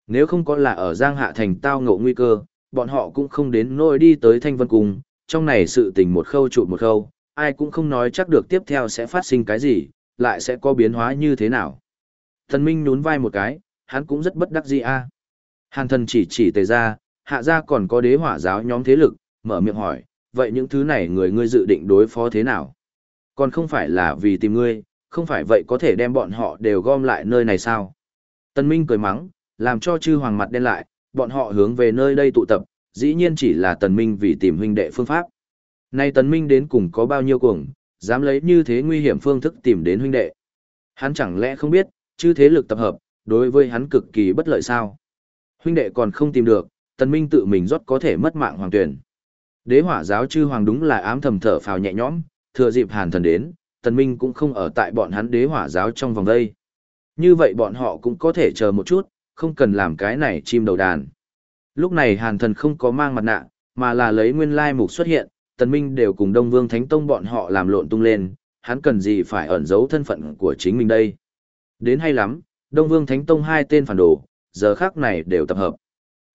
Nếu không có là ở Giang Hạ Thành tao ngộ nguy cơ, bọn họ cũng không đến nỗi đi tới Thanh Vân Cung, trong này sự tình một khâu trụ một khâu, ai cũng không nói chắc được tiếp theo sẽ phát sinh cái gì, lại sẽ có biến hóa như thế nào. Thần Minh nhún vai một cái, hắn cũng rất bất đắc dĩ a. Hàn thần chỉ chỉ tề ra, hạ ra còn có đế hỏa giáo nhóm thế lực, mở miệng hỏi, vậy những thứ này người ngươi dự định đối phó thế nào? Còn không phải là vì tìm ngươi, không phải vậy có thể đem bọn họ đều gom lại nơi này sao? Tân Minh cười mắng, làm cho chư hoàng mặt đen lại, bọn họ hướng về nơi đây tụ tập, dĩ nhiên chỉ là Tần Minh vì tìm huynh đệ phương pháp. Nay Tần Minh đến cùng có bao nhiêu cuồng, dám lấy như thế nguy hiểm phương thức tìm đến huynh đệ. Hắn chẳng lẽ không biết, chư thế lực tập hợp, đối với hắn cực kỳ bất lợi sao? Huynh đệ còn không tìm được, Tần Minh tự mình rót có thể mất mạng hoàng tuyển. Đế hỏa giáo chư hoàng đúng là ám thầm thở phào nhẹ nhõm, thừa dịp hàn thần đến, Tần Minh cũng không ở tại bọn hắn đế hỏa giáo trong vòng đây. Như vậy bọn họ cũng có thể chờ một chút, không cần làm cái này chim đầu đàn. Lúc này hàn thần không có mang mặt nạ, mà là lấy nguyên lai mục xuất hiện, Tần Minh đều cùng Đông Vương Thánh Tông bọn họ làm lộn tung lên, hắn cần gì phải ẩn giấu thân phận của chính mình đây. Đến hay lắm, Đông Vương Thánh Tông hai tên phản đồ, giờ khắc này đều tập hợp.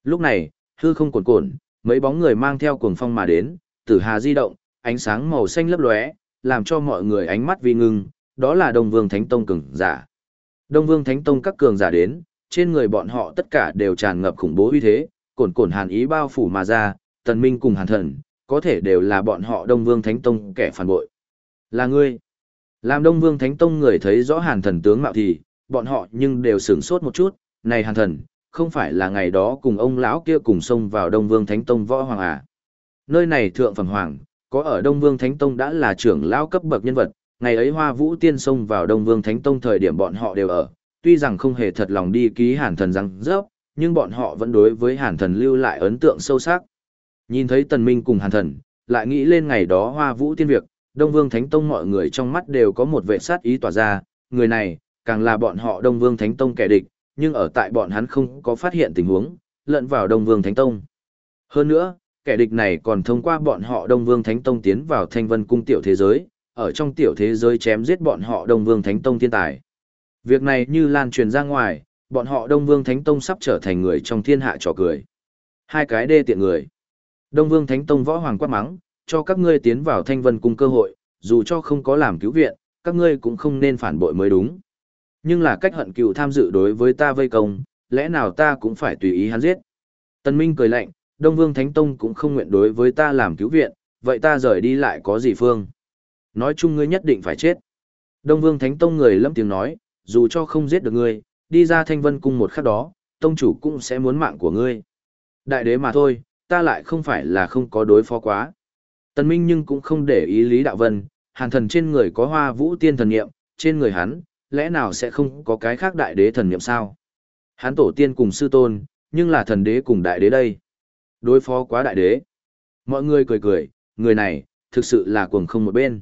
Lúc này, hư không cuồn cuộn, mấy bóng người mang theo cuồng phong mà đến, tử hà di động, ánh sáng màu xanh lấp lóe, làm cho mọi người ánh mắt vi ngưng, đó là Đông Vương Thánh Tông cường giả. Đông Vương Thánh Tông các cường giả đến, trên người bọn họ tất cả đều tràn ngập khủng bố uy thế, cồn cồn hàn ý bao phủ mà ra, tần minh cùng hàn thần, có thể đều là bọn họ Đông Vương Thánh Tông kẻ phản bội. Là ngươi. Làm Đông Vương Thánh Tông người thấy rõ hàn thần tướng mạo thì, bọn họ nhưng đều sửng sốt một chút, này hàn thần, không phải là ngày đó cùng ông lão kia cùng xông vào Đông Vương Thánh Tông võ hoàng à. Nơi này thượng phẩm hoàng, có ở Đông Vương Thánh Tông đã là trưởng lão cấp bậc nhân vật, ngày ấy Hoa Vũ Tiên xông vào Đông Vương Thánh Tông thời điểm bọn họ đều ở, tuy rằng không hề thật lòng đi ký Hàn Thần răng rớp, nhưng bọn họ vẫn đối với Hàn Thần lưu lại ấn tượng sâu sắc. Nhìn thấy Tần Minh cùng Hàn Thần, lại nghĩ lên ngày đó Hoa Vũ Tiên việc, Đông Vương Thánh Tông mọi người trong mắt đều có một vệ sát ý tỏa ra, người này, càng là bọn họ Đông Vương Thánh Tông kẻ địch, nhưng ở tại bọn hắn không có phát hiện tình huống, lẫn vào Đông Vương Thánh Tông. Hơn nữa, kẻ địch này còn thông qua bọn họ Đông Vương Thánh Tông tiến vào Thanh Vân cung tiểu thế giới, ở trong tiểu thế giới chém giết bọn họ Đông Vương Thánh Tông thiên tài. Việc này như lan truyền ra ngoài, bọn họ Đông Vương Thánh Tông sắp trở thành người trong thiên hạ trò cười. Hai cái đê tiện người. Đông Vương Thánh Tông võ hoàng quát mắng, cho các ngươi tiến vào Thanh Vân cung cơ hội, dù cho không có làm cứu viện, các ngươi cũng không nên phản bội mới đúng. Nhưng là cách hận cựu tham dự đối với ta vây công, lẽ nào ta cũng phải tùy ý hắn giết. Tân Minh cười lạnh, Đông Vương Thánh Tông cũng không nguyện đối với ta làm cứu viện, vậy ta rời đi lại có gì phương? Nói chung ngươi nhất định phải chết. Đông Vương Thánh Tông người lâm tiếng nói, dù cho không giết được ngươi, đi ra thanh vân cung một khắc đó, tông chủ cũng sẽ muốn mạng của ngươi. Đại đế mà thôi, ta lại không phải là không có đối phó quá. Tần Minh nhưng cũng không để ý Lý Đạo Vân, hàn thần trên người có hoa vũ tiên thần niệm, trên người hắn, lẽ nào sẽ không có cái khác đại đế thần niệm sao? Hắn tổ tiên cùng sư tôn, nhưng là thần đế cùng đại đế đây. Đối phó quá đại đế. Mọi người cười cười, người này, thực sự là cuồng không một bên.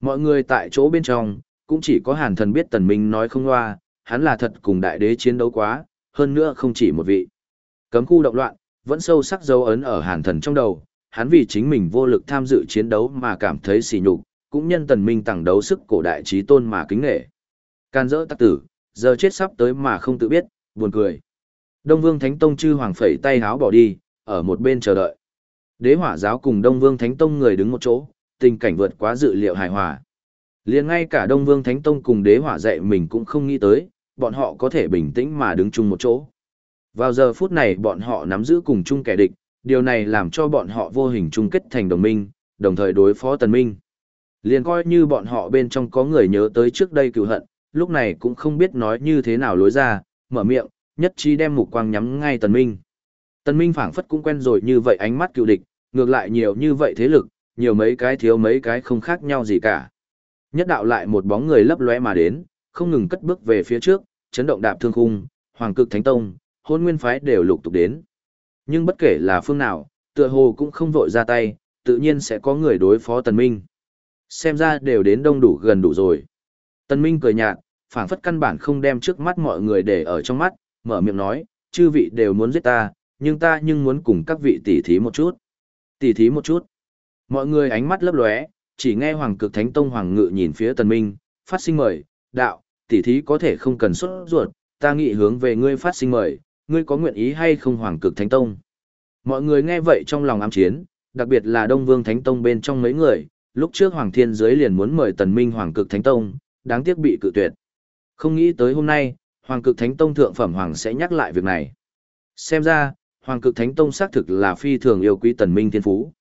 Mọi người tại chỗ bên trong, cũng chỉ có hàn thần biết tần minh nói không loa, hắn là thật cùng đại đế chiến đấu quá, hơn nữa không chỉ một vị. Cấm khu động loạn, vẫn sâu sắc dấu ấn ở hàn thần trong đầu, hắn vì chính mình vô lực tham dự chiến đấu mà cảm thấy sỉ nhục, cũng nhân tần minh tặng đấu sức cổ đại trí tôn mà kính nghệ. Can dỡ tắc tử, giờ chết sắp tới mà không tự biết, buồn cười. Đông Vương Thánh Tông chư hoàng phẩy tay háo bỏ đi, ở một bên chờ đợi. Đế hỏa giáo cùng Đông Vương Thánh Tông người đứng một chỗ, tình cảnh vượt quá dự liệu hài hòa. Liền ngay cả Đông Vương Thánh Tông cùng đế hỏa dạy mình cũng không nghĩ tới, bọn họ có thể bình tĩnh mà đứng chung một chỗ. Vào giờ phút này bọn họ nắm giữ cùng chung kẻ địch, điều này làm cho bọn họ vô hình chung kết thành đồng minh, đồng thời đối phó tần minh. Liền coi như bọn họ bên trong có người nhớ tới trước đây cựu hận, lúc này cũng không biết nói như thế nào lối ra, mở miệng, nhất trí đem mục quang nhắm ngay tần minh. Tần minh phảng phất cũng quen rồi như vậy ánh mắt cựu địch, ngược lại nhiều như vậy thế lực, nhiều mấy cái thiếu mấy cái không khác nhau gì cả. Nhất đạo lại một bóng người lấp lóe mà đến, không ngừng cất bước về phía trước, chấn động đạp thương khung, hoàng cực thánh tông, hôn nguyên phái đều lục tục đến. Nhưng bất kể là phương nào, tựa hồ cũng không vội ra tay, tự nhiên sẽ có người đối phó tần minh. Xem ra đều đến đông đủ gần đủ rồi. Tần minh cười nhạt, phảng phất căn bản không đem trước mắt mọi người để ở trong mắt, mở miệng nói, chư vị đều muốn giết ta, nhưng ta nhưng muốn cùng các vị tỉ thí một chút. Tỉ thí một chút. Mọi người ánh mắt lấp lóe, chỉ nghe Hoàng Cực Thánh Tông Hoàng Ngự nhìn phía Tần Minh, phát sinh mời, đạo, tỉ thí có thể không cần xuất ruột, ta nghĩ hướng về ngươi phát sinh mời, ngươi có nguyện ý hay không Hoàng Cực Thánh Tông. Mọi người nghe vậy trong lòng ám chiến, đặc biệt là Đông Vương Thánh Tông bên trong mấy người, lúc trước Hoàng Thiên Giới liền muốn mời Tần Minh Hoàng Cực Thánh Tông, đáng tiếc bị cự tuyệt. Không nghĩ tới hôm nay, Hoàng Cực Thánh Tông Thượng Phẩm Hoàng sẽ nhắc lại việc này. Xem ra, Hoàng Cực Thánh Tông xác thực là phi thường yêu quý Tần Minh Thiên Phú.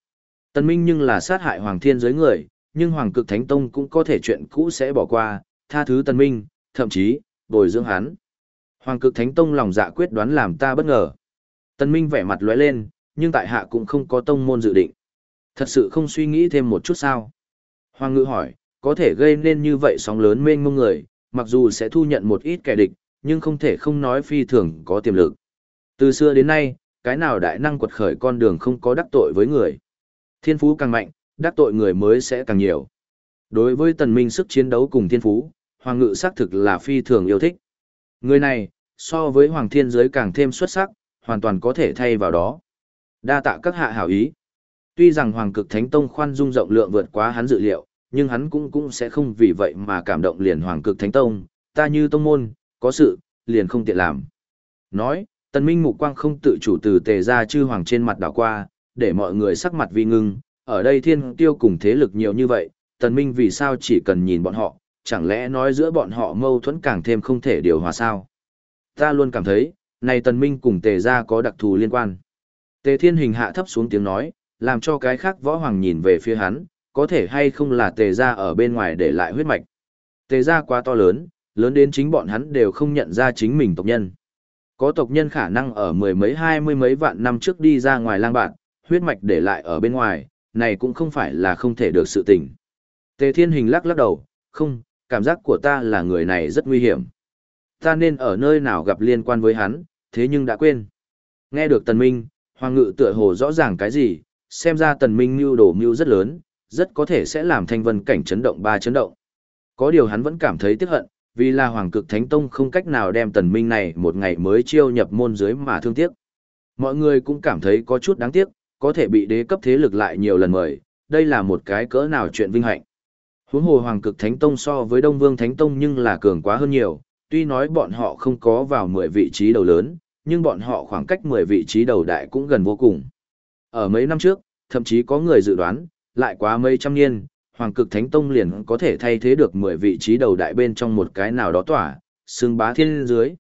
Tần Minh nhưng là sát hại Hoàng Thiên giới người, nhưng Hoàng Cực Thánh Tông cũng có thể chuyện cũ sẽ bỏ qua, tha thứ Tần Minh, thậm chí, bồi dưỡng hắn. Hoàng Cực Thánh Tông lòng dạ quyết đoán làm ta bất ngờ. Tần Minh vẻ mặt lóe lên, nhưng tại hạ cũng không có tông môn dự định. Thật sự không suy nghĩ thêm một chút sao? Hoàng Ngự hỏi, có thể gây nên như vậy sóng lớn mênh mông người, mặc dù sẽ thu nhận một ít kẻ địch, nhưng không thể không nói phi thường có tiềm lực. Từ xưa đến nay, cái nào đại năng quật khởi con đường không có đắc tội với người. Thiên phú càng mạnh, đắc tội người mới sẽ càng nhiều. Đối với tần minh sức chiến đấu cùng thiên phú, Hoàng Ngự xác thực là phi thường yêu thích. Người này, so với Hoàng Thiên giới càng thêm xuất sắc, hoàn toàn có thể thay vào đó. Đa tạ các hạ hảo ý. Tuy rằng Hoàng Cực Thánh Tông khoan dung rộng lượng vượt quá hắn dự liệu, nhưng hắn cũng cũng sẽ không vì vậy mà cảm động liền Hoàng Cực Thánh Tông, ta như tông môn, có sự, liền không tiện làm. Nói, Tần Minh mục quang không tự chủ từ tề ra chư hoàng trên mặt đảo qua, để mọi người sắc mặt vi ngưng, ở đây thiên tiêu cùng thế lực nhiều như vậy, Tần Minh vì sao chỉ cần nhìn bọn họ, chẳng lẽ nói giữa bọn họ mâu thuẫn càng thêm không thể điều hòa sao? Ta luôn cảm thấy, này Tần Minh cùng tề ra có đặc thù liên quan. Tề thiên hình hạ thấp xuống tiếng nói, làm cho cái khác võ hoàng nhìn về phía hắn, có thể hay không là tề ra ở bên ngoài để lại huyết mạch. Tề ra quá to lớn, lớn đến chính bọn hắn đều không nhận ra chính mình tộc nhân. Có tộc nhân khả năng ở mười mấy hai mươi mấy vạn năm trước đi ra ngoài lang bạt huyết mạch để lại ở bên ngoài, này cũng không phải là không thể được sự tình. Tề thiên hình lắc lắc đầu, không, cảm giác của ta là người này rất nguy hiểm. Ta nên ở nơi nào gặp liên quan với hắn, thế nhưng đã quên. Nghe được tần minh, hoàng ngự tựa hồ rõ ràng cái gì, xem ra tần minh mưu đồ mưu rất lớn, rất có thể sẽ làm thanh vân cảnh chấn động ba chấn động. Có điều hắn vẫn cảm thấy tiếc hận, vì là Hoàng Cực Thánh Tông không cách nào đem tần minh này một ngày mới chiêu nhập môn dưới mà thương tiếc. Mọi người cũng cảm thấy có chút đáng tiếc, có thể bị đế cấp thế lực lại nhiều lần mời, đây là một cái cỡ nào chuyện vinh hạnh. Huống hồ Hoàng Cực Thánh Tông so với Đông Vương Thánh Tông nhưng là cường quá hơn nhiều, tuy nói bọn họ không có vào 10 vị trí đầu lớn, nhưng bọn họ khoảng cách 10 vị trí đầu đại cũng gần vô cùng. Ở mấy năm trước, thậm chí có người dự đoán, lại quá mấy trăm niên, Hoàng Cực Thánh Tông liền có thể thay thế được 10 vị trí đầu đại bên trong một cái nào đó tỏa, xương bá thiên dưới.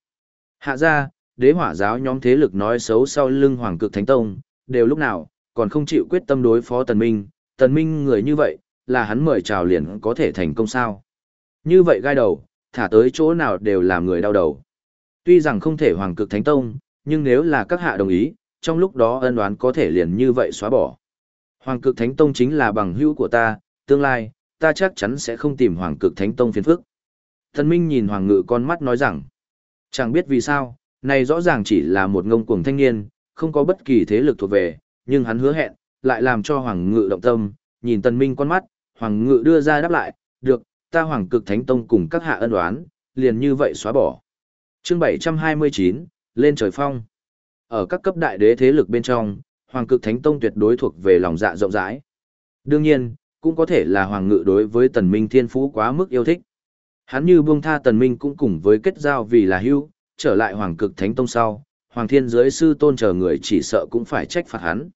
Hạ ra, đế hỏa giáo nhóm thế lực nói xấu sau lưng Hoàng Cực Thánh Tông, đều lúc nào, còn không chịu quyết tâm đối phó Tần Minh, Tần Minh người như vậy, là hắn mời chào liền có thể thành công sao. Như vậy gai đầu, thả tới chỗ nào đều làm người đau đầu. Tuy rằng không thể Hoàng Cực Thánh Tông, nhưng nếu là các hạ đồng ý, trong lúc đó ân đoán có thể liền như vậy xóa bỏ. Hoàng Cực Thánh Tông chính là bằng hữu của ta, tương lai, ta chắc chắn sẽ không tìm Hoàng Cực Thánh Tông phiền phức. Thần Minh nhìn Hoàng Ngự con mắt nói rằng, chẳng biết vì sao, này rõ ràng chỉ là một ngông cuồng thanh niên, không có bất kỳ thế lực thuộc về, nhưng hắn hứa hẹn, lại làm cho Hoàng Ngự động tâm, nhìn Tần Minh con mắt, Hoàng Ngự đưa ra đáp lại, được, ta Hoàng Cực Thánh Tông cùng các hạ ân oán, liền như vậy xóa bỏ. Chương 729, lên trời phong. Ở các cấp đại đế thế lực bên trong, Hoàng Cực Thánh Tông tuyệt đối thuộc về lòng dạ rộng rãi. Đương nhiên, cũng có thể là Hoàng Ngự đối với Tần Minh Thiên Phú quá mức yêu thích. Hắn như buông tha Tần Minh cũng cùng với kết giao vì là hưu, trở lại Hoàng Cực Thánh Tông sau, Hoàng Thiên giới sư tôn chờ người chỉ sợ cũng phải trách phạt hắn.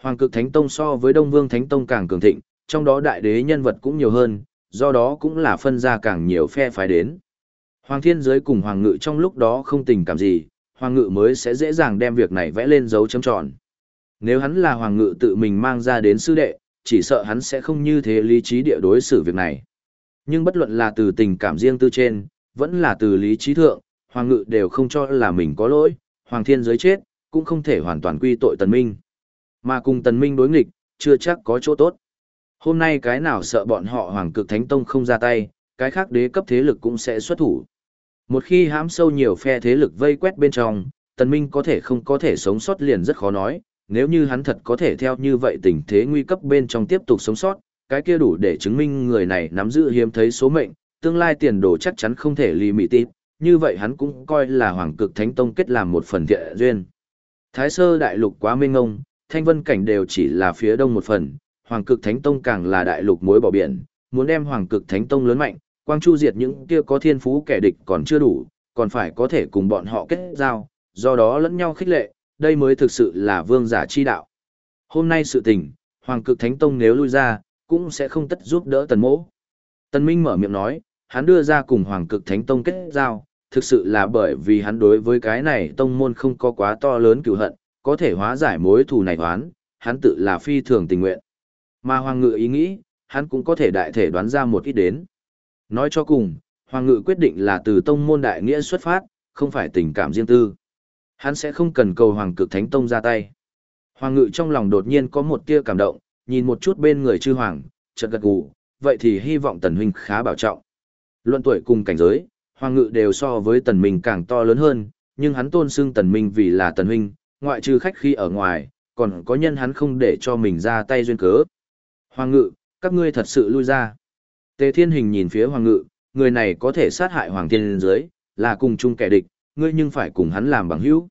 Hoàng Cực Thánh Tông so với Đông Vương Thánh Tông càng cường thịnh, trong đó đại đế nhân vật cũng nhiều hơn, do đó cũng là phân ra càng nhiều phe phái đến. Hoàng Thiên giới cùng Hoàng Ngự trong lúc đó không tình cảm gì, Hoàng Ngự mới sẽ dễ dàng đem việc này vẽ lên dấu chấm tròn. Nếu hắn là Hoàng Ngự tự mình mang ra đến sư đệ, chỉ sợ hắn sẽ không như thế lý trí địa đối xử việc này. Nhưng bất luận là từ tình cảm riêng tư trên, vẫn là từ lý trí thượng, Hoàng Ngự đều không cho là mình có lỗi, Hoàng Thiên giới chết, cũng không thể hoàn toàn quy tội Tần Minh. Mà cùng Tần Minh đối nghịch, chưa chắc có chỗ tốt. Hôm nay cái nào sợ bọn họ Hoàng Cực Thánh Tông không ra tay, cái khác đế cấp thế lực cũng sẽ xuất thủ. Một khi hãm sâu nhiều phe thế lực vây quét bên trong, Tần Minh có thể không có thể sống sót liền rất khó nói, nếu như hắn thật có thể theo như vậy tình thế nguy cấp bên trong tiếp tục sống sót, cái kia đủ để chứng minh người này nắm giữ hiếm thấy số mệnh, tương lai tiền đồ chắc chắn không thể lì mị tít, như vậy hắn cũng coi là Hoàng Cực Thánh Tông kết làm một phần thiện duyên. Thái sơ đại lục quá mênh ngông, thanh vân cảnh đều chỉ là phía đông một phần, Hoàng Cực Thánh Tông càng là đại lục mối bỏ biển, muốn đem Hoàng Cực Thánh Tông lớn mạnh, quang chu diệt những kia có thiên phú kẻ địch còn chưa đủ, còn phải có thể cùng bọn họ kết giao, do đó lẫn nhau khích lệ, đây mới thực sự là vương giả chi đạo. Hôm nay sự tình, Hoàng Cực Thánh Tông nếu lui ra, cũng sẽ không tất giúp đỡ Tần Mỗ. Tần Minh mở miệng nói, hắn đưa ra cùng Hoàng Cực Thánh Tông kết giao, thực sự là bởi vì hắn đối với cái này tông môn không có quá to lớn cửu hận, có thể hóa giải mối thù này oán, hắn tự là phi thường tình nguyện. Mà Hoàng Ngự ý nghĩ, hắn cũng có thể đại thể đoán ra một ít đến. Nói cho cùng, Hoàng Ngự quyết định là từ tông môn đại nghĩa xuất phát, không phải tình cảm riêng tư. Hắn sẽ không cần cầu Hoàng Cực Thánh Tông ra tay. Hoàng Ngự trong lòng đột nhiên có một tia cảm động, nhìn một chút bên người chư Hoàng, chợt gật gù, vậy thì hy vọng Tần Huynh khá bảo trọng. Luận tuổi cùng cảnh giới, Hoàng Ngự đều so với Tần Minh càng to lớn hơn, nhưng hắn tôn xưng Tần Minh vì là Tần Huynh, ngoại trừ khách khi ở ngoài, còn có nhân hắn không để cho mình ra tay duyên cớ. Hoàng Ngự, các ngươi thật sự lui ra. Tề Thiên Hình nhìn phía Hoàng Ngự, người này có thể sát hại Hoàng Thiên dưới, là cùng chung kẻ địch, ngươi nhưng phải cùng hắn làm bằng hữu.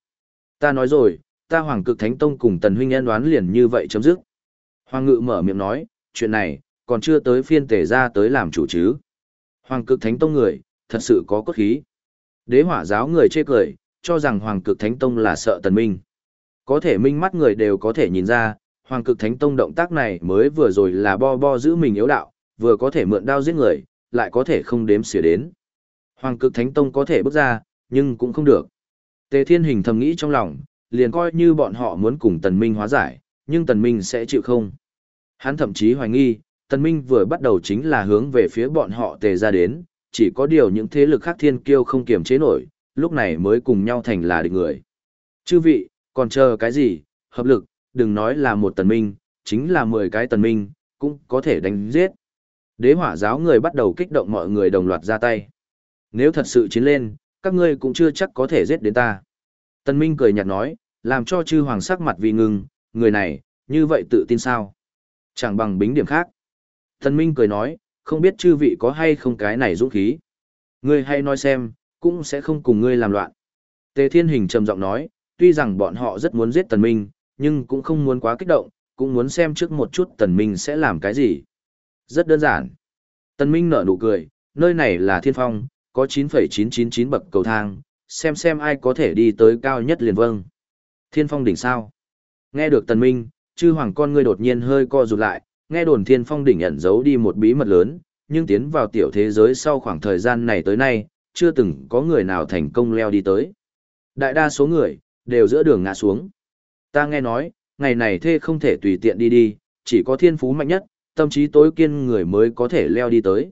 Ta nói rồi, ta Hoàng Cực Thánh Tông cùng Tần huynh nhân đoán liền như vậy chấm dứt. Hoàng Ngự mở miệng nói, chuyện này, còn chưa tới phiên tề Gia tới làm chủ chứ. Hoàng Cực Thánh Tông người, thật sự có cốt khí. Đế hỏa giáo người chê cười, cho rằng Hoàng Cực Thánh Tông là sợ Tần Minh. Có thể minh mắt người đều có thể nhìn ra, Hoàng Cực Thánh Tông động tác này mới vừa rồi là bo bo giữ mình yếu đạo, vừa có thể mượn đao giết người, lại có thể không đếm xỉa đến. Hoàng cực Thánh Tông có thể bước ra, nhưng cũng không được. Tề Thiên Hình thầm nghĩ trong lòng, liền coi như bọn họ muốn cùng Tần Minh hóa giải, nhưng Tần Minh sẽ chịu không. Hắn thậm chí hoài nghi, Tần Minh vừa bắt đầu chính là hướng về phía bọn họ tề ra đến, chỉ có điều những thế lực khác thiên kiêu không kiềm chế nổi, lúc này mới cùng nhau thành là địch người. Chư vị, còn chờ cái gì, hợp lực, đừng nói là một Tần Minh, chính là 10 cái Tần Minh, cũng có thể đánh giết. Đế hỏa giáo người bắt đầu kích động mọi người đồng loạt ra tay. Nếu thật sự chiến lên, các ngươi cũng chưa chắc có thể giết đến ta. Tần Minh cười nhạt nói, làm cho chư hoàng sắc mặt vì ngừng. người này, như vậy tự tin sao? Chẳng bằng bính điểm khác. Tần Minh cười nói, không biết chư vị có hay không cái này dũng khí. Ngươi hay nói xem, cũng sẽ không cùng ngươi làm loạn. Tề Thiên Hình trầm giọng nói, tuy rằng bọn họ rất muốn giết Tần Minh, nhưng cũng không muốn quá kích động, cũng muốn xem trước một chút Tần Minh sẽ làm cái gì. Rất đơn giản. Tần Minh nở nụ cười, nơi này là thiên phong, có 9,999 bậc cầu thang, xem xem ai có thể đi tới cao nhất liền vâng. Thiên phong đỉnh sao? Nghe được Tần Minh, chư hoàng con ngươi đột nhiên hơi co rụt lại, nghe đồn thiên phong đỉnh ẩn giấu đi một bí mật lớn, nhưng tiến vào tiểu thế giới sau khoảng thời gian này tới nay, chưa từng có người nào thành công leo đi tới. Đại đa số người, đều giữa đường ngã xuống. Ta nghe nói, ngày này thê không thể tùy tiện đi đi, chỉ có thiên phú mạnh nhất, tâm trí tối kiên người mới có thể leo đi tới.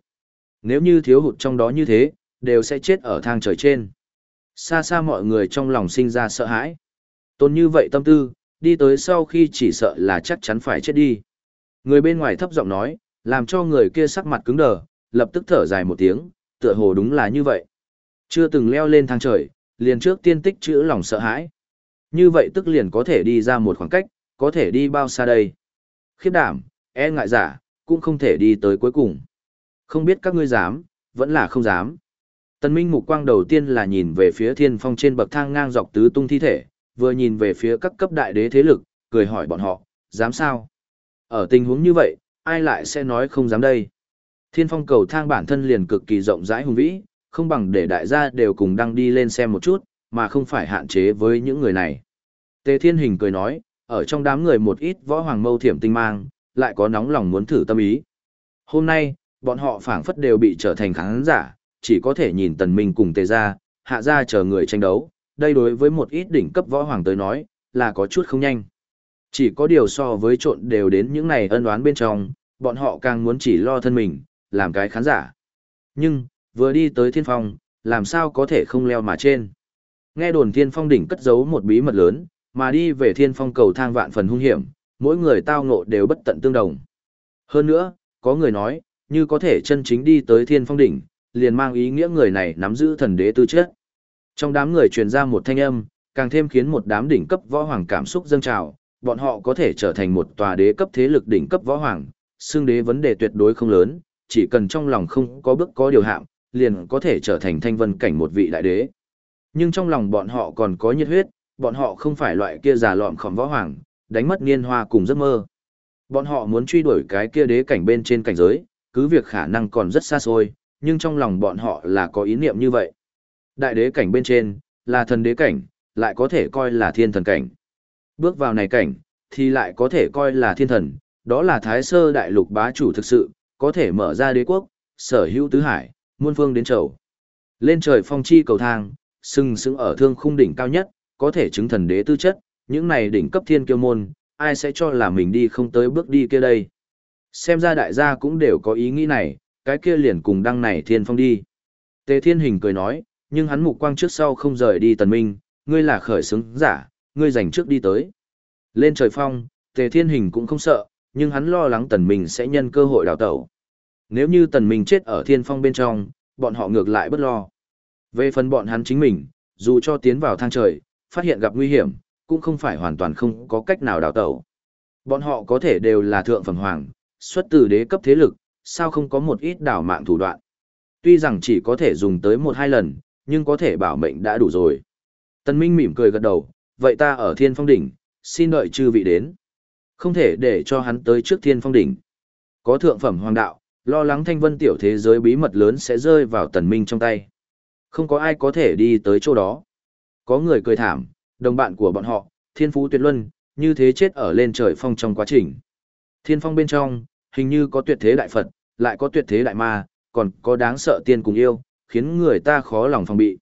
Nếu như thiếu hụt trong đó như thế, đều sẽ chết ở thang trời trên. Xa xa mọi người trong lòng sinh ra sợ hãi. Tôn như vậy tâm tư, đi tới sau khi chỉ sợ là chắc chắn phải chết đi. Người bên ngoài thấp giọng nói, làm cho người kia sắc mặt cứng đờ, lập tức thở dài một tiếng, tựa hồ đúng là như vậy. Chưa từng leo lên thang trời, liền trước tiên tích chữ lòng sợ hãi. Như vậy tức liền có thể đi ra một khoảng cách, có thể đi bao xa đây. Khiếp đảm, e ngại giả, cũng không thể đi tới cuối cùng. Không biết các ngươi dám, vẫn là không dám. Tần Minh mục quang đầu tiên là nhìn về phía thiên phong trên bậc thang ngang dọc tứ tung thi thể, vừa nhìn về phía các cấp đại đế thế lực, cười hỏi bọn họ, dám sao? Ở tình huống như vậy, ai lại sẽ nói không dám đây? Thiên phong cầu thang bản thân liền cực kỳ rộng rãi hùng vĩ, không bằng để đại gia đều cùng đăng đi lên xem một chút, mà không phải hạn chế với những người này. Tề Thiên Hình cười nói, ở trong đám người một ít võ hoàng mâu thiểm tinh mang, lại có nóng lòng muốn thử tâm ý. Hôm nay, bọn họ phảng phất đều bị trở thành khán giả, chỉ có thể nhìn tần minh cùng tề gia, hạ gia chờ người tranh đấu, đây đối với một ít đỉnh cấp võ hoàng tới nói, là có chút không nhanh. Chỉ có điều so với trộn đều đến những này ân oán bên trong, bọn họ càng muốn chỉ lo thân mình, làm cái khán giả. Nhưng, vừa đi tới thiên phong, làm sao có thể không leo mà trên. Nghe đồn thiên phong đỉnh cất giấu một bí mật lớn, mà đi về thiên phong cầu thang vạn phần hung hiểm, mỗi người tao ngộ đều bất tận tương đồng. Hơn nữa, có người nói, như có thể chân chính đi tới thiên phong đỉnh, liền mang ý nghĩa người này nắm giữ thần đế tư chất. Trong đám người truyền ra một thanh âm, càng thêm khiến một đám đỉnh cấp võ hoàng cảm xúc dâng trào, bọn họ có thể trở thành một tòa đế cấp thế lực đỉnh cấp võ hoàng, xương đế vấn đề tuyệt đối không lớn, chỉ cần trong lòng không có bước có điều hạm, liền có thể trở thành thanh vân cảnh một vị đại đế. Nhưng trong lòng bọn họ còn có nhiệt huyết, bọn họ không phải loại kia già lọm khỏm võ hoàng, đánh mất niên hoa cùng giấc mơ. Bọn họ muốn truy đuổi cái kia đế cảnh bên trên cảnh giới, cứ việc khả năng còn rất xa xôi, nhưng trong lòng bọn họ là có ý niệm như vậy. Đại đế cảnh bên trên, là thần đế cảnh, lại có thể coi là thiên thần cảnh. Bước vào này cảnh, thì lại có thể coi là thiên thần, đó là thái sơ đại lục bá chủ thực sự, có thể mở ra đế quốc, sở hữu tứ hải, muôn phương đến chầu. Lên trời phong chi cầu thang, sừng sững ở thương khung đỉnh cao nhất, có thể chứng thần đế tư chất, những này đỉnh cấp thiên kiêu môn, ai sẽ cho là mình đi không tới bước đi kia đây. Xem ra đại gia cũng đều có ý nghĩ này, cái kia liền cùng đăng này thiên phong đi. Tề thiên hình cười nói, nhưng hắn mục quang trước sau không rời đi tần minh, ngươi là khởi xứng giả, ngươi giành trước đi tới. Lên trời phong, tề thiên hình cũng không sợ, nhưng hắn lo lắng tần minh sẽ nhân cơ hội đào tẩu. Nếu như tần minh chết ở thiên phong bên trong, bọn họ ngược lại bất lo. Về phần bọn hắn chính mình, dù cho tiến vào thang trời, phát hiện gặp nguy hiểm, cũng không phải hoàn toàn không có cách nào đào tẩu. Bọn họ có thể đều là thượng phẩm hoàng, xuất từ đế cấp thế lực, sao không có một ít đảo mạng thủ đoạn. Tuy rằng chỉ có thể dùng tới một hai lần, nhưng có thể bảo mệnh đã đủ rồi. Tân Minh mỉm cười gật đầu, vậy ta ở thiên phong đỉnh, xin đợi chư vị đến. Không thể để cho hắn tới trước thiên phong đỉnh. Có thượng phẩm hoàng đạo, lo lắng thanh vân tiểu thế giới bí mật lớn sẽ rơi vào tần minh trong tay. Không có ai có thể đi tới chỗ đó. Có người cười thảm, đồng bạn của bọn họ, thiên phú tuyệt luân, như thế chết ở lên trời phong trong quá trình. Thiên phong bên trong, hình như có tuyệt thế đại Phật, lại có tuyệt thế đại ma, còn có đáng sợ tiên cùng yêu, khiến người ta khó lòng phòng bị.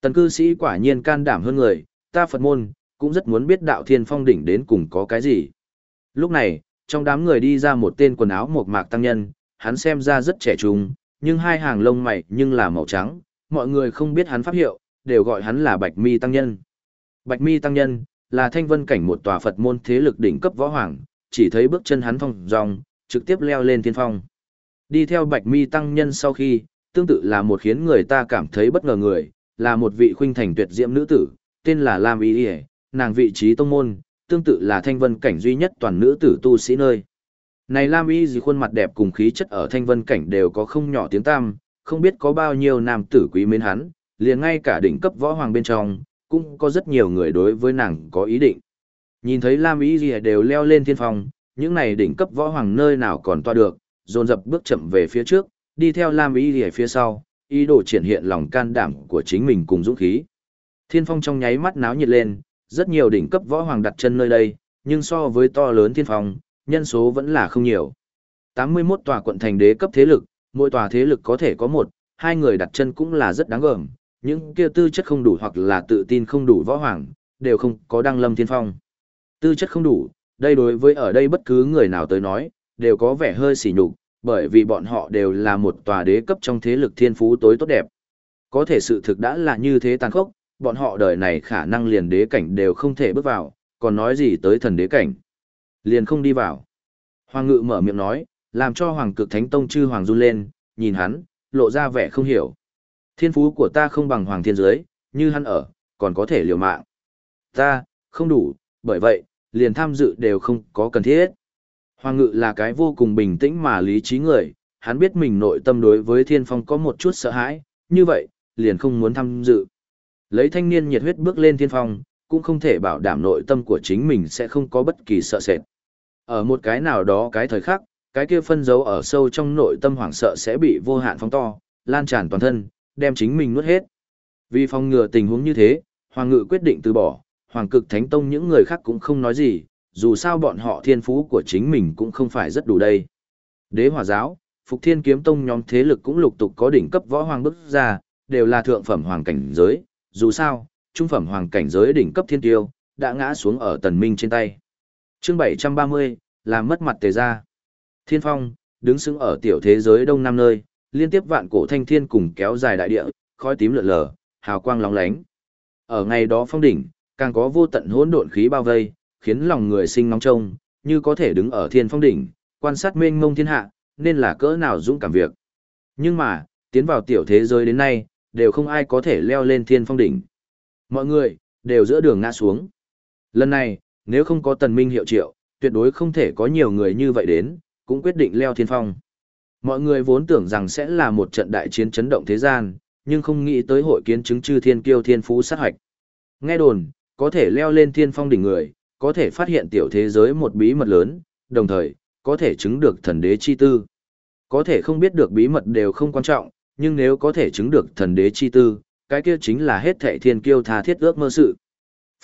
Tần cư sĩ quả nhiên can đảm hơn người, ta Phật môn, cũng rất muốn biết đạo thiên phong đỉnh đến cùng có cái gì. Lúc này, trong đám người đi ra một tên quần áo mộc mạc tăng nhân, hắn xem ra rất trẻ trung, nhưng hai hàng lông mày nhưng là màu trắng, mọi người không biết hắn pháp hiệu, đều gọi hắn là Bạch Mi tăng nhân. Bạch Mi tăng nhân là thanh vân cảnh một tòa Phật môn thế lực đỉnh cấp võ hoàng, chỉ thấy bước chân hắn phong dòng, trực tiếp leo lên thiên phong. Đi theo Bạch Mi tăng nhân sau khi, tương tự là một khiến người ta cảm thấy bất ngờ người, là một vị khuynh thành tuyệt diễm nữ tử, tên là Lam Y Điề, nàng vị trí tông môn, tương tự là thanh vân cảnh duy nhất toàn nữ tử tu sĩ nơi. Này Lam Y gì khuôn mặt đẹp cùng khí chất ở thanh vân cảnh đều có không nhỏ tiếng tam, không biết có bao nhiêu nam tử quý mến hắn, liền ngay cả đỉnh cấp võ hoàng bên trong, cũng có rất nhiều người đối với nàng có ý định. Nhìn thấy Lam Y gì đều leo lên thiên phong, những này đỉnh cấp võ hoàng nơi nào còn toa được, dồn dập bước chậm về phía trước, đi theo Lam Y ở phía sau, ý đồ triển hiện lòng can đảm của chính mình cùng dũng khí. Thiên phong trong nháy mắt náo nhiệt lên, rất nhiều đỉnh cấp võ hoàng đặt chân nơi đây, nhưng so với to lớn thiên phong, nhân số vẫn là không nhiều. 81 tòa quận thành đế cấp thế lực, mỗi tòa thế lực có thể có một, hai người đặt chân cũng là rất đáng gờm, những kia tư chất không đủ hoặc là tự tin không đủ võ hoàng, đều không có đăng lâm thiên phong. Tư chất không đủ, đây đối với ở đây bất cứ người nào tới nói, đều có vẻ hơi sỉ nhục, bởi vì bọn họ đều là một tòa đế cấp trong thế lực thiên phú tối tốt đẹp. Có thể sự thực đã là như thế tàn khốc, bọn họ đời này khả năng liền đế cảnh đều không thể bước vào, còn nói gì tới thần đế cảnh. Liền không đi vào. Hoàng ngự mở miệng nói, làm cho hoàng cực thánh tông chư hoàng run lên, nhìn hắn, lộ ra vẻ không hiểu. Thiên phú của ta không bằng hoàng thiên giới, như hắn ở, còn có thể liều mạng. Ta, không đủ, bởi vậy, liền tham dự đều không có cần thiết. Hoàng ngự là cái vô cùng bình tĩnh mà lý trí người, hắn biết mình nội tâm đối với thiên phong có một chút sợ hãi, như vậy, liền không muốn tham dự. Lấy thanh niên nhiệt huyết bước lên thiên phong, cũng không thể bảo đảm nội tâm của chính mình sẽ không có bất kỳ sợ sệt. Ở một cái nào đó cái thời khắc, cái kia phân dấu ở sâu trong nội tâm hoảng sợ sẽ bị vô hạn phóng to, lan tràn toàn thân, đem chính mình nuốt hết. Vì phòng ngừa tình huống như thế, Hoàng ngự quyết định từ bỏ, Hoàng cực Thánh Tông những người khác cũng không nói gì, dù sao bọn họ thiên phú của chính mình cũng không phải rất đủ đây. Đế Hòa Giáo, Phục Thiên Kiếm Tông nhóm thế lực cũng lục tục có đỉnh cấp võ hoàng bức ra, đều là thượng phẩm hoàng cảnh giới, dù sao, trung phẩm hoàng cảnh giới đỉnh cấp thiên tiêu, đã ngã xuống ở tần minh trên tay. Chương 730, làm mất mặt tề gia. Thiên Phong, đứng sững ở tiểu thế giới đông nam nơi, liên tiếp vạn cổ thanh thiên cùng kéo dài đại địa, khói tím lượn lờ, hào quang lóng lánh. Ở ngày đó phong đỉnh, càng có vô tận hỗn độn khí bao vây, khiến lòng người sinh nóng trông, như có thể đứng ở thiên phong đỉnh, quan sát mênh mông thiên hạ, nên là cỡ nào dũng cảm việc. Nhưng mà, tiến vào tiểu thế giới đến nay, đều không ai có thể leo lên thiên phong đỉnh. Mọi người, đều giữa đường ngã xuống. Lần này, nếu không có tần minh hiệu triệu, tuyệt đối không thể có nhiều người như vậy đến, cũng quyết định leo thiên phong. Mọi người vốn tưởng rằng sẽ là một trận đại chiến chấn động thế gian, nhưng không nghĩ tới hội kiến chứng chư thiên kiêu thiên phú sát hoạch. Nghe đồn, có thể leo lên thiên phong đỉnh người, có thể phát hiện tiểu thế giới một bí mật lớn, đồng thời, có thể chứng được thần đế chi tư. Có thể không biết được bí mật đều không quan trọng, nhưng nếu có thể chứng được thần đế chi tư, cái kia chính là hết thệ thiên kiêu tha thiết ước mơ sự.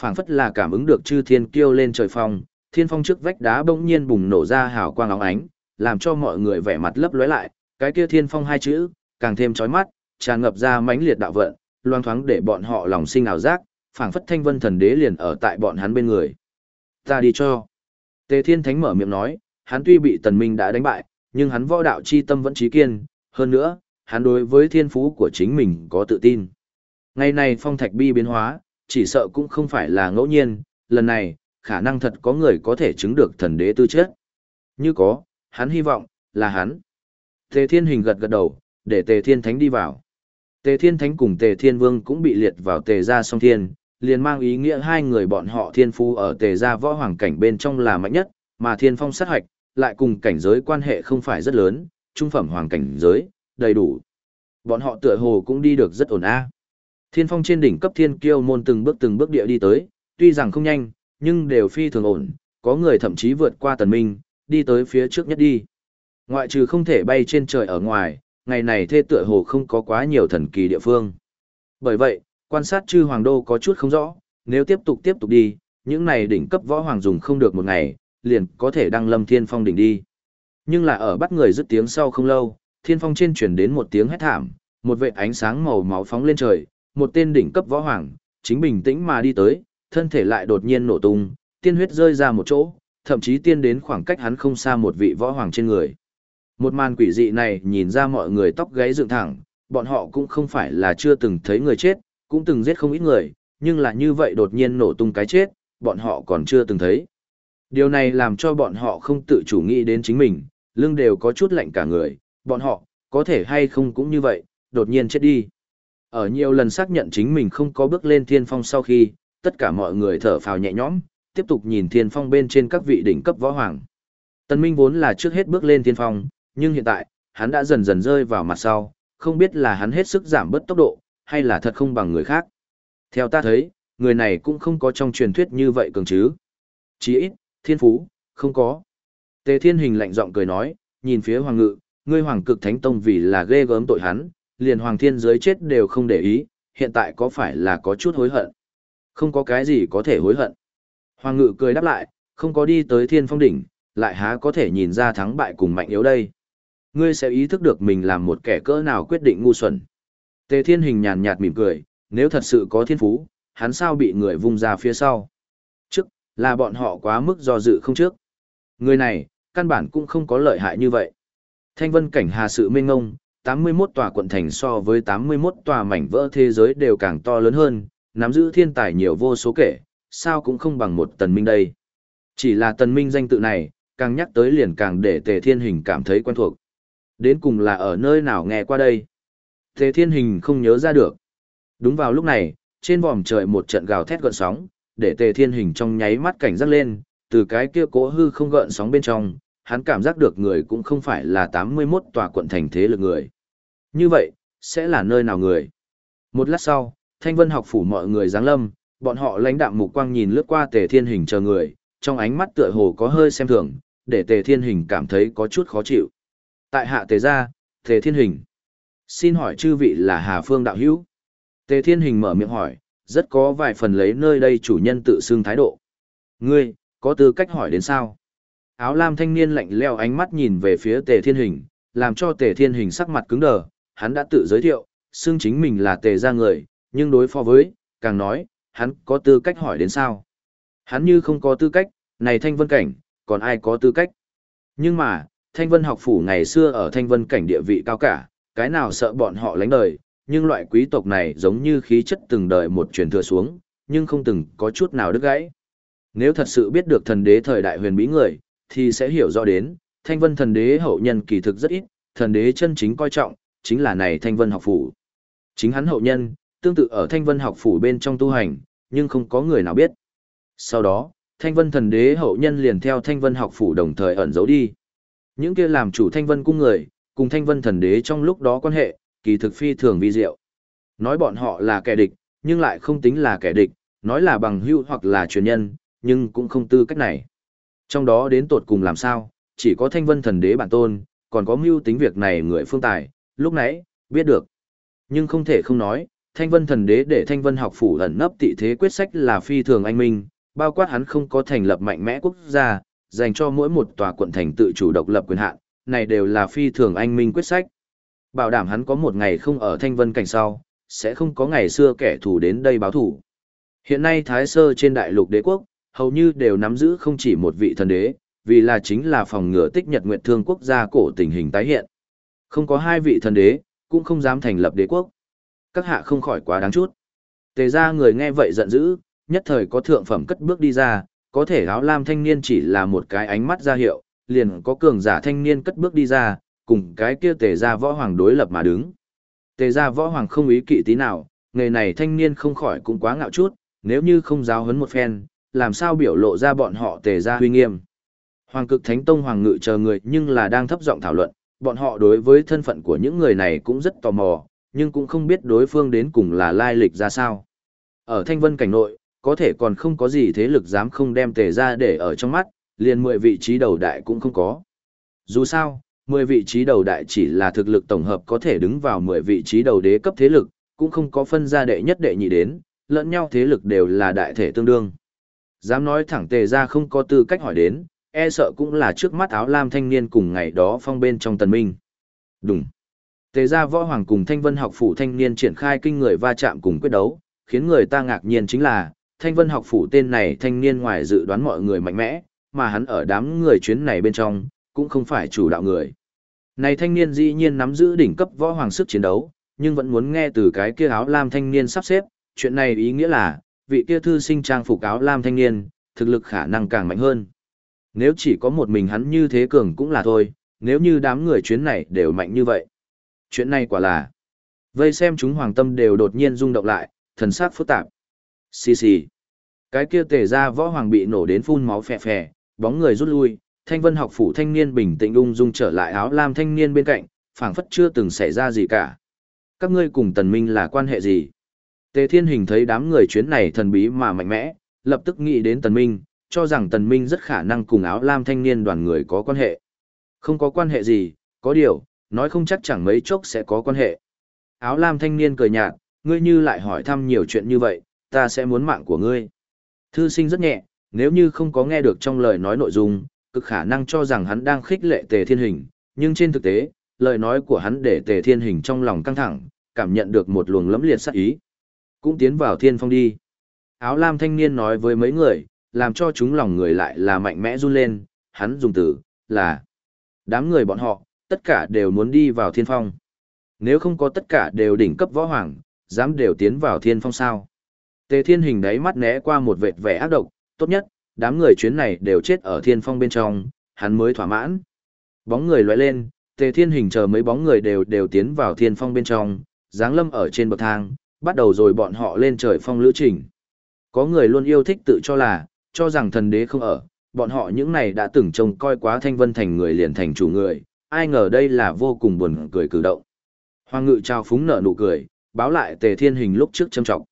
phảng phất là cảm ứng được chư thiên kiêu lên trời phong, thiên phong trước vách đá bỗng nhiên bùng nổ ra hào quang óng ánh, làm cho mọi người vẻ mặt lấp lóe lại, cái kia thiên phong hai chữ, càng thêm chói mắt, tràn ngập ra mãnh liệt đạo vận, loang thoáng để bọn họ lòng sinh ảo giác, phảng phất thanh vân thần đế liền ở tại bọn hắn bên người. Ta đi cho. Tề Thiên Thánh mở miệng nói, hắn tuy bị Tần Minh đã đánh bại, nhưng hắn võ đạo chi tâm vẫn trí kiên, hơn nữa, hắn đối với thiên phú của chính mình có tự tin. Ngày này phong thạch bi biến hóa, chỉ sợ cũng không phải là ngẫu nhiên, lần này, khả năng thật có người có thể chứng được thần đế tư chất. Như có, hắn hy vọng, là hắn. Tề Thiên Hình gật gật đầu, để Tề Thiên Thánh đi vào. Tề Thiên Thánh cùng Tề Thiên Vương cũng bị liệt vào Tề gia song thiên, liền mang ý nghĩa hai người bọn họ thiên phu ở Tề gia võ hoàng cảnh bên trong là mạnh nhất, mà Thiên Phong sát hoạch, lại cùng cảnh giới quan hệ không phải rất lớn, trung phẩm hoàng cảnh giới, đầy đủ. Bọn họ tựa hồ cũng đi được rất ổn a. Thiên Phong trên đỉnh cấp thiên kiêu môn từng bước từng bước địa đi tới, tuy rằng không nhanh, nhưng đều phi thường ổn, có người thậm chí vượt qua tần minh, đi tới phía trước nhất đi. Ngoại trừ không thể bay trên trời ở ngoài, ngày này thê tựa hồ không có quá nhiều thần kỳ địa phương. Bởi vậy, quan sát chư hoàng đô có chút không rõ, nếu tiếp tục tiếp tục đi, những này đỉnh cấp võ hoàng dùng không được một ngày, liền có thể đăng lâm thiên phong đỉnh đi. Nhưng là ở bắt người dứt tiếng sau không lâu, thiên phong trên chuyển đến một tiếng hét thảm, một vệ ánh sáng màu máu phóng lên trời, một tên đỉnh cấp võ hoàng, chính bình tĩnh mà đi tới, thân thể lại đột nhiên nổ tung, tiên huyết rơi ra một chỗ, thậm chí tiên đến khoảng cách hắn không xa một vị võ hoàng trên người. Một màn quỷ dị này nhìn ra mọi người tóc gáy dựng thẳng, bọn họ cũng không phải là chưa từng thấy người chết, cũng từng giết không ít người, nhưng là như vậy đột nhiên nổ tung cái chết, bọn họ còn chưa từng thấy. Điều này làm cho bọn họ không tự chủ nghĩ đến chính mình, lưng đều có chút lạnh cả người, bọn họ, có thể hay không cũng như vậy, đột nhiên chết đi. Ở nhiều lần xác nhận chính mình không có bước lên thiên phong sau khi, tất cả mọi người thở phào nhẹ nhõm, tiếp tục nhìn thiên phong bên trên các vị đỉnh cấp võ hoàng. Tần Minh vốn là trước hết bước lên thiên phong, nhưng hiện tại, hắn đã dần dần rơi vào mặt sau, không biết là hắn hết sức giảm bớt tốc độ, hay là thật không bằng người khác. Theo ta thấy, người này cũng không có trong truyền thuyết như vậy cường chứ. Chỉ ít, thiên phú, không có. Tề thiên hình lạnh giọng cười nói, nhìn phía hoàng ngự, Ngươi hoàng cực thánh tông vì là ghê gớm tội hắn, liền hoàng thiên giới chết đều không để ý, hiện tại có phải là có chút hối hận? Không có cái gì có thể hối hận. Hoàng ngự cười đáp lại, không có đi tới thiên phong đỉnh, lại há có thể nhìn ra thắng bại cùng mạnh yếu đây. Ngươi sẽ ý thức được mình làm một kẻ cỡ nào quyết định ngu xuẩn. Tề thiên hình nhàn nhạt mỉm cười, nếu thật sự có thiên phú, hắn sao bị người vung ra phía sau. Trước, là bọn họ quá mức do dự không trước. Người này, căn bản cũng không có lợi hại như vậy. Thanh vân cảnh hà sự mênh ngông, 81 tòa quận thành so với 81 tòa mảnh vỡ thế giới đều càng to lớn hơn, nắm giữ thiên tài nhiều vô số kể, sao cũng không bằng một tần minh đây. Chỉ là tần minh danh tự này, càng nhắc tới liền càng để tề thiên hình cảm thấy quen thuộc. Đến cùng là ở nơi nào nghe qua đây? Tề thiên hình không nhớ ra được. Đúng vào lúc này, trên vòm trời một trận gào thét gợn sóng, để tề thiên hình trong nháy mắt cảnh giác lên, từ cái kia cố hư không gợn sóng bên trong, hắn cảm giác được người cũng không phải là 81 tòa quận thành thế lực người. Như vậy, sẽ là nơi nào người? Một lát sau, thanh vân học phủ mọi người giáng lâm, bọn họ lãnh đạm mục quang nhìn lướt qua tề thiên hình chờ người, trong ánh mắt tựa hồ có hơi xem thường, để tề thiên hình cảm thấy có chút khó chịu. Tại hạ tề gia, tề thiên hình. Xin hỏi chư vị là Hà Phương đạo hữu? Tề thiên hình mở miệng hỏi, rất có vài phần lấy nơi đây chủ nhân tự xưng thái độ. Ngươi, có tư cách hỏi đến sao? Áo lam thanh niên lạnh leo ánh mắt nhìn về phía tề thiên hình, làm cho tề thiên hình sắc mặt cứng đờ, hắn đã tự giới thiệu, xưng chính mình là tề gia người, nhưng đối phó với, càng nói, hắn có tư cách hỏi đến sao? Hắn như không có tư cách, này thanh vân cảnh, còn ai có tư cách? Nhưng mà, thanh vân học phủ ngày xưa ở thanh vân cảnh địa vị cao cả, cái nào sợ bọn họ lánh đời, nhưng loại quý tộc này giống như khí chất từng đời một truyền thừa xuống, nhưng không từng có chút nào đứt gãy. Nếu thật sự biết được thần đế thời đại huyền bí người, thì sẽ hiểu rõ đến, thanh vân thần đế hậu nhân kỳ thực rất ít, thần đế chân chính coi trọng, chính là này thanh vân học phủ. Chính hắn hậu nhân, tương tự ở thanh vân học phủ bên trong tu hành, nhưng không có người nào biết. Sau đó, thanh vân thần đế hậu nhân liền theo thanh vân học phủ đồng thời ẩn giấu đi. Những kia làm chủ thanh vân cung người, cùng thanh vân thần đế trong lúc đó quan hệ, kỳ thực phi thường vi diệu. Nói bọn họ là kẻ địch, nhưng lại không tính là kẻ địch, nói là bằng hữu hoặc là truyền nhân, nhưng cũng không tư cách này. Trong đó đến tột cùng làm sao, chỉ có thanh vân thần đế bản tôn, còn có mưu tính việc này người phương tài, lúc nãy, biết được. Nhưng không thể không nói, thanh vân thần đế để thanh vân học phủ ẩn nấp tị thế quyết sách là phi thường anh minh, bao quát hắn không có thành lập mạnh mẽ quốc gia, dành cho mỗi một tòa quận thành tự chủ độc lập quyền hạn, này đều là phi thường anh minh quyết sách. Bảo đảm hắn có một ngày không ở thanh vân cảnh sau, sẽ không có ngày xưa kẻ thù đến đây báo thù. Hiện nay Thái Sơ trên đại lục đế quốc, hầu như đều nắm giữ không chỉ một vị thần đế, vì là chính là phòng ngừa tích nhật nguyện thương quốc gia cổ tình hình tái hiện. Không có hai vị thần đế, cũng không dám thành lập đế quốc. Các hạ không khỏi quá đáng chút. Tề ra người nghe vậy giận dữ, nhất thời có thượng phẩm cất bước đi ra, có thể áo lam thanh niên chỉ là một cái ánh mắt ra hiệu, liền có cường giả thanh niên cất bước đi ra, cùng cái kia tề ra võ hoàng đối lập mà đứng. Tề ra võ hoàng không ý kỵ tí nào, nghề này thanh niên không khỏi cũng quá ngạo chút, nếu như không giáo huấn một phen, làm sao biểu lộ ra bọn họ tề ra huy nghiêm. Hoàng cực thánh tông hoàng ngự chờ người nhưng là đang thấp giọng thảo luận, bọn họ đối với thân phận của những người này cũng rất tò mò, nhưng cũng không biết đối phương đến cùng là lai lịch ra sao. Ở thanh vân cảnh nội, có thể còn không có gì thế lực dám không đem tề ra để ở trong mắt, liền 10 vị trí đầu đại cũng không có. Dù sao, 10 vị trí đầu đại chỉ là thực lực tổng hợp có thể đứng vào 10 vị trí đầu đế cấp thế lực, cũng không có phân ra đệ nhất đệ nhị đến, lẫn nhau thế lực đều là đại thể tương đương. Dám nói thẳng tề ra không có tư cách hỏi đến, e sợ cũng là trước mắt áo lam thanh niên cùng ngày đó phong bên trong tần minh. Đúng. Tề ra võ hoàng cùng thanh vân học phủ thanh niên triển khai kinh người va chạm cùng quyết đấu, khiến người ta ngạc nhiên chính là, thanh vân học phủ tên này thanh niên ngoài dự đoán mọi người mạnh mẽ, mà hắn ở đám người chuyến này bên trong, cũng không phải chủ đạo người. Này thanh niên dĩ nhiên nắm giữ đỉnh cấp võ hoàng sức chiến đấu, nhưng vẫn muốn nghe từ cái kia áo lam thanh niên sắp xếp, chuyện này ý nghĩa là, vị kia thư sinh trang phục áo lam thanh niên, thực lực khả năng càng mạnh hơn. Nếu chỉ có một mình hắn như thế cường cũng là thôi, nếu như đám người chuyến này đều mạnh như vậy. Chuyện này quả là, vây xem chúng hoàng tâm đều đột nhiên rung động lại, thần sắc phức tạp. Xì xì. Cái kia tề ra võ hoàng bị nổ đến phun máu phè phè, bóng người rút lui, thanh vân học phủ thanh niên bình tĩnh ung dung trở lại áo lam thanh niên bên cạnh, phảng phất chưa từng xảy ra gì cả. Các ngươi cùng tần minh là quan hệ gì? Tề thiên hình thấy đám người chuyến này thần bí mà mạnh mẽ, lập tức nghĩ đến tần minh, cho rằng tần minh rất khả năng cùng áo lam thanh niên đoàn người có quan hệ. Không có quan hệ gì, có điều, nói không chắc chẳng mấy chốc sẽ có quan hệ. Áo lam thanh niên cười nhạt, ngươi như lại hỏi thăm nhiều chuyện như vậy, ta sẽ muốn mạng của ngươi. Thư sinh rất nhẹ, nếu như không có nghe được trong lời nói nội dung, cực khả năng cho rằng hắn đang khích lệ tề thiên hình, nhưng trên thực tế, lời nói của hắn để tề thiên hình trong lòng căng thẳng, cảm nhận được một luồng lẫm liệt sát ý. Cũng tiến vào thiên phong đi. Áo lam thanh niên nói với mấy người, làm cho chúng lòng người lại là mạnh mẽ run lên, hắn dùng từ, là đám người bọn họ, tất cả đều muốn đi vào thiên phong. Nếu không có tất cả đều đỉnh cấp võ hoàng, dám đều tiến vào thiên phong sao. Tề thiên hình đáy mắt né qua một vệt vẻ ác độc, tốt nhất, đám người chuyến này đều chết ở thiên phong bên trong, hắn mới thỏa mãn. Bóng người loại lên, tề thiên hình chờ mấy bóng người đều đều tiến vào thiên phong bên trong, dáng lâm ở trên bậc thang, bắt đầu rồi bọn họ lên trời phong lữ trình. Có người luôn yêu thích tự cho là, cho rằng thần đế không ở, bọn họ những này đã từng trông coi quá thanh vân thành người liền thành chủ người, ai ngờ đây là vô cùng buồn cười cử động. Hoàng ngự trao phúng nở nụ cười, báo lại tề thiên hình lúc trước châm trọng.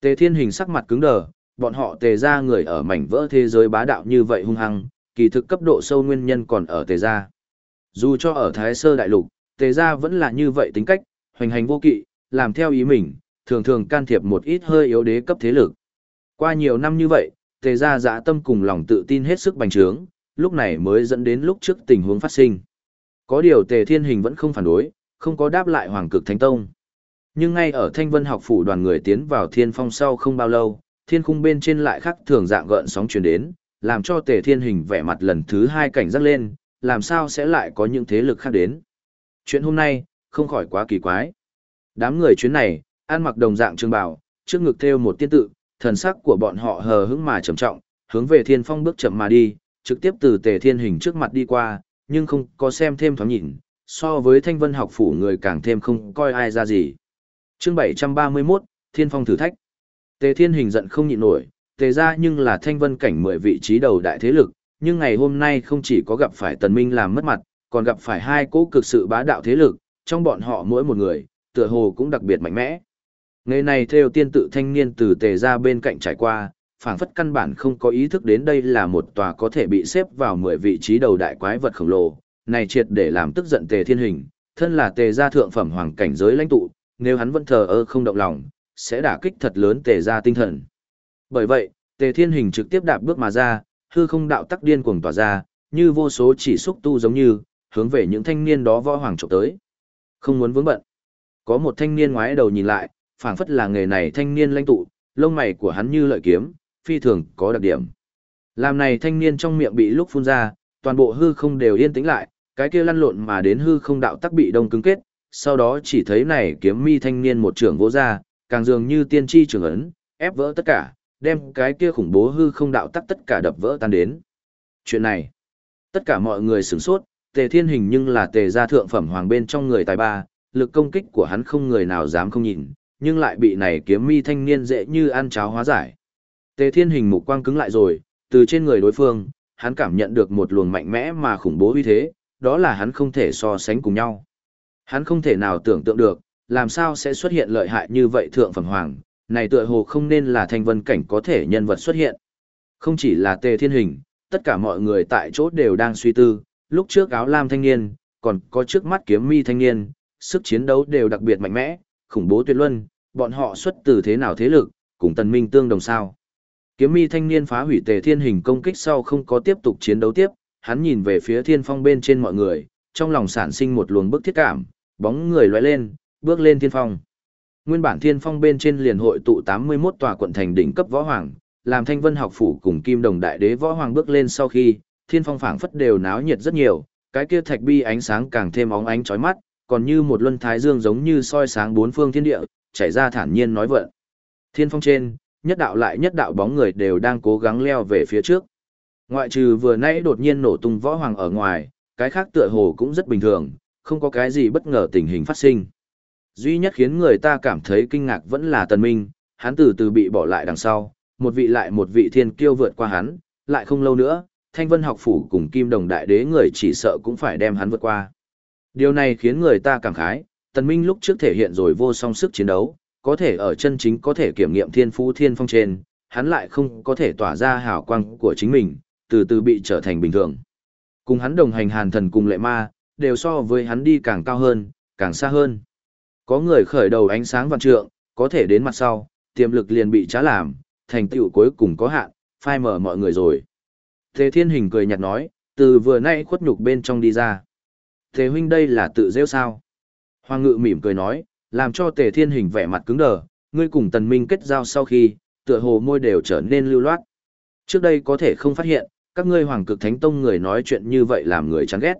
Tề thiên hình sắc mặt cứng đờ, bọn họ tề ra người ở mảnh vỡ thế giới bá đạo như vậy hung hăng, kỳ thực cấp độ sâu nguyên nhân còn ở tề gia. Dù cho ở Thái Sơ Đại Lục, tề gia vẫn là như vậy tính cách, hoành hành vô kỵ, làm theo ý mình, thường thường can thiệp một ít hơi yếu đế cấp thế lực. Qua nhiều năm như vậy, tề gia dã tâm cùng lòng tự tin hết sức bành trướng, lúc này mới dẫn đến lúc trước tình huống phát sinh. Có điều tề thiên hình vẫn không phản đối, không có đáp lại hoàng cực thánh tông. Nhưng ngay ở thanh vân học phủ đoàn người tiến vào thiên phong sau không bao lâu, thiên khung bên trên lại khắc thường dạng gợn sóng truyền đến, làm cho tề thiên hình vẻ mặt lần thứ hai cảnh giác lên, làm sao sẽ lại có những thế lực khác đến. Chuyện hôm nay, không khỏi quá kỳ quái. Đám người chuyến này, ăn mặc đồng dạng trường bào, trước ngực theo một tiên tự, thần sắc của bọn họ hờ hững mà trầm trọng, hướng về thiên phong bước chậm mà đi, trực tiếp từ tề thiên hình trước mặt đi qua, nhưng không có xem thêm thoáng nhìn, so với thanh vân học phủ người càng thêm không coi ai ra gì. chương 731, Thiên Phong thử thách. Tề thiên hình giận không nhịn nổi, tề ra nhưng là thanh vân cảnh 10 vị trí đầu đại thế lực, nhưng ngày hôm nay không chỉ có gặp phải tần minh làm mất mặt, còn gặp phải hai cố cực sự bá đạo thế lực, trong bọn họ mỗi một người, tựa hồ cũng đặc biệt mạnh mẽ. Ngày này theo tiên tự thanh niên từ tề ra bên cạnh trải qua, phảng phất căn bản không có ý thức đến đây là một tòa có thể bị xếp vào 10 vị trí đầu đại quái vật khổng lồ, này triệt để làm tức giận tề thiên hình, thân là tề gia thượng phẩm hoàng cảnh giới lãnh tụ, nếu hắn vẫn thờ ơ không động lòng, sẽ đả kích thật lớn tề ra tinh thần. Bởi vậy, tề thiên hình trực tiếp đạp bước mà ra, hư không đạo tắc điên cuồng tỏa ra, như vô số chỉ xúc tu giống như, hướng về những thanh niên đó võ hoàng trộm tới. Không muốn vướng bận. Có một thanh niên ngoái đầu nhìn lại, phảng phất là nghề này thanh niên lãnh tụ, lông mày của hắn như lợi kiếm, phi thường có đặc điểm. Làm này thanh niên trong miệng bị lúc phun ra, toàn bộ hư không đều yên tĩnh lại, cái kia lăn lộn mà đến hư không đạo tắc bị đông cứng kết, sau đó chỉ thấy này kiếm mi thanh niên một trưởng vỗ ra, càng dường như tiên tri trường ấn, ép vỡ tất cả, đem cái kia khủng bố hư không đạo tắc tất cả đập vỡ tan đến. Chuyện này, tất cả mọi người sửng sốt, tề thiên hình nhưng là tề gia thượng phẩm hoàng bên trong người tài ba, lực công kích của hắn không người nào dám không nhìn, nhưng lại bị này kiếm mi thanh niên dễ như ăn cháo hóa giải. Tề thiên hình mục quang cứng lại rồi, từ trên người đối phương, hắn cảm nhận được một luồng mạnh mẽ mà khủng bố uy thế, đó là hắn không thể so sánh cùng nhau. Hắn không thể nào tưởng tượng được, làm sao sẽ xuất hiện lợi hại như vậy thượng phẩm hoàng, này tựa hồ không nên là thanh vân cảnh có thể nhân vật xuất hiện. Không chỉ là tề thiên hình, tất cả mọi người tại chỗ đều đang suy tư, lúc trước áo lam thanh niên, còn có trước mắt kiếm mi thanh niên, sức chiến đấu đều đặc biệt mạnh mẽ, khủng bố tuyệt luân, bọn họ xuất từ thế nào thế lực, cùng tần minh tương đồng sao. Kiếm mi thanh niên phá hủy tề thiên hình công kích sau không có tiếp tục chiến đấu tiếp, hắn nhìn về phía thiên phong bên trên mọi người, trong lòng sản sinh một luồng bức thiết cảm, bóng người lóe lên, bước lên thiên phong. Nguyên bản thiên phong bên trên liền hội tụ 81 tòa quận thành đỉnh cấp võ hoàng, làm thanh vân học phủ cùng kim đồng đại đế võ hoàng bước lên sau khi, thiên phong phảng phất đều náo nhiệt rất nhiều, cái kia thạch bi ánh sáng càng thêm óng ánh chói mắt, còn như một luân thái dương giống như soi sáng bốn phương thiên địa, chảy ra thản nhiên nói vận. Thiên phong trên, nhất đạo lại nhất đạo bóng người đều đang cố gắng leo về phía trước. Ngoại trừ vừa nãy đột nhiên nổ tung võ hoàng ở ngoài, cái khác tựa hồ cũng rất bình thường, không có cái gì bất ngờ tình hình phát sinh. Duy nhất khiến người ta cảm thấy kinh ngạc vẫn là tần minh, hắn từ từ bị bỏ lại đằng sau, một vị lại một vị thiên kiêu vượt qua hắn, lại không lâu nữa, thanh vân học phủ cùng kim đồng đại đế người chỉ sợ cũng phải đem hắn vượt qua. Điều này khiến người ta cảm khái, tần minh lúc trước thể hiện rồi vô song sức chiến đấu, có thể ở chân chính có thể kiểm nghiệm thiên phú thiên phong trên, hắn lại không có thể tỏa ra hào quang của chính mình, từ từ bị trở thành bình thường. Cùng hắn đồng hành hàn thần cùng lệ ma, đều so với hắn đi càng cao hơn, càng xa hơn. Có người khởi đầu ánh sáng vạn trượng, có thể đến mặt sau, tiềm lực liền bị trá làm, thành tựu cuối cùng có hạn, phai mở mọi người rồi. thế Thiên Hình cười nhạt nói, từ vừa nay khuất nhục bên trong đi ra. thế huynh đây là tự rêu sao? Hoàng ngự mỉm cười nói, làm cho Tề Thiên Hình vẻ mặt cứng đờ, ngươi cùng Tần Minh kết giao sau khi, tựa hồ môi đều trở nên lưu loát. Trước đây có thể không phát hiện, các ngươi Hoàng cực Thánh Tông người nói chuyện như vậy làm người chán ghét.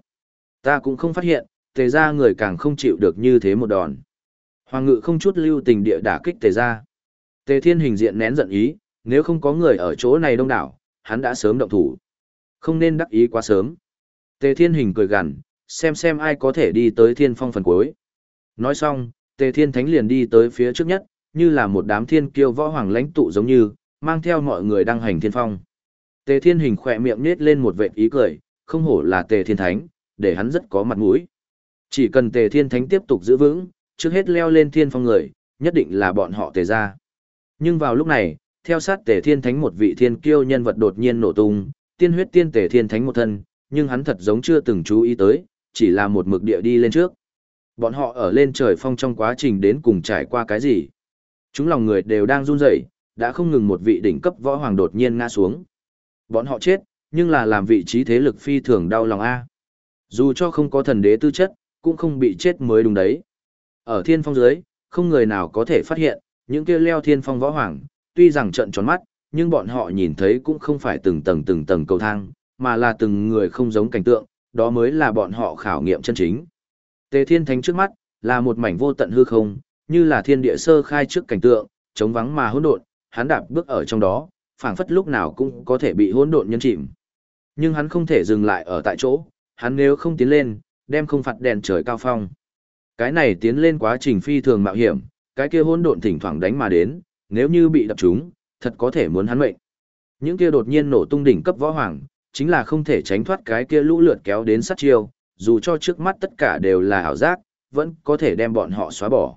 Ta cũng không phát hiện, Tề ra người càng không chịu được như thế một đòn. Hoàng ngự không chút lưu tình địa đả kích Tề gia. Tề Thiên Hình diện nén giận ý, nếu không có người ở chỗ này đông đảo, hắn đã sớm động thủ. Không nên đắc ý quá sớm. Tề Thiên Hình cười gằn, xem xem ai có thể đi tới thiên phong phần cuối. Nói xong, Tề Thiên Thánh liền đi tới phía trước nhất, như là một đám thiên kiêu võ hoàng lãnh tụ giống như, mang theo mọi người đăng hành thiên phong. Tề Thiên Hình khỏe miệng nết lên một vệt ý cười, không hổ là Tề Thiên Thánh, để hắn rất có mặt mũi. Chỉ cần Tề Thiên Thánh tiếp tục giữ vững, trước hết leo lên thiên phong người, nhất định là bọn họ Tề ra. Nhưng vào lúc này, theo sát Tề Thiên Thánh một vị thiên kiêu nhân vật đột nhiên nổ tung, tiên huyết tiên Tề Thiên Thánh một thân, nhưng hắn thật giống chưa từng chú ý tới, chỉ là một mực địa đi lên trước. Bọn họ ở lên trời phong trong quá trình đến cùng trải qua cái gì? Chúng lòng người đều đang run rẩy, đã không ngừng một vị đỉnh cấp võ hoàng đột nhiên ngã xuống. Bọn họ chết, nhưng là làm vị trí thế lực phi thường đau lòng a. Dù cho không có thần đế tư chất, cũng không bị chết mới đúng đấy. Ở thiên phong dưới, không người nào có thể phát hiện, những kia leo thiên phong võ hoàng, tuy rằng trận tròn mắt, nhưng bọn họ nhìn thấy cũng không phải từng tầng từng tầng cầu thang, mà là từng người không giống cảnh tượng, đó mới là bọn họ khảo nghiệm chân chính. Tề Thiên Thánh trước mắt, là một mảnh vô tận hư không, như là thiên địa sơ khai trước cảnh tượng, trống vắng mà hỗn độn, hắn đạp bước ở trong đó, phảng phất lúc nào cũng có thể bị hỗn độn nhân chìm. Nhưng hắn không thể dừng lại ở tại chỗ, hắn nếu không tiến lên, đem không phạt đèn trời cao phong. Cái này tiến lên quá trình phi thường mạo hiểm, cái kia hỗn độn thỉnh thoảng đánh mà đến, nếu như bị đập trúng, thật có thể muốn hắn mệnh. Những kia đột nhiên nổ tung đỉnh cấp võ hoàng, chính là không thể tránh thoát cái kia lũ lượt kéo đến sát chiêu, dù cho trước mắt tất cả đều là ảo giác, vẫn có thể đem bọn họ xóa bỏ.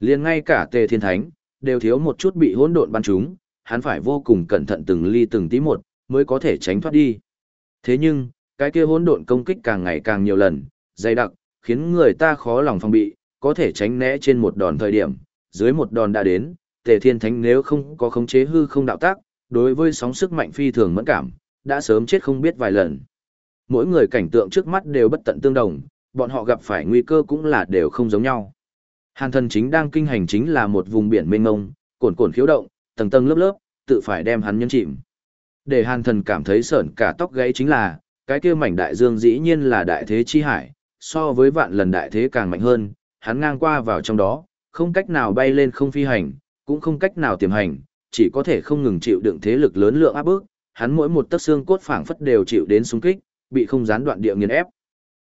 Liền ngay cả Tề Thiên Thánh, đều thiếu một chút bị hỗn độn bắn trúng, hắn phải vô cùng cẩn thận từng ly từng tí một, mới có thể tránh thoát đi. Thế nhưng, cái kia hỗn độn công kích càng ngày càng nhiều lần, dày đặc, khiến người ta khó lòng phòng bị, có thể tránh né trên một đòn thời điểm, dưới một đòn đã đến, Tề Thiên Thánh nếu không có khống chế hư không đạo tác, đối với sóng sức mạnh phi thường mẫn cảm, đã sớm chết không biết vài lần. Mỗi người cảnh tượng trước mắt đều bất tận tương đồng, bọn họ gặp phải nguy cơ cũng là đều không giống nhau. Hàn thần chính đang kinh hành chính là một vùng biển mênh mông, cồn cồn khiếu động, tầng tầng lớp lớp, tự phải đem hắn nhấn chìm. Để hàn thần cảm thấy sởn cả tóc gáy chính là, cái kia mảnh đại dương dĩ nhiên là đại thế chi hải, so với vạn lần đại thế càng mạnh hơn, hắn ngang qua vào trong đó, không cách nào bay lên không phi hành, cũng không cách nào tiềm hành, chỉ có thể không ngừng chịu đựng thế lực lớn lượng áp bức, hắn mỗi một tấc xương cốt phảng phất đều chịu đến xung kích, bị không gián đoạn địa nghiền ép.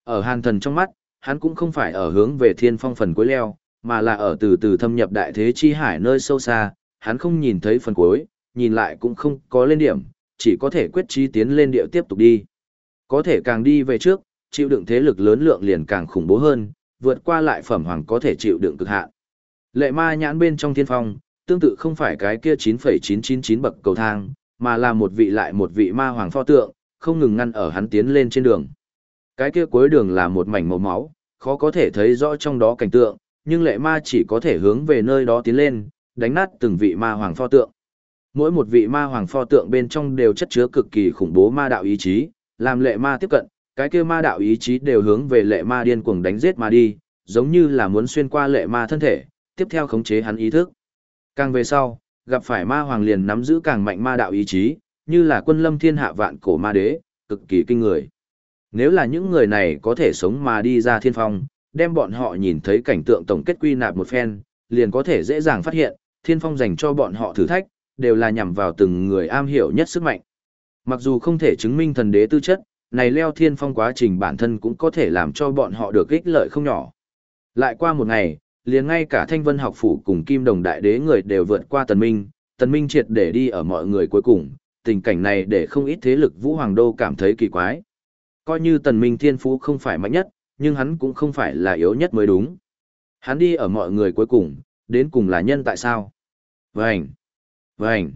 Ở Hàn Thần trong mắt, hắn cũng không phải ở hướng về thiên phong phần cuối leo, mà là ở từ từ thâm nhập đại thế chi hải nơi sâu xa, hắn không nhìn thấy phần cuối, nhìn lại cũng không có lên điểm, chỉ có thể quyết chí tiến lên địa tiếp tục đi. Có thể càng đi về trước, chịu đựng thế lực lớn lượng liền càng khủng bố hơn, vượt qua lại phẩm hoàng có thể chịu đựng cực hạn. Lệ ma nhãn bên trong thiên phong, tương tự không phải cái kia 9,999 bậc cầu thang, mà là một vị lại một vị ma hoàng pho tượng, không ngừng ngăn ở hắn tiến lên trên đường. Cái kia cuối đường là một mảnh màu máu, khó có thể thấy rõ trong đó cảnh tượng, nhưng lệ ma chỉ có thể hướng về nơi đó tiến lên, đánh nát từng vị ma hoàng pho tượng. Mỗi một vị ma hoàng pho tượng bên trong đều chất chứa cực kỳ khủng bố ma đạo ý chí, làm lệ ma tiếp cận, cái kia ma đạo ý chí đều hướng về lệ ma điên cuồng đánh giết ma đi, giống như là muốn xuyên qua lệ ma thân thể, tiếp theo khống chế hắn ý thức. Càng về sau, gặp phải ma hoàng liền nắm giữ càng mạnh ma đạo ý chí, như là quân lâm thiên hạ vạn cổ ma đế, cực kỳ kinh người. Nếu là những người này có thể sống mà đi ra thiên phong, đem bọn họ nhìn thấy cảnh tượng tổng kết quy nạp một phen, liền có thể dễ dàng phát hiện, thiên phong dành cho bọn họ thử thách, đều là nhằm vào từng người am hiểu nhất sức mạnh. Mặc dù không thể chứng minh thần đế tư chất, này leo thiên phong quá trình bản thân cũng có thể làm cho bọn họ được ích lợi không nhỏ. Lại qua một ngày, liền ngay cả thanh vân học phủ cùng kim đồng đại đế người đều vượt qua tần minh, tần minh triệt để đi ở mọi người cuối cùng, tình cảnh này để không ít thế lực vũ hoàng đô cảm thấy kỳ quái. Coi như tần minh thiên phú không phải mạnh nhất, nhưng hắn cũng không phải là yếu nhất mới đúng. Hắn đi ở mọi người cuối cùng, đến cùng là nhân tại sao? Vânh! Vânh!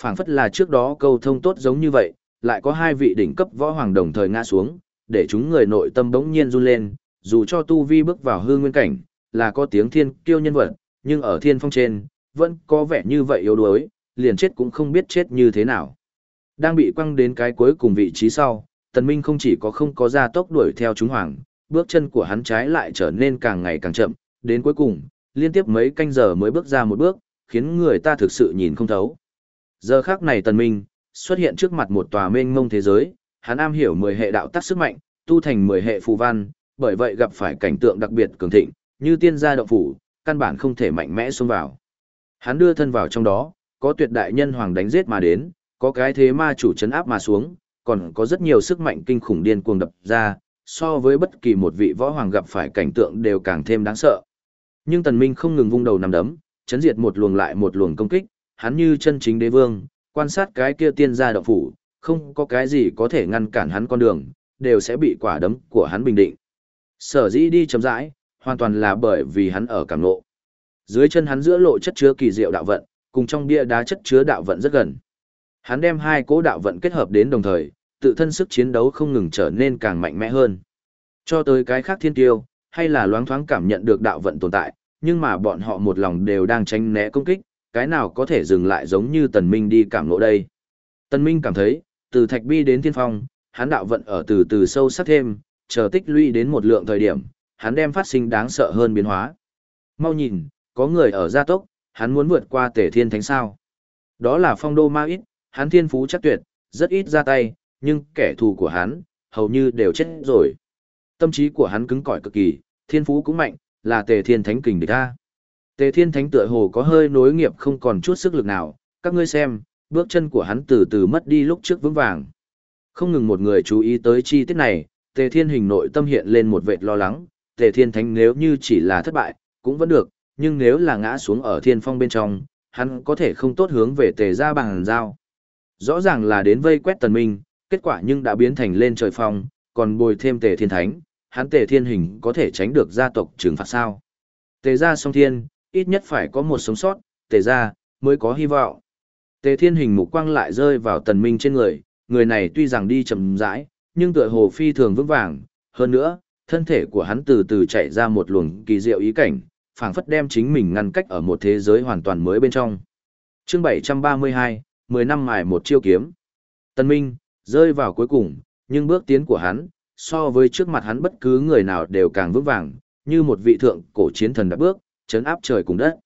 phảng phất là trước đó câu thông tốt giống như vậy, lại có hai vị đỉnh cấp võ hoàng đồng thời ngã xuống, để chúng người nội tâm bỗng nhiên run lên, dù cho tu vi bước vào hư nguyên cảnh, là có tiếng thiên kiêu nhân vật, nhưng ở thiên phong trên, vẫn có vẻ như vậy yếu đuối, liền chết cũng không biết chết như thế nào. Đang bị quăng đến cái cuối cùng vị trí sau, tần minh không chỉ có không có ra tốc đuổi theo chúng hoàng, bước chân của hắn trái lại trở nên càng ngày càng chậm, đến cuối cùng, liên tiếp mấy canh giờ mới bước ra một bước, khiến người ta thực sự nhìn không thấu. Giờ khắc này tần minh, xuất hiện trước mặt một tòa mênh mông thế giới, hắn am hiểu 10 hệ đạo tác sức mạnh, tu thành 10 hệ phù văn, bởi vậy gặp phải cảnh tượng đặc biệt cường thịnh, như tiên gia động phủ, căn bản không thể mạnh mẽ xông vào. Hắn đưa thân vào trong đó, có tuyệt đại nhân hoàng đánh giết mà đến, có cái thế ma chủ chấn áp mà xuống, còn có rất nhiều sức mạnh kinh khủng điên cuồng đập ra, so với bất kỳ một vị võ hoàng gặp phải cảnh tượng đều càng thêm đáng sợ. Nhưng Tần Minh không ngừng vung đầu nằm đấm, chấn diệt một luồng lại một luồng công kích, hắn như chân chính đế vương, quan sát cái kia tiên gia động phủ, không có cái gì có thể ngăn cản hắn con đường, đều sẽ bị quả đấm của hắn bình định. Sở dĩ đi chấm rãi, hoàn toàn là bởi vì hắn ở cảm ngộ. Dưới chân hắn giữa lộ chất chứa kỳ diệu đạo vận, cùng trong bia đá chất chứa đạo vận rất gần. Hắn đem hai cố đạo vận kết hợp đến đồng thời, tự thân sức chiến đấu không ngừng trở nên càng mạnh mẽ hơn. Cho tới cái khác thiên tiêu, hay là loáng thoáng cảm nhận được đạo vận tồn tại, nhưng mà bọn họ một lòng đều đang tránh né công kích, cái nào có thể dừng lại giống như Tần Minh đi cảm ngộ đây. Tần Minh cảm thấy, từ thạch bi đến thiên phong, hắn đạo vận ở từ từ sâu sắc thêm, chờ tích lũy đến một lượng thời điểm, hắn đem phát sinh đáng sợ hơn biến hóa. Mau nhìn, có người ở gia tốc, hắn muốn vượt qua tể thiên thánh sao. Đó là phong đô ma ít, hắn thiên phú chắc tuyệt, rất ít ra tay, nhưng kẻ thù của hắn, hầu như đều chết rồi. Tâm trí của hắn cứng cỏi cực kỳ, thiên phú cũng mạnh, là tề thiên thánh kình địch ta. Tề thiên thánh tựa hồ có hơi nối nghiệp không còn chút sức lực nào, các ngươi xem, bước chân của hắn từ từ mất đi lúc trước vững vàng. Không ngừng một người chú ý tới chi tiết này, tề thiên hình nội tâm hiện lên một vệt lo lắng, tề thiên thánh nếu như chỉ là thất bại, cũng vẫn được, nhưng nếu là ngã xuống ở thiên phong bên trong, hắn có thể không tốt hướng về tề ra bằng dao. Rõ ràng là đến vây quét tần minh, kết quả nhưng đã biến thành lên trời phong, còn bồi thêm tề thiên thánh, hắn tề thiên hình có thể tránh được gia tộc trừng phạt sao. Tề ra song thiên, ít nhất phải có một sống sót, tề ra, mới có hy vọng. Tề thiên hình mục quang lại rơi vào tần minh trên người, người này tuy rằng đi chậm rãi, nhưng tựa hồ phi thường vững vàng, hơn nữa, thân thể của hắn từ từ chạy ra một luồng kỳ diệu ý cảnh, phảng phất đem chính mình ngăn cách ở một thế giới hoàn toàn mới bên trong. Chương 732, 10 năm mài một chiêu kiếm. Tân Minh, rơi vào cuối cùng, nhưng bước tiến của hắn, so với trước mặt hắn bất cứ người nào đều càng vững vàng, như một vị thượng cổ chiến thần đã bước, chấn áp trời cùng đất.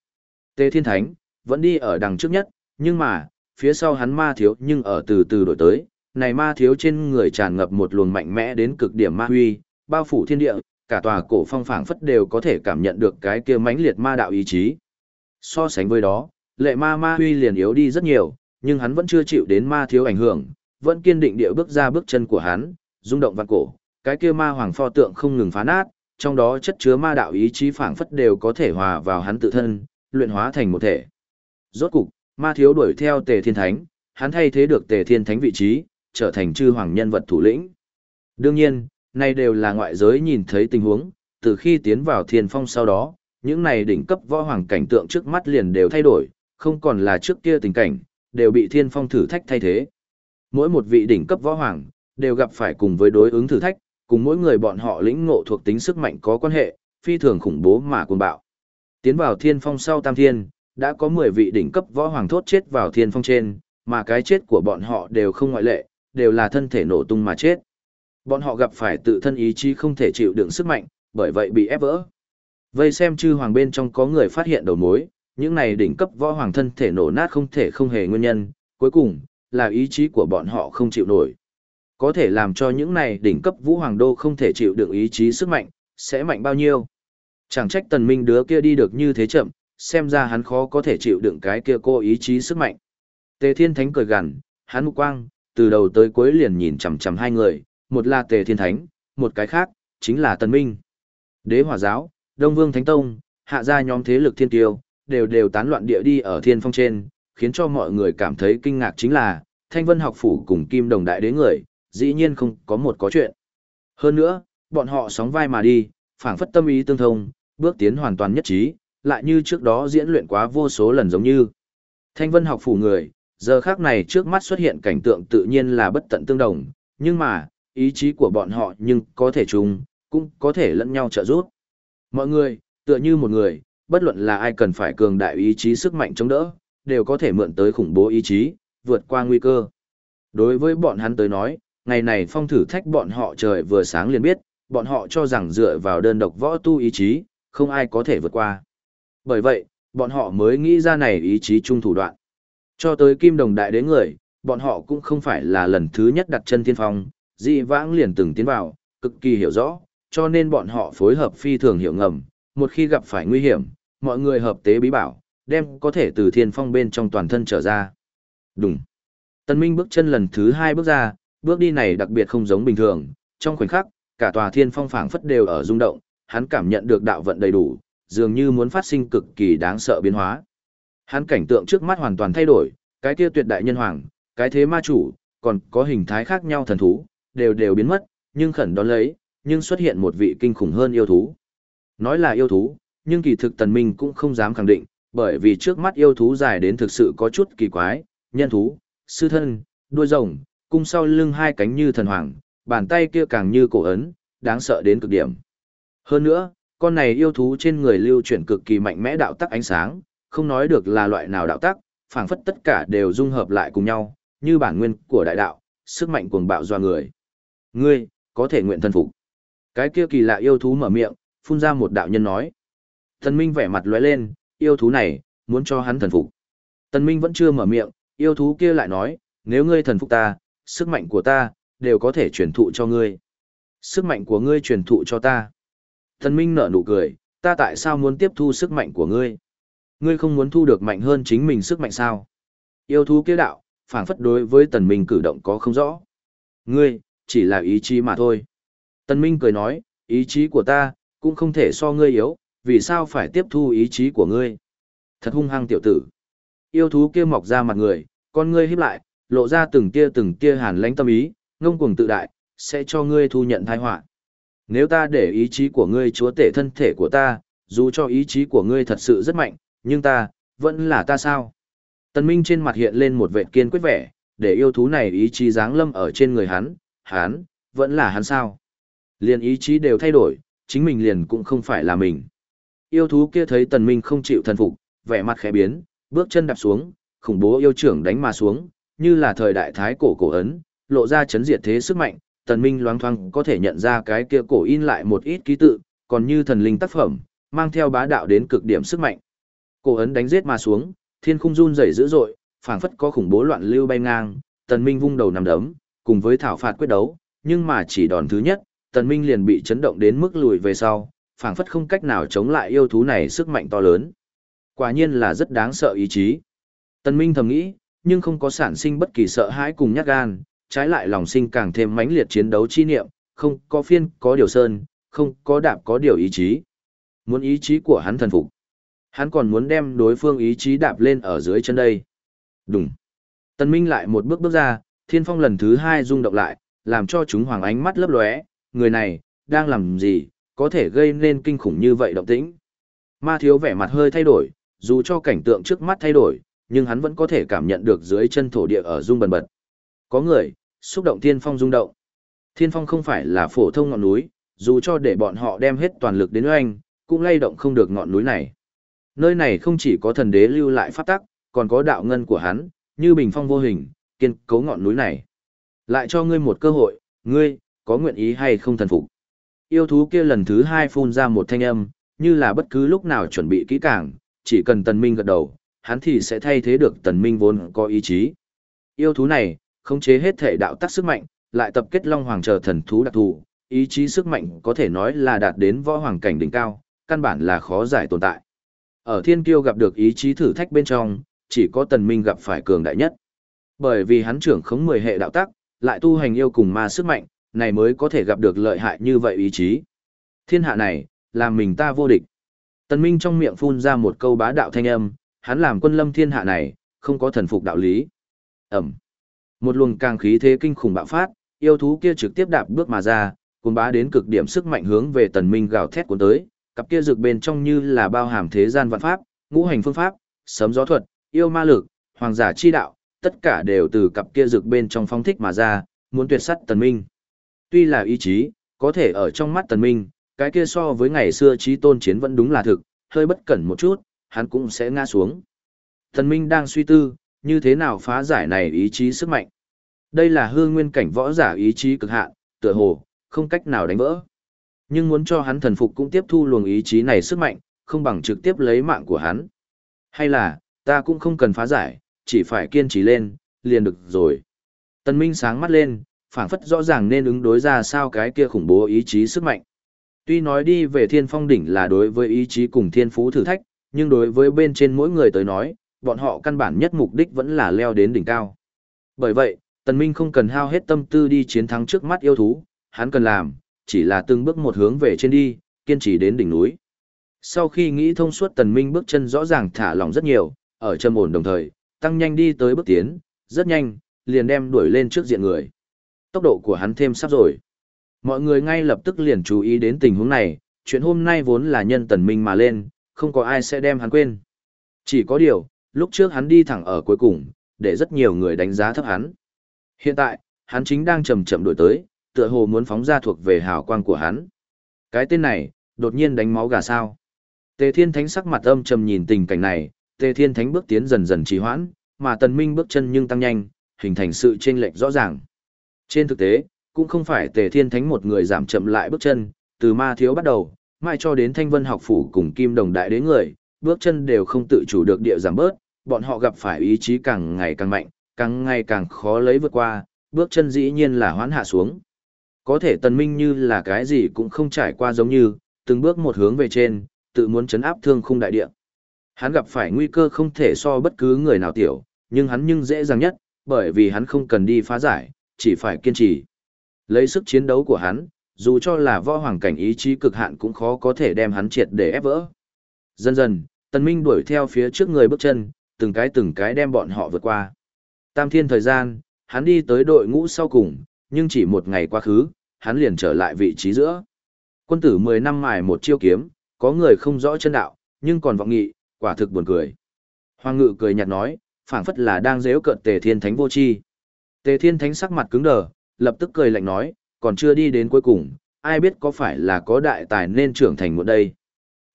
Tề Thiên Thánh, vẫn đi ở đằng trước nhất, nhưng mà, phía sau hắn ma thiếu nhưng ở từ từ đổi tới, này ma thiếu trên người tràn ngập một luồng mạnh mẽ đến cực điểm ma huy, bao phủ thiên địa, cả tòa cổ phong phảng phất đều có thể cảm nhận được cái kia mãnh liệt ma đạo ý chí. So sánh với đó, lệ ma ma huy liền yếu đi rất nhiều, nhưng hắn vẫn chưa chịu đến ma thiếu ảnh hưởng, vẫn kiên định địa bước ra bước chân của hắn, rung động vạn cổ, cái kia ma hoàng pho tượng không ngừng phá nát, trong đó chất chứa ma đạo ý chí phảng phất đều có thể hòa vào hắn tự thân, luyện hóa thành một thể. Rốt cục, ma thiếu đuổi theo Tề Thiên Thánh, hắn thay thế được Tề Thiên Thánh vị trí, trở thành chư hoàng nhân vật thủ lĩnh. Đương nhiên, này đều là ngoại giới nhìn thấy tình huống, từ khi tiến vào thiên phong sau đó, những này đỉnh cấp võ hoàng cảnh tượng trước mắt liền đều thay đổi, không còn là trước kia tình cảnh, đều bị thiên phong thử thách thay thế. Mỗi một vị đỉnh cấp võ hoàng, đều gặp phải cùng với đối ứng thử thách, cùng mỗi người bọn họ lĩnh ngộ thuộc tính sức mạnh có quan hệ, phi thường khủng bố mà cuồng bạo. Tiến vào thiên phong sau tam thiên, đã có 10 vị đỉnh cấp võ hoàng thốt chết vào thiên phong trên, mà cái chết của bọn họ đều không ngoại lệ, đều là thân thể nổ tung mà chết. Bọn họ gặp phải tự thân ý chí không thể chịu đựng sức mạnh, bởi vậy bị ép vỡ. Vây xem chư hoàng bên trong có người phát hiện đầu mối, những này đỉnh cấp võ hoàng thân thể nổ nát không thể không hề nguyên nhân, cuối cùng, là ý chí của bọn họ không chịu nổi. Có thể làm cho những này đỉnh cấp vũ hoàng đô không thể chịu đựng ý chí sức mạnh, sẽ mạnh bao nhiêu. Chẳng trách tần minh đứa kia đi được như thế chậm, xem ra hắn khó có thể chịu đựng cái kia cô ý chí sức mạnh. Tề Thiên Thánh cười gằn, hắn mục quang, từ đầu tới cuối liền nhìn chằm chằm hai người, một là Tề Thiên Thánh, một cái khác, chính là Tần Minh. Đế Hỏa Giáo, Đông Vương Thánh Tông, hạ gia nhóm thế lực thiên tiêu, đều đều tán loạn địa đi ở thiên phong trên, khiến cho mọi người cảm thấy kinh ngạc chính là, Thanh Vân học phủ cùng Kim Đồng Đại Đế người, dĩ nhiên không có một có chuyện. Hơn nữa, bọn họ sóng vai mà đi, phảng phất tâm ý tương thông, bước tiến hoàn toàn nhất trí, lại như trước đó diễn luyện quá vô số lần giống như. Thanh Vân học phủ người, giờ khác này trước mắt xuất hiện cảnh tượng tự nhiên là bất tận tương đồng, nhưng mà, ý chí của bọn họ nhưng có thể chung, cũng có thể lẫn nhau trợ giúp. Mọi người, tựa như một người, bất luận là ai cần phải cường đại ý chí sức mạnh chống đỡ, đều có thể mượn tới khủng bố ý chí, vượt qua nguy cơ. Đối với bọn hắn tới nói, ngày này phong thử thách bọn họ trời vừa sáng liền biết, bọn họ cho rằng dựa vào đơn độc võ tu ý chí, không ai có thể vượt qua. Bởi vậy, bọn họ mới nghĩ ra này ý chí chung thủ đoạn. Cho tới kim đồng đại đế người, bọn họ cũng không phải là lần thứ nhất đặt chân thiên phong, dị vãng liền từng tiến vào, cực kỳ hiểu rõ, cho nên bọn họ phối hợp phi thường hiểu ngầm, một khi gặp phải nguy hiểm, mọi người hợp tế bí bảo, đem có thể từ thiên phong bên trong toàn thân trở ra. Đúng. Tân Minh bước chân lần thứ hai bước ra, bước đi này đặc biệt không giống bình thường, trong khoảnh khắc, cả tòa thiên phong phảng phất đều ở rung động, hắn cảm nhận được đạo vận đầy đủ, dường như muốn phát sinh cực kỳ đáng sợ biến hóa. Hắn cảnh tượng trước mắt hoàn toàn thay đổi, cái kia tuyệt đại nhân hoàng, cái thế ma chủ, còn có hình thái khác nhau thần thú, đều đều biến mất, nhưng khẩn đón lấy, nhưng xuất hiện một vị kinh khủng hơn yêu thú. Nói là yêu thú, nhưng kỳ thực tần minh cũng không dám khẳng định, bởi vì trước mắt yêu thú dài đến thực sự có chút kỳ quái, nhân thú, sư thân, đuôi rồng, cung sau lưng hai cánh như thần hoàng, bàn tay kia càng như cổ ấn, đáng sợ đến cực điểm. Hơn nữa, con này yêu thú trên người lưu chuyển cực kỳ mạnh mẽ đạo tắc ánh sáng, không nói được là loại nào đạo tắc, phảng phất tất cả đều dung hợp lại cùng nhau, như bản nguyên của đại đạo, sức mạnh cuồng bạo doa người. Ngươi, có thể nguyện thân phục. Cái kia kỳ lạ yêu thú mở miệng, phun ra một đạo nhân nói. Thần Minh vẻ mặt lóe lên, yêu thú này, muốn cho hắn thần phục. Tần Minh vẫn chưa mở miệng, yêu thú kia lại nói, nếu ngươi thần phục ta, sức mạnh của ta, đều có thể truyền thụ cho ngươi. Sức mạnh của ngươi truyền thụ cho ta. Tần Minh nở nụ cười, ta tại sao muốn tiếp thu sức mạnh của ngươi? Ngươi không muốn thu được mạnh hơn chính mình sức mạnh sao? Yêu thú kia đạo, phản phất đối với tần minh cử động có không rõ. Ngươi, chỉ là ý chí mà thôi. Tần minh cười nói, ý chí của ta, cũng không thể so ngươi yếu, vì sao phải tiếp thu ý chí của ngươi? Thật hung hăng tiểu tử. Yêu thú kia mọc ra mặt người, con ngươi híp lại, lộ ra từng tia từng tia hàn lãnh tâm ý, ngông cuồng tự đại, sẽ cho ngươi thu nhận tai họa. Nếu ta để ý chí của ngươi chúa tể thân thể của ta, dù cho ý chí của ngươi thật sự rất mạnh, nhưng ta, vẫn là ta sao? Tần Minh trên mặt hiện lên một vẻ kiên quyết vẻ, để yêu thú này ý chí giáng lâm ở trên người hắn, hắn, vẫn là hắn sao? Liền ý chí đều thay đổi, chính mình liền cũng không phải là mình. Yêu thú kia thấy Tần Minh không chịu thần phục, vẻ mặt khẽ biến, bước chân đạp xuống, khủng bố yêu trưởng đánh mà xuống, như là thời đại thái cổ cổ ấn, lộ ra chấn diệt thế sức mạnh, Tần Minh loáng thoáng có thể nhận ra cái kia cổ in lại một ít ký tự, còn như thần linh tác phẩm, mang theo bá đạo đến cực điểm sức mạnh. Cổ ấn đánh giết mà xuống, thiên khung run rẩy dữ dội, phảng phất có khủng bố loạn lưu bay ngang, Tần Minh vung đầu nằm đấm, cùng với thảo phạt quyết đấu, nhưng mà chỉ đòn thứ nhất, Tần Minh liền bị chấn động đến mức lùi về sau, phảng phất không cách nào chống lại yêu thú này sức mạnh to lớn. Quả nhiên là rất đáng sợ ý chí. Tần Minh thầm nghĩ, nhưng không có sản sinh bất kỳ sợ hãi cùng nhát gan, trái lại lòng sinh càng thêm mãnh liệt chiến đấu chi niệm, không có phiên, có điều sơn, không có đạp có điều ý chí. Muốn ý chí của hắn thần phục. Hắn còn muốn đem đối phương ý chí đạp lên ở dưới chân đây. Đúng. tân Minh lại một bước bước ra, thiên phong lần thứ hai rung động lại, làm cho chúng hoàng ánh mắt lấp lóe, người này, đang làm gì, có thể gây nên kinh khủng như vậy động tĩnh. Ma thiếu vẻ mặt hơi thay đổi, dù cho cảnh tượng trước mắt thay đổi, nhưng hắn vẫn có thể cảm nhận được dưới chân thổ địa ở rung bần bật. Có người, xúc động thiên phong rung động. Thiên phong không phải là phổ thông ngọn núi, dù cho để bọn họ đem hết toàn lực đến oanh, cũng lay động không được ngọn núi này. Nơi này không chỉ có thần đế lưu lại pháp tắc, còn có đạo ngân của hắn, như bình phong vô hình, kiên cố ngọn núi này. Lại cho ngươi một cơ hội, ngươi, có nguyện ý hay không thần phục. Yêu thú kia lần thứ hai phun ra một thanh âm, như là bất cứ lúc nào chuẩn bị kỹ càng, chỉ cần tần minh gật đầu, hắn thì sẽ thay thế được tần minh vốn có ý chí. Yêu thú này, khống chế hết thể đạo tắc sức mạnh, lại tập kết long hoàng chờ thần thú đặc thù, ý chí sức mạnh có thể nói là đạt đến võ hoàng cảnh đỉnh cao, căn bản là khó giải tồn tại. Ở thiên kiêu gặp được ý chí thử thách bên trong, chỉ có tần minh gặp phải cường đại nhất. Bởi vì hắn trưởng khống 10 hệ đạo tắc, lại tu hành yêu cùng ma sức mạnh, này mới có thể gặp được lợi hại như vậy ý chí. Thiên hạ này, làm mình ta vô địch. Tần Minh trong miệng phun ra một câu bá đạo thanh âm, hắn làm quân lâm thiên hạ này, không có thần phục đạo lý. Ẩm. Một luồng càng khí thế kinh khủng bạo phát, yêu thú kia trực tiếp đạp bước mà ra, cuốn bá đến cực điểm sức mạnh hướng về Tần Minh gào thét cuốn tới, cặp kia rực bên trong như là bao hàm thế gian vạn pháp, ngũ hành phương pháp, sấm gió thuật, yêu ma lực, hoàng giả chi đạo, tất cả đều từ cặp kia rực bên trong phong thích mà ra, muốn tuyệt sắt Tần Minh. Tuy là ý chí, có thể ở trong mắt tần minh, cái kia so với ngày xưa trí tôn chiến vẫn đúng là thực, hơi bất cẩn một chút, hắn cũng sẽ ngã xuống. Tần minh đang suy tư, như thế nào phá giải này ý chí sức mạnh. Đây là hương nguyên cảnh võ giả ý chí cực hạn, tựa hồ, không cách nào đánh vỡ. Nhưng muốn cho hắn thần phục cũng tiếp thu luồng ý chí này sức mạnh, không bằng trực tiếp lấy mạng của hắn. Hay là, ta cũng không cần phá giải, chỉ phải kiên trì lên, liền được rồi. Tần Minh sáng mắt lên, phảng phất rõ ràng nên ứng đối ra sao cái kia khủng bố ý chí sức mạnh. Tuy nói đi về thiên phong đỉnh là đối với ý chí cùng thiên phú thử thách, nhưng đối với bên trên mỗi người tới nói, bọn họ căn bản nhất mục đích vẫn là leo đến đỉnh cao. Bởi vậy, Tần Minh không cần hao hết tâm tư đi chiến thắng trước mắt yêu thú, hắn cần làm, chỉ là từng bước một hướng về trên đi, kiên trì đến đỉnh núi. Sau khi nghĩ thông suốt Tần Minh bước chân rõ ràng thả lỏng rất nhiều, ở trầm ổn đồng thời, tăng nhanh đi tới bước tiến, rất nhanh, liền đem đuổi lên trước diện người. Tốc độ của hắn thêm sắp rồi. Mọi người ngay lập tức liền chú ý đến tình huống này, chuyện hôm nay vốn là nhân Tần Minh mà lên, không có ai sẽ đem hắn quên. Chỉ có điều, lúc trước hắn đi thẳng ở cuối cùng, để rất nhiều người đánh giá thấp hắn. Hiện tại, hắn chính đang chậm chậm đổi tới, tựa hồ muốn phóng ra thuộc về hào quang của hắn. Cái tên này, đột nhiên đánh máu gà sao. Tề Thiên Thánh sắc mặt âm trầm nhìn tình cảnh này, Tề Thiên Thánh bước tiến dần dần trì hoãn, mà Tần Minh bước chân nhưng tăng nhanh, hình thành sự chênh lệch rõ ràng. Trên thực tế, cũng không phải Tề Thiên Thánh một người giảm chậm lại bước chân, từ ma thiếu bắt đầu, mai cho đến Thanh Vân học phủ cùng Kim Đồng đại đế người, bước chân đều không tự chủ được địa giảm bớt, bọn họ gặp phải ý chí càng ngày càng mạnh, càng ngày càng khó lấy vượt qua, bước chân dĩ nhiên là hoán hạ xuống. Có thể tần minh như là cái gì cũng không trải qua giống như, từng bước một hướng về trên, tự muốn chấn áp thương khung đại địa. Hắn gặp phải nguy cơ không thể so bất cứ người nào tiểu, nhưng hắn nhưng dễ dàng nhất, bởi vì hắn không cần đi phá giải, chỉ phải kiên trì. Lấy sức chiến đấu của hắn, dù cho là võ hoàng cảnh ý chí cực hạn cũng khó có thể đem hắn triệt để ép vỡ. Dần dần, Tần Minh đuổi theo phía trước người bước chân, từng cái từng cái đem bọn họ vượt qua. Tam thiên thời gian, hắn đi tới đội ngũ sau cùng, nhưng chỉ một ngày quá khứ, hắn liền trở lại vị trí giữa. Quân tử 10 năm mài một chiêu kiếm, có người không rõ chân đạo, nhưng còn vọng nghị, quả thực buồn cười. Hoàng ngự cười nhạt nói, phảng phất là đang dễu cợt tề thiên thánh vô chi. Tề thiên thánh sắc mặt cứng đờ, lập tức cười lạnh nói, còn chưa đi đến cuối cùng, ai biết có phải là có đại tài nên trưởng thành một đây.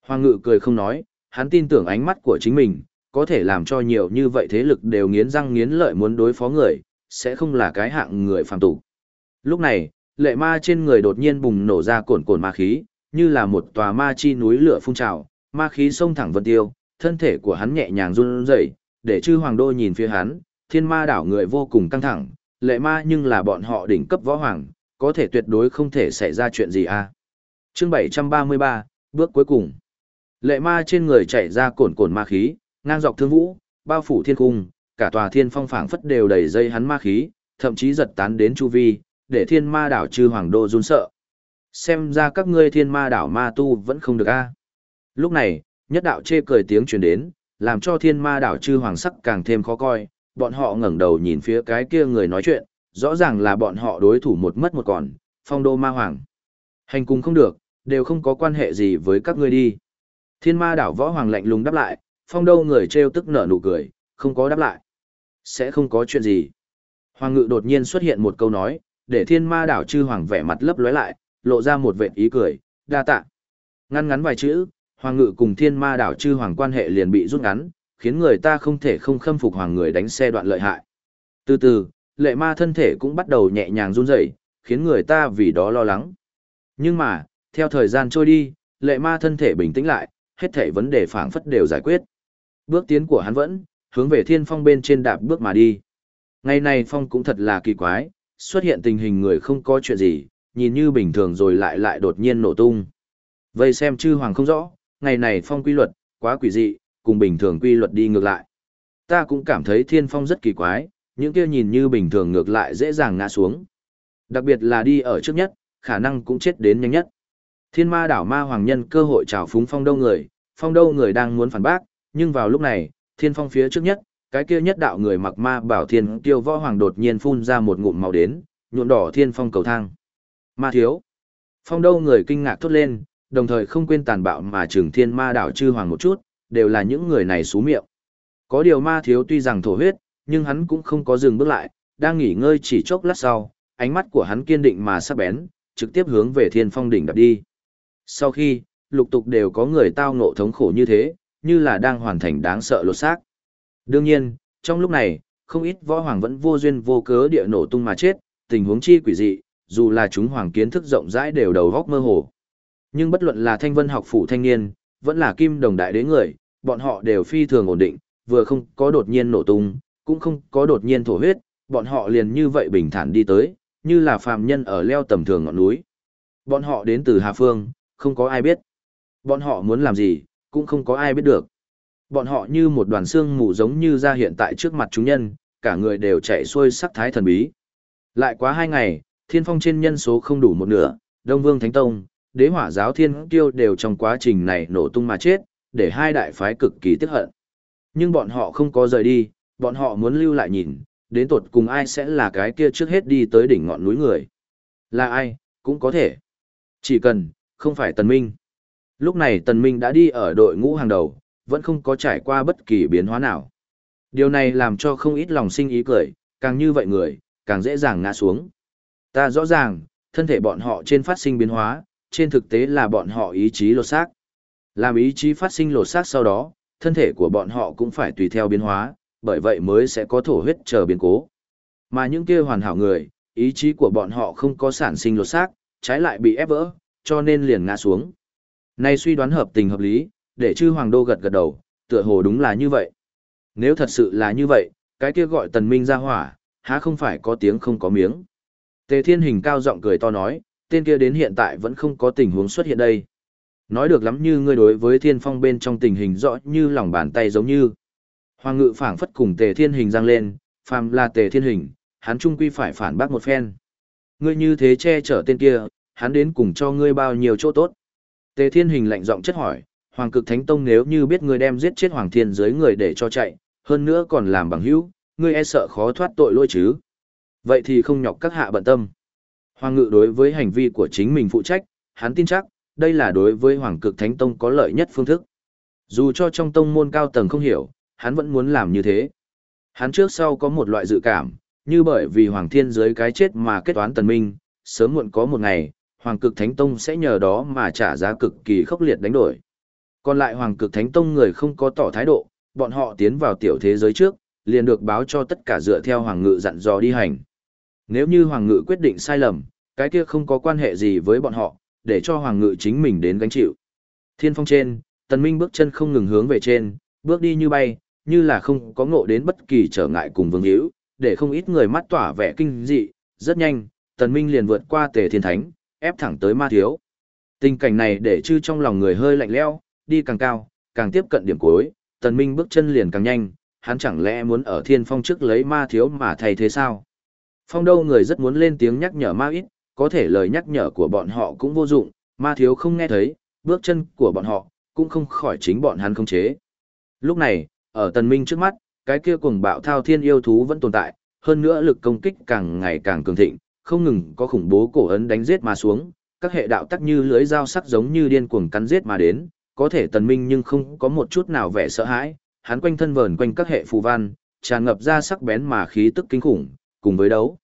Hoàng ngự cười không nói, hắn tin tưởng ánh mắt của chính mình, có thể làm cho nhiều như vậy thế lực đều nghiến răng nghiến lợi muốn đối phó người, sẽ không là cái hạng người phàm tục. Lúc này, lệ ma trên người đột nhiên bùng nổ ra cồn cồn ma khí, như là một tòa ma chi núi lửa phun trào, ma khí xông thẳng vân tiêu, thân thể của hắn nhẹ nhàng run rẩy, để chư hoàng đô nhìn phía hắn, thiên ma đảo người vô cùng căng thẳng, lệ ma nhưng là bọn họ đỉnh cấp võ hoàng, có thể tuyệt đối không thể xảy ra chuyện gì à. Chương 733, bước cuối cùng. Lệ ma trên người chạy ra cồn cồn ma khí, ngang dọc thương vũ, bao phủ thiên cung, cả tòa thiên phong phảng phất đều đầy dây hắn ma khí, thậm chí giật tán đến chu vi, để thiên ma đảo chư hoàng đô run sợ. Xem ra các ngươi thiên ma đảo ma tu vẫn không được a. Lúc này, nhất đạo chê cười tiếng truyền đến, làm cho thiên ma đảo chư hoàng sắc càng thêm khó coi, bọn họ ngẩng đầu nhìn phía cái kia người nói chuyện, rõ ràng là bọn họ đối thủ một mất một còn, phong đô ma hoàng. Hành cùng không được, đều không có quan hệ gì với các ngươi đi. Thiên ma đảo võ hoàng lạnh lùng đáp lại, phong đô người trêu tức nở nụ cười, không có đáp lại. Sẽ không có chuyện gì. Hoàng ngự đột nhiên xuất hiện một câu nói, để thiên ma đảo chư hoàng vẻ mặt lấp lóe lại, lộ ra một vệt ý cười, đa tạ. Ngăn ngắn vài chữ, hoàng ngự cùng thiên ma đảo chư hoàng quan hệ liền bị rút ngắn, khiến người ta không thể không khâm phục hoàng người đánh xe đoạn lợi hại. Từ từ, lệ ma thân thể cũng bắt đầu nhẹ nhàng run rẩy, khiến người ta vì đó lo lắng. Nhưng mà, theo thời gian trôi đi, lệ ma thân thể bình tĩnh lại, hết thảy vấn đề phảng phất đều giải quyết. Bước tiến của hắn vẫn, hướng về thiên phong bên trên đạp bước mà đi. Ngày này phong cũng thật là kỳ quái, xuất hiện tình hình người không có chuyện gì, nhìn như bình thường rồi lại lại đột nhiên nổ tung. Vây xem chư hoàng không rõ, ngày này phong quy luật, quá quỷ dị, cùng bình thường quy luật đi ngược lại. Ta cũng cảm thấy thiên phong rất kỳ quái, những kia nhìn như bình thường ngược lại dễ dàng ngã xuống. Đặc biệt là đi ở trước nhất, khả năng cũng chết đến nhanh nhất. Thiên ma đảo ma hoàng nhân cơ hội trào phúng phong đâu người, phong đâu người đang muốn phản bác, nhưng vào lúc này, thiên phong phía trước nhất, cái kia nhất đạo người mặc ma bảo thiên tiêu võ hoàng đột nhiên phun ra một ngụm màu đến, nhuộm đỏ thiên phong cầu thang. Ma thiếu. Phong đâu người kinh ngạc thốt lên, đồng thời không quên tàn bạo mà trừng thiên ma đảo chư hoàng một chút, đều là những người này xú miệng. Có điều ma thiếu tuy rằng thổ huyết, nhưng hắn cũng không có dừng bước lại, đang nghỉ ngơi chỉ chốc lát sau, ánh mắt của hắn kiên định mà sắc bén, trực tiếp hướng về thiên phong đỉnh đập đi. Sau khi, lục tục đều có người tao ngộ thống khổ như thế, như là đang hoàn thành đáng sợ lột xác. Đương nhiên, trong lúc này, không ít võ hoàng vẫn vô duyên vô cớ địa nổ tung mà chết, tình huống chi quỷ dị, dù là chúng hoàng kiến thức rộng rãi đều đầu góc mơ hồ. Nhưng bất luận là thanh vân học phủ thanh niên, vẫn là kim đồng đại đế người, bọn họ đều phi thường ổn định, vừa không có đột nhiên nổ tung, cũng không có đột nhiên thổ huyết, bọn họ liền như vậy bình thản đi tới, như là phàm nhân ở leo tầm thường ngọn núi. Bọn họ đến từ Hà Phương, không có ai biết. Bọn họ muốn làm gì, cũng không có ai biết được. Bọn họ như một đoàn xương mù giống như ra hiện tại trước mặt chúng nhân, cả người đều chạy xuôi sắc thái thần bí. Lại quá hai ngày, thiên phong trên nhân số không đủ một nửa, Đông Vương Thánh Tông, đế hỏa giáo thiên kiêu đều trong quá trình này nổ tung mà chết, để hai đại phái cực kỳ tiếc hận. Nhưng bọn họ không có rời đi, bọn họ muốn lưu lại nhìn, đến tột cùng ai sẽ là cái kia trước hết đi tới đỉnh ngọn núi người. Là ai, cũng có thể. Chỉ cần, không phải Tần Minh. Lúc này Tần Minh đã đi ở đội ngũ hàng đầu, vẫn không có trải qua bất kỳ biến hóa nào. Điều này làm cho không ít lòng sinh ý cười, càng như vậy người, càng dễ dàng ngã xuống. Ta rõ ràng, thân thể bọn họ trên phát sinh biến hóa, trên thực tế là bọn họ ý chí lột xác. Làm ý chí phát sinh lột xác sau đó, thân thể của bọn họ cũng phải tùy theo biến hóa, bởi vậy mới sẽ có thổ huyết chờ biến cố. Mà những kia hoàn hảo người, ý chí của bọn họ không có sản sinh lột xác, trái lại bị ép vỡ, cho nên liền ngã xuống. Nay suy đoán hợp tình hợp lý, để chư hoàng đô gật gật đầu, tựa hồ đúng là như vậy. Nếu thật sự là như vậy, cái kia gọi tần minh ra hỏa, há không phải có tiếng không có miếng. Tề thiên hình cao giọng cười to nói, tên kia đến hiện tại vẫn không có tình huống xuất hiện đây. Nói được lắm như ngươi đối với thiên phong bên trong tình hình rõ như lòng bàn tay giống như. Hoàng ngự phảng phất cùng tề thiên hình giang lên, phàm là tề thiên hình, hắn trung quy phải phản bác một phen. Ngươi như thế che chở tên kia, hắn đến cùng cho ngươi bao nhiêu chỗ tốt. Tề thiên hình lạnh giọng chất hỏi, Hoàng cực thánh tông nếu như biết ngươi đem giết chết Hoàng thiên giới người để cho chạy, hơn nữa còn làm bằng hữu, ngươi e sợ khó thoát tội lỗi chứ. Vậy thì không nhọc các hạ bận tâm. Hoàng ngự đối với hành vi của chính mình phụ trách, hắn tin chắc, đây là đối với Hoàng cực thánh tông có lợi nhất phương thức. Dù cho trong tông môn cao tầng không hiểu, hắn vẫn muốn làm như thế. Hắn trước sau có một loại dự cảm, như bởi vì Hoàng thiên giới cái chết mà kết toán tần minh, sớm muộn có một ngày, Hoàng cực thánh tông sẽ nhờ đó mà trả giá cực kỳ khốc liệt đánh đổi. Còn lại Hoàng cực thánh tông người không có tỏ thái độ, bọn họ tiến vào tiểu thế giới trước, liền được báo cho tất cả dựa theo Hoàng ngự dặn dò đi hành. Nếu như Hoàng ngự quyết định sai lầm, cái kia không có quan hệ gì với bọn họ, để cho Hoàng ngự chính mình đến gánh chịu. Thiên phong trên, tần minh bước chân không ngừng hướng về trên, bước đi như bay, như là không có ngộ đến bất kỳ trở ngại cùng vương hữu, để không ít người mắt tỏa vẻ kinh dị, rất nhanh, tần minh liền vượt qua tề thiên thánh, ép thẳng tới ma thiếu. Tình cảnh này để chư trong lòng người hơi lạnh lẽo, đi càng cao, càng tiếp cận điểm cuối, tần minh bước chân liền càng nhanh, hắn chẳng lẽ muốn ở thiên phong trước lấy ma thiếu mà thay thế sao? Phong đâu người rất muốn lên tiếng nhắc nhở ma ít, có thể lời nhắc nhở của bọn họ cũng vô dụng, ma thiếu không nghe thấy, bước chân của bọn họ, cũng không khỏi chính bọn hắn không chế. Lúc này, ở tần minh trước mắt, cái kia cuồng bạo thao thiên yêu thú vẫn tồn tại, hơn nữa lực công kích càng ngày càng cường thịnh, không ngừng có khủng bố cổ ấn đánh giết mà xuống, các hệ đạo tắc như lưới dao sắc giống như điên cuồng cắn giết mà đến, có thể tần minh nhưng không có một chút nào vẻ sợ hãi, hắn quanh thân vờn quanh các hệ phù văn, tràn ngập ra sắc bén mà khí tức kinh khủng, cùng với đấu.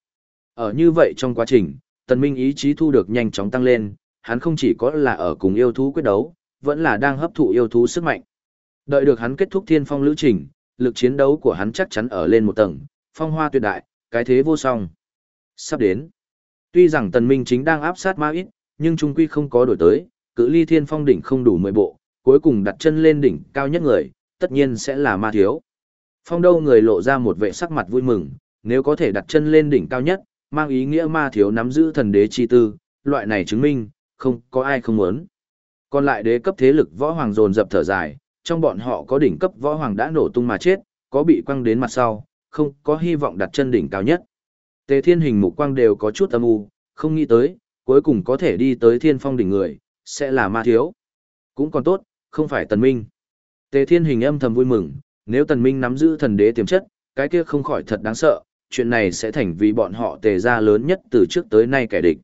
Ở như vậy trong quá trình, tần minh ý chí thu được nhanh chóng tăng lên, hắn không chỉ có là ở cùng yêu thú quyết đấu, vẫn là đang hấp thụ yêu thú sức mạnh. Đợi được hắn kết thúc thiên phong lữ trình, lực chiến đấu của hắn chắc chắn ở lên một tầng, phong hoa tuyệt đại, cái thế vô song. Sắp đến. Tuy rằng tần minh chính đang áp sát ma ít, nhưng trung quy không có đổi tới, cự ly thiên phong đỉnh không đủ 10 bộ, cuối cùng đặt chân lên đỉnh cao nhất người, tất nhiên sẽ là ma thiếu. Phong đâu người lộ ra một vẻ sắc mặt vui mừng, nếu có thể đặt chân lên đỉnh cao nhất, mang ý nghĩa ma thiếu nắm giữ thần đế chi tư, loại này chứng minh, không có ai không muốn. Còn lại đế cấp thế lực võ hoàng dồn dập thở dài, trong bọn họ có đỉnh cấp võ hoàng đã nổ tung mà chết, có bị quăng đến mặt sau, không có hy vọng đặt chân đỉnh cao nhất. Tề thiên hình mục quang đều có chút âm u, không nghĩ tới, cuối cùng có thể đi tới thiên phong đỉnh người, sẽ là ma thiếu. Cũng còn tốt, không phải tần minh. Tề thiên hình âm thầm vui mừng, nếu tần minh nắm giữ thần đế tiềm chất, cái kia không khỏi thật đáng sợ, chuyện này sẽ thành vì bọn họ tề gia lớn nhất từ trước tới nay kẻ địch.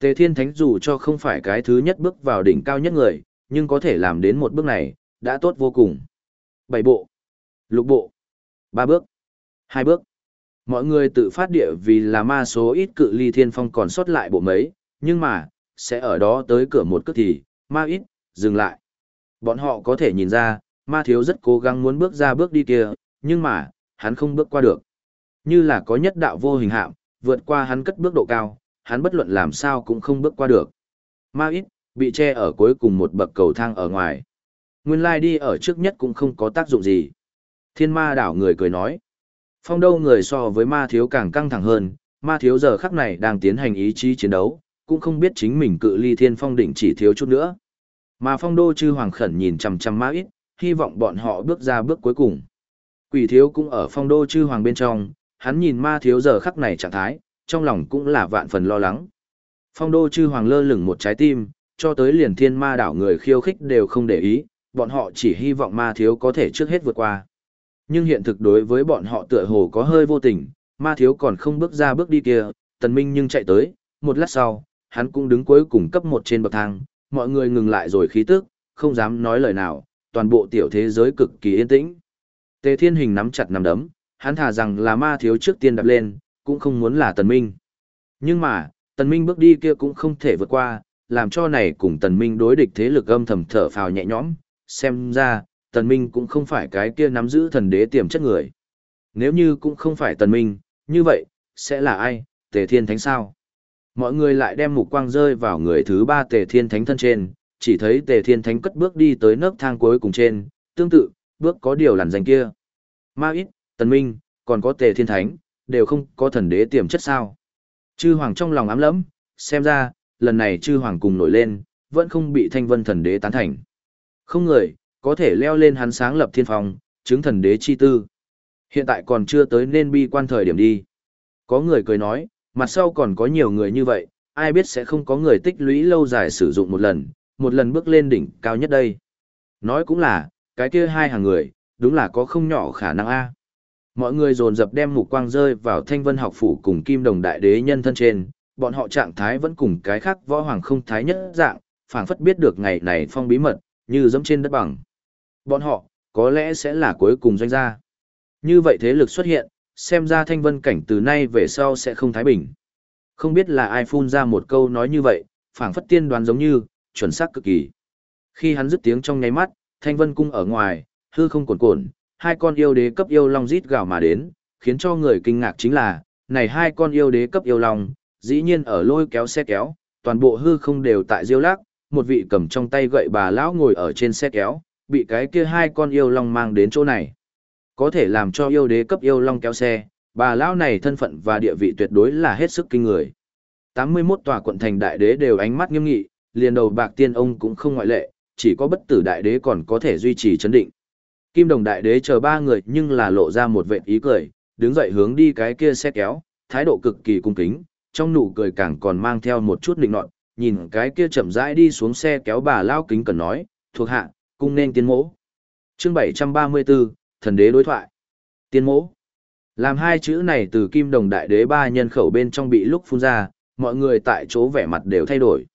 Tề thiên thánh dù cho không phải cái thứ nhất bước vào đỉnh cao nhất người, nhưng có thể làm đến một bước này, đã tốt vô cùng. Bảy bộ, lục bộ, ba bước, hai bước, Mọi người tự phát địa vì là ma số ít cự ly thiên phong còn sót lại bộ mấy, nhưng mà, sẽ ở đó tới cửa một cước thì, ma ít, dừng lại. Bọn họ có thể nhìn ra, ma thiếu rất cố gắng muốn bước ra bước đi kia, nhưng mà, hắn không bước qua được. Như là có nhất đạo vô hình hạm, vượt qua hắn cất bước độ cao, hắn bất luận làm sao cũng không bước qua được. Ma ít, bị che ở cuối cùng một bậc cầu thang ở ngoài. Nguyên lai đi ở trước nhất cũng không có tác dụng gì. Thiên ma đảo người cười nói. Phong đâu người so với ma thiếu càng căng thẳng hơn, ma thiếu giờ khắc này đang tiến hành ý chí chiến đấu, cũng không biết chính mình cự ly thiên phong đỉnh chỉ thiếu chút nữa. Mà phong đô chư hoàng khẩn nhìn chằm chằm ma ít, hy vọng bọn họ bước ra bước cuối cùng. Quỷ thiếu cũng ở phong đô chư hoàng bên trong, hắn nhìn ma thiếu giờ khắc này trạng thái, trong lòng cũng là vạn phần lo lắng. Phong đô chư hoàng lơ lửng một trái tim, cho tới liền thiên ma đảo người khiêu khích đều không để ý, bọn họ chỉ hy vọng ma thiếu có thể trước hết vượt qua. Nhưng hiện thực đối với bọn họ tựa hồ có hơi vô tình, ma thiếu còn không bước ra bước đi kia, tần minh nhưng chạy tới, một lát sau, hắn cũng đứng cuối cùng cấp một trên bậc thang, mọi người ngừng lại rồi khí tức, không dám nói lời nào, toàn bộ tiểu thế giới cực kỳ yên tĩnh. Tề thiên hình nắm chặt nắm đấm, hắn thả rằng là ma thiếu trước tiên đạp lên, cũng không muốn là tần minh. Nhưng mà, tần minh bước đi kia cũng không thể vượt qua, làm cho này cùng tần minh đối địch thế lực âm thầm thở phào nhẹ nhõm, xem ra, tần minh cũng không phải cái kia nắm giữ thần đế tiềm chất người. Nếu như cũng không phải tần minh, như vậy, sẽ là ai, tề thiên thánh sao? Mọi người lại đem mục quang rơi vào người thứ ba tề thiên thánh thân trên, chỉ thấy tề thiên thánh cất bước đi tới nấc thang cuối cùng trên, tương tự, bước có điều làn danh kia. Ma ít, tần minh, còn có tề thiên thánh, đều không có thần đế tiềm chất sao. Chư hoàng trong lòng ám lẫm, xem ra, lần này chư hoàng cùng nổi lên, vẫn không bị thanh vân thần đế tán thành. Không người, có thể leo lên hắn sáng lập thiên phong, chứng thần đế chi tư. Hiện tại còn chưa tới nên bi quan thời điểm đi. Có người cười nói, mặt sau còn có nhiều người như vậy, ai biết sẽ không có người tích lũy lâu dài sử dụng một lần, một lần bước lên đỉnh cao nhất đây. Nói cũng là, cái kia hai hàng người, đúng là có không nhỏ khả năng a. Mọi người dồn dập đem mục quang rơi vào thanh vân học phủ cùng kim đồng đại đế nhân thân trên, bọn họ trạng thái vẫn cùng cái khác võ hoàng không thái nhất dạng, phảng phất biết được ngày này phong bí mật, như dẫm trên đất bằng. Bọn họ, có lẽ sẽ là cuối cùng doanh gia. Như vậy thế lực xuất hiện, xem ra thanh vân cảnh từ nay về sau sẽ không thái bình. Không biết là ai phun ra một câu nói như vậy, phảng phất tiên đoán giống như, chuẩn xác cực kỳ. Khi hắn dứt tiếng trong nháy mắt, thanh vân cung ở ngoài, hư không cồn cồn, hai con yêu đế cấp yêu long rít gào mà đến, khiến cho người kinh ngạc chính là, này hai con yêu đế cấp yêu long, dĩ nhiên ở lôi kéo xe kéo, toàn bộ hư không đều tại diêu lắc, một vị cầm trong tay gậy bà lão ngồi ở trên xe kéo, bị cái kia hai con yêu long mang đến chỗ này. Có thể làm cho yêu đế cấp yêu long kéo xe, bà lão này thân phận và địa vị tuyệt đối là hết sức kinh người. 81 tòa quận thành đại đế đều ánh mắt nghiêm nghị, liền đầu bạc tiên ông cũng không ngoại lệ, chỉ có bất tử đại đế còn có thể duy trì chấn định. Kim đồng đại đế chờ ba người nhưng là lộ ra một vệ ý cười, đứng dậy hướng đi cái kia xe kéo, thái độ cực kỳ cung kính, trong nụ cười càng còn mang theo một chút định nọt, nhìn cái kia chậm rãi đi xuống xe kéo bà lao kính cần nói, thuộc hạ, cung nên tiên mỗ. Chương 734, thần đế đối thoại. Tiên mỗ. Làm hai chữ này từ kim đồng đại đế ba nhân khẩu bên trong bị lúc phun ra, mọi người tại chỗ vẻ mặt đều thay đổi.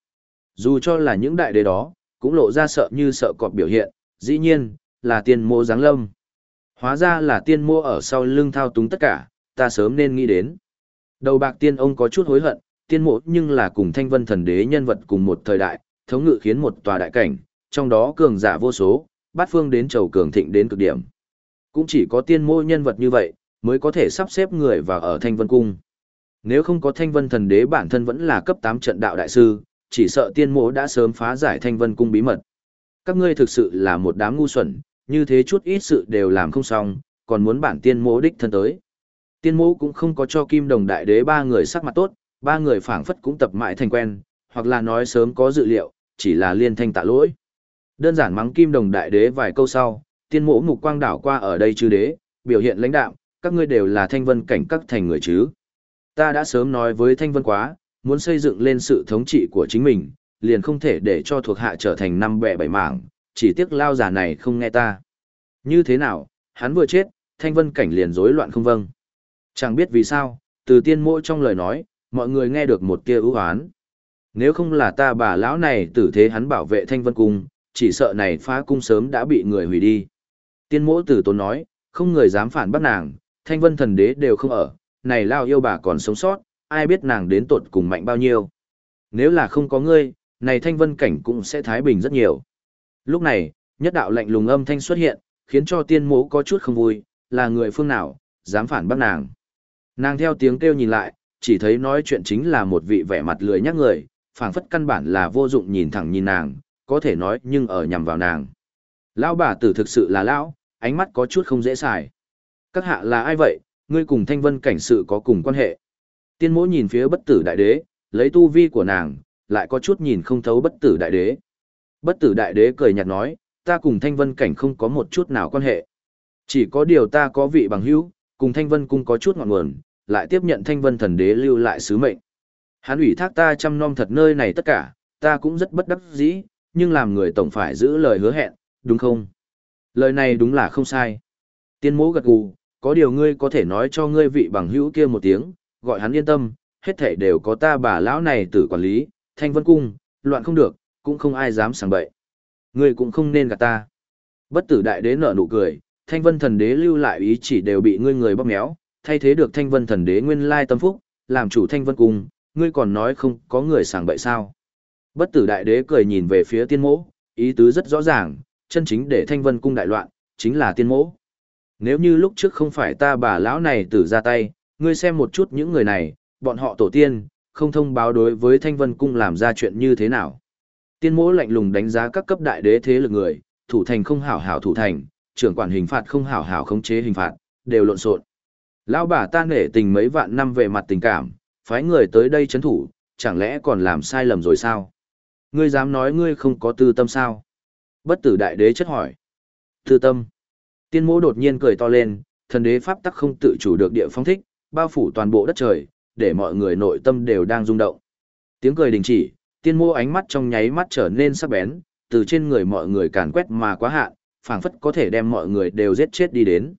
Dù cho là những đại đế đó, cũng lộ ra sợ như sợ cọp biểu hiện, dĩ nhiên, là tiên mô giáng lâm. Hóa ra là tiên mô ở sau lưng thao túng tất cả, ta sớm nên nghĩ đến. Đầu bạc tiên ông có chút hối hận, tiên mộ nhưng là cùng thanh vân thần đế nhân vật cùng một thời đại, thống ngự khiến một tòa đại cảnh, trong đó cường giả vô số, bát phương đến chầu cường thịnh đến cực điểm. Cũng chỉ có tiên mộ nhân vật như vậy, mới có thể sắp xếp người vào ở thanh vân cung. Nếu không có thanh vân thần đế bản thân vẫn là cấp 8 trận đạo đại sư, chỉ sợ tiên mộ đã sớm phá giải thanh vân cung bí mật. Các ngươi thực sự là một đám ngu xuẩn, như thế chút ít sự đều làm không xong, còn muốn bản tiên mộ đích thân tới. Tiên mộ cũng không có cho kim đồng đại đế ba người sắc mặt tốt, ba người phảng phất cũng tập mãi thành quen, hoặc là nói sớm có dự liệu, chỉ là liên thanh tạ lỗi. Đơn giản mắng kim đồng đại đế vài câu sau, tiên mộ ngục quang đảo qua ở đây chư đế, biểu hiện lãnh đạo, các ngươi đều là thanh vân cảnh các thành người chứ. Ta đã sớm nói với thanh vân quá, muốn xây dựng lên sự thống trị của chính mình, liền không thể để cho thuộc hạ trở thành năm bẻ bảy mảng, chỉ tiếc lao giả này không nghe ta. Như thế nào, hắn vừa chết, thanh vân cảnh liền rối loạn không vâng. Chẳng biết vì sao, từ tiên mộ trong lời nói, mọi người nghe được một kia ưu hoán. Nếu không là ta bà lão này tử thế hắn bảo vệ thanh vân cung, chỉ sợ này phá cung sớm đã bị người hủy đi. Tiên mỗ tử tốn nói, không người dám phản bắt nàng, thanh vân thần đế đều không ở, này lao yêu bà còn sống sót, ai biết nàng đến tột cùng mạnh bao nhiêu. Nếu là không có ngươi, này thanh vân cảnh cũng sẽ thái bình rất nhiều. Lúc này, nhất đạo lạnh lùng âm thanh xuất hiện, khiến cho tiên mỗ có chút không vui, là người phương nào, dám phản bắt nàng. Nàng theo tiếng kêu nhìn lại, chỉ thấy nói chuyện chính là một vị vẻ mặt lười nhắc người, phảng phất căn bản là vô dụng nhìn thẳng nhìn nàng, có thể nói nhưng ở nhằm vào nàng. Lão bà tử thực sự là lão, ánh mắt có chút không dễ xài. Các hạ là ai vậy, ngươi cùng thanh vân cảnh sự có cùng quan hệ. Tiên mỗ nhìn phía bất tử đại đế, lấy tu vi của nàng, lại có chút nhìn không thấu bất tử đại đế. Bất tử đại đế cười nhạt nói, ta cùng thanh vân cảnh không có một chút nào quan hệ. Chỉ có điều ta có vị bằng hữu, cùng thanh vân cung có chút ngọn nguồn, lại tiếp nhận thanh vân thần đế lưu lại sứ mệnh. Hắn ủy thác ta chăm nom thật nơi này tất cả, ta cũng rất bất đắc dĩ, nhưng làm người tổng phải giữ lời hứa hẹn, đúng không? Lời này đúng là không sai. Tiên mỗ gật gù, có điều ngươi có thể nói cho ngươi vị bằng hữu kia một tiếng, gọi hắn yên tâm, hết thảy đều có ta bà lão này tử quản lý, thanh vân cung, loạn không được, cũng không ai dám sảng bậy. Ngươi cũng không nên gạt ta. Bất tử đại đế nở nụ cười, thanh vân thần đế lưu lại ý chỉ đều bị ngươi người bóp méo, thay thế được thanh vân thần đế nguyên lai tâm phúc, làm chủ thanh vân cung, ngươi còn nói không có người sàng bậy sao. Bất tử đại đế cười nhìn về phía tiên mỗ, ý tứ rất rõ ràng, chân chính để thanh vân cung đại loạn, chính là tiên mỗ. Nếu như lúc trước không phải ta bà lão này tử ra tay, ngươi xem một chút những người này, bọn họ tổ tiên, không thông báo đối với thanh vân cung làm ra chuyện như thế nào. Tiên mỗ lạnh lùng đánh giá các cấp đại đế thế lực người, thủ thành không hảo hảo thủ thành, trưởng quản hình phạt không hảo hảo khống chế hình phạt, đều lộn xộn. Lão bà ta nể tình mấy vạn năm về mặt tình cảm, phái người tới đây chấn thủ, chẳng lẽ còn làm sai lầm rồi sao? Ngươi dám nói ngươi không có tư tâm sao? Bất tử đại đế chất hỏi. Tư tâm. Tiên mỗ đột nhiên cười to lên, thần đế pháp tắc không tự chủ được địa phong thích, bao phủ toàn bộ đất trời, để mọi người nội tâm đều đang rung động. Tiếng cười đình chỉ, tiên mô ánh mắt trong nháy mắt trở nên sắc bén, từ trên người mọi người càn quét mà quá hạn, phảng phất có thể đem mọi người đều giết chết đi đến.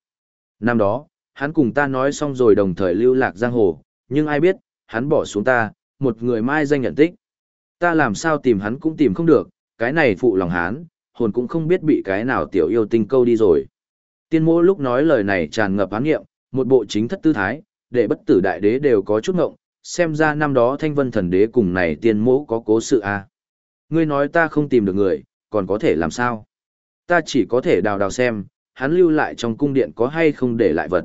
Năm đó, hắn cùng ta nói xong rồi đồng thời lưu lạc giang hồ, nhưng ai biết, hắn bỏ xuống ta, một người mai danh nhận tích. Ta làm sao tìm hắn cũng tìm không được, cái này phụ lòng hắn, hồn cũng không biết bị cái nào tiểu yêu tinh câu đi rồi. Tiên mô lúc nói lời này tràn ngập án nghiệm, một bộ chính thất tư thái, để bất tử đại đế đều có chút ngộng, xem ra năm đó thanh vân thần đế cùng này tiên mô có cố sự a à. Ngươi nói ta không tìm được người, còn có thể làm sao? Ta chỉ có thể đào đào xem, hắn lưu lại trong cung điện có hay không để lại vật.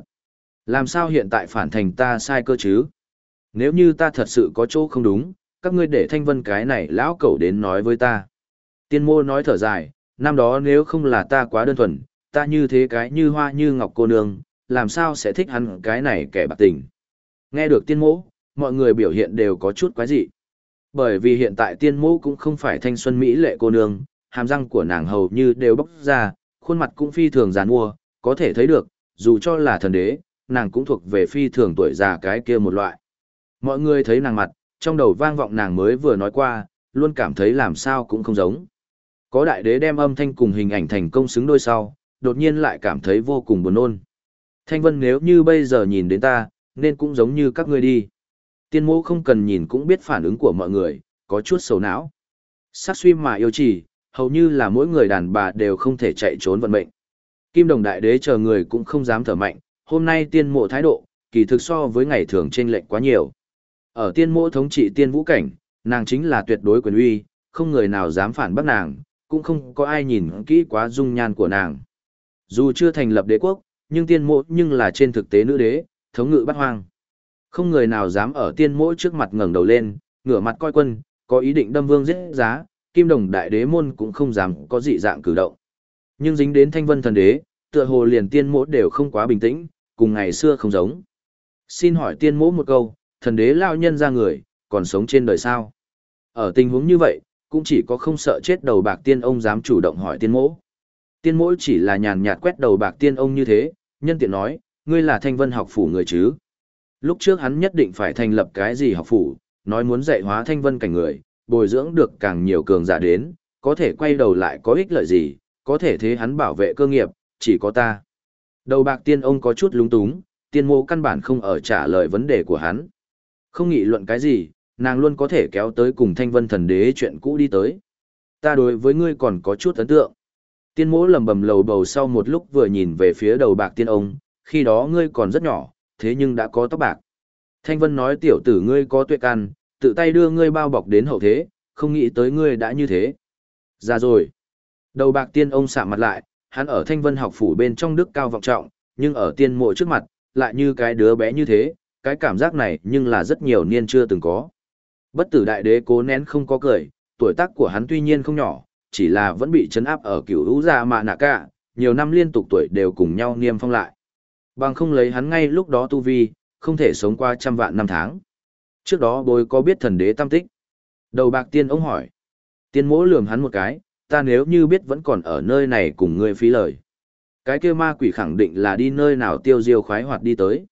Làm sao hiện tại phản thành ta sai cơ chứ? Nếu như ta thật sự có chỗ không đúng, các ngươi để thanh vân cái này lão cẩu đến nói với ta. Tiên mô nói thở dài, năm đó nếu không là ta quá đơn thuần, ta như thế cái như hoa như ngọc cô nương, làm sao sẽ thích hắn cái này kẻ bạc tình. Nghe được tiên mô, mọi người biểu hiện đều có chút quái dị. Bởi vì hiện tại tiên mô cũng không phải thanh xuân mỹ lệ cô nương, hàm răng của nàng hầu như đều bốc ra, khuôn mặt cũng phi thường giàn mua, có thể thấy được, dù cho là thần đế, nàng cũng thuộc về phi thường tuổi già cái kia một loại. Mọi người thấy nàng mặt, trong đầu vang vọng nàng mới vừa nói qua, luôn cảm thấy làm sao cũng không giống. Có đại đế đem âm thanh cùng hình ảnh thành công xứng đôi sau, đột nhiên lại cảm thấy vô cùng buồn nôn. Thanh vân nếu như bây giờ nhìn đến ta, nên cũng giống như các ngươi đi. Tiên mô không cần nhìn cũng biết phản ứng của mọi người, có chút sầu não. Sắc suy mà yêu chỉ, hầu như là mỗi người đàn bà đều không thể chạy trốn vận mệnh. Kim đồng đại đế chờ người cũng không dám thở mạnh, hôm nay tiên mộ thái độ, kỳ thực so với ngày thường trên lệch quá nhiều. Ở tiên mộ thống trị tiên vũ cảnh, nàng chính là tuyệt đối quyền uy, không người nào dám phản bác nàng, cũng không có ai nhìn kỹ quá dung nhan của nàng. Dù chưa thành lập đế quốc, nhưng tiên mộ nhưng là trên thực tế nữ đế, thống ngự bắt hoang. Không người nào dám ở tiên mộ trước mặt ngẩng đầu lên, ngửa mặt coi quân, có ý định đâm vương giết giá, kim đồng đại đế môn cũng không dám có dị dạng cử động. Nhưng dính đến thanh vân thần đế, tựa hồ liền tiên mộ đều không quá bình tĩnh, cùng ngày xưa không giống. Xin hỏi tiên mỗ một câu, thần đế lao nhân ra người, còn sống trên đời sao? Ở tình huống như vậy, cũng chỉ có không sợ chết đầu bạc tiên ông dám chủ động hỏi tiên mỗ. Tiên mỗ chỉ là nhàn nhạt quét đầu bạc tiên ông như thế, nhân tiện nói, ngươi là thanh vân học phủ người chứ. Lúc trước hắn nhất định phải thành lập cái gì học phủ, nói muốn dạy hóa thanh vân cảnh người, bồi dưỡng được càng nhiều cường giả đến, có thể quay đầu lại có ích lợi gì, có thể thế hắn bảo vệ cơ nghiệp, chỉ có ta. Đầu bạc tiên ông có chút lúng túng, tiên mô căn bản không ở trả lời vấn đề của hắn. Không nghị luận cái gì, nàng luôn có thể kéo tới cùng thanh vân thần đế chuyện cũ đi tới. Ta đối với ngươi còn có chút ấn tượng. Tiên mô lầm bầm lầu bầu sau một lúc vừa nhìn về phía đầu bạc tiên ông, khi đó ngươi còn rất nhỏ, thế nhưng đã có tóc bạc. Thanh Vân nói tiểu tử ngươi có tuệ căn, tự tay đưa ngươi bao bọc đến hậu thế, không nghĩ tới ngươi đã như thế. Ra rồi. Đầu bạc tiên ông sạm mặt lại, hắn ở Thanh Vân học phủ bên trong đức cao vọng trọng, nhưng ở tiên mộ trước mặt, lại như cái đứa bé như thế, cái cảm giác này nhưng là rất nhiều niên chưa từng có. Bất tử đại đế cố nén không có cười, tuổi tác của hắn tuy nhiên không nhỏ, chỉ là vẫn bị chấn áp ở cửu hữu gia mạ nạ cả, nhiều năm liên tục tuổi đều cùng nhau niêm phong lại. Bằng không lấy hắn ngay lúc đó tu vi, không thể sống qua trăm vạn năm tháng. Trước đó bối có biết thần đế tam tích. Đầu bạc tiên ông hỏi. Tiên mỗ lườm hắn một cái, ta nếu như biết vẫn còn ở nơi này cùng ngươi phí lời. Cái kia ma quỷ khẳng định là đi nơi nào tiêu diêu khoái hoạt đi tới.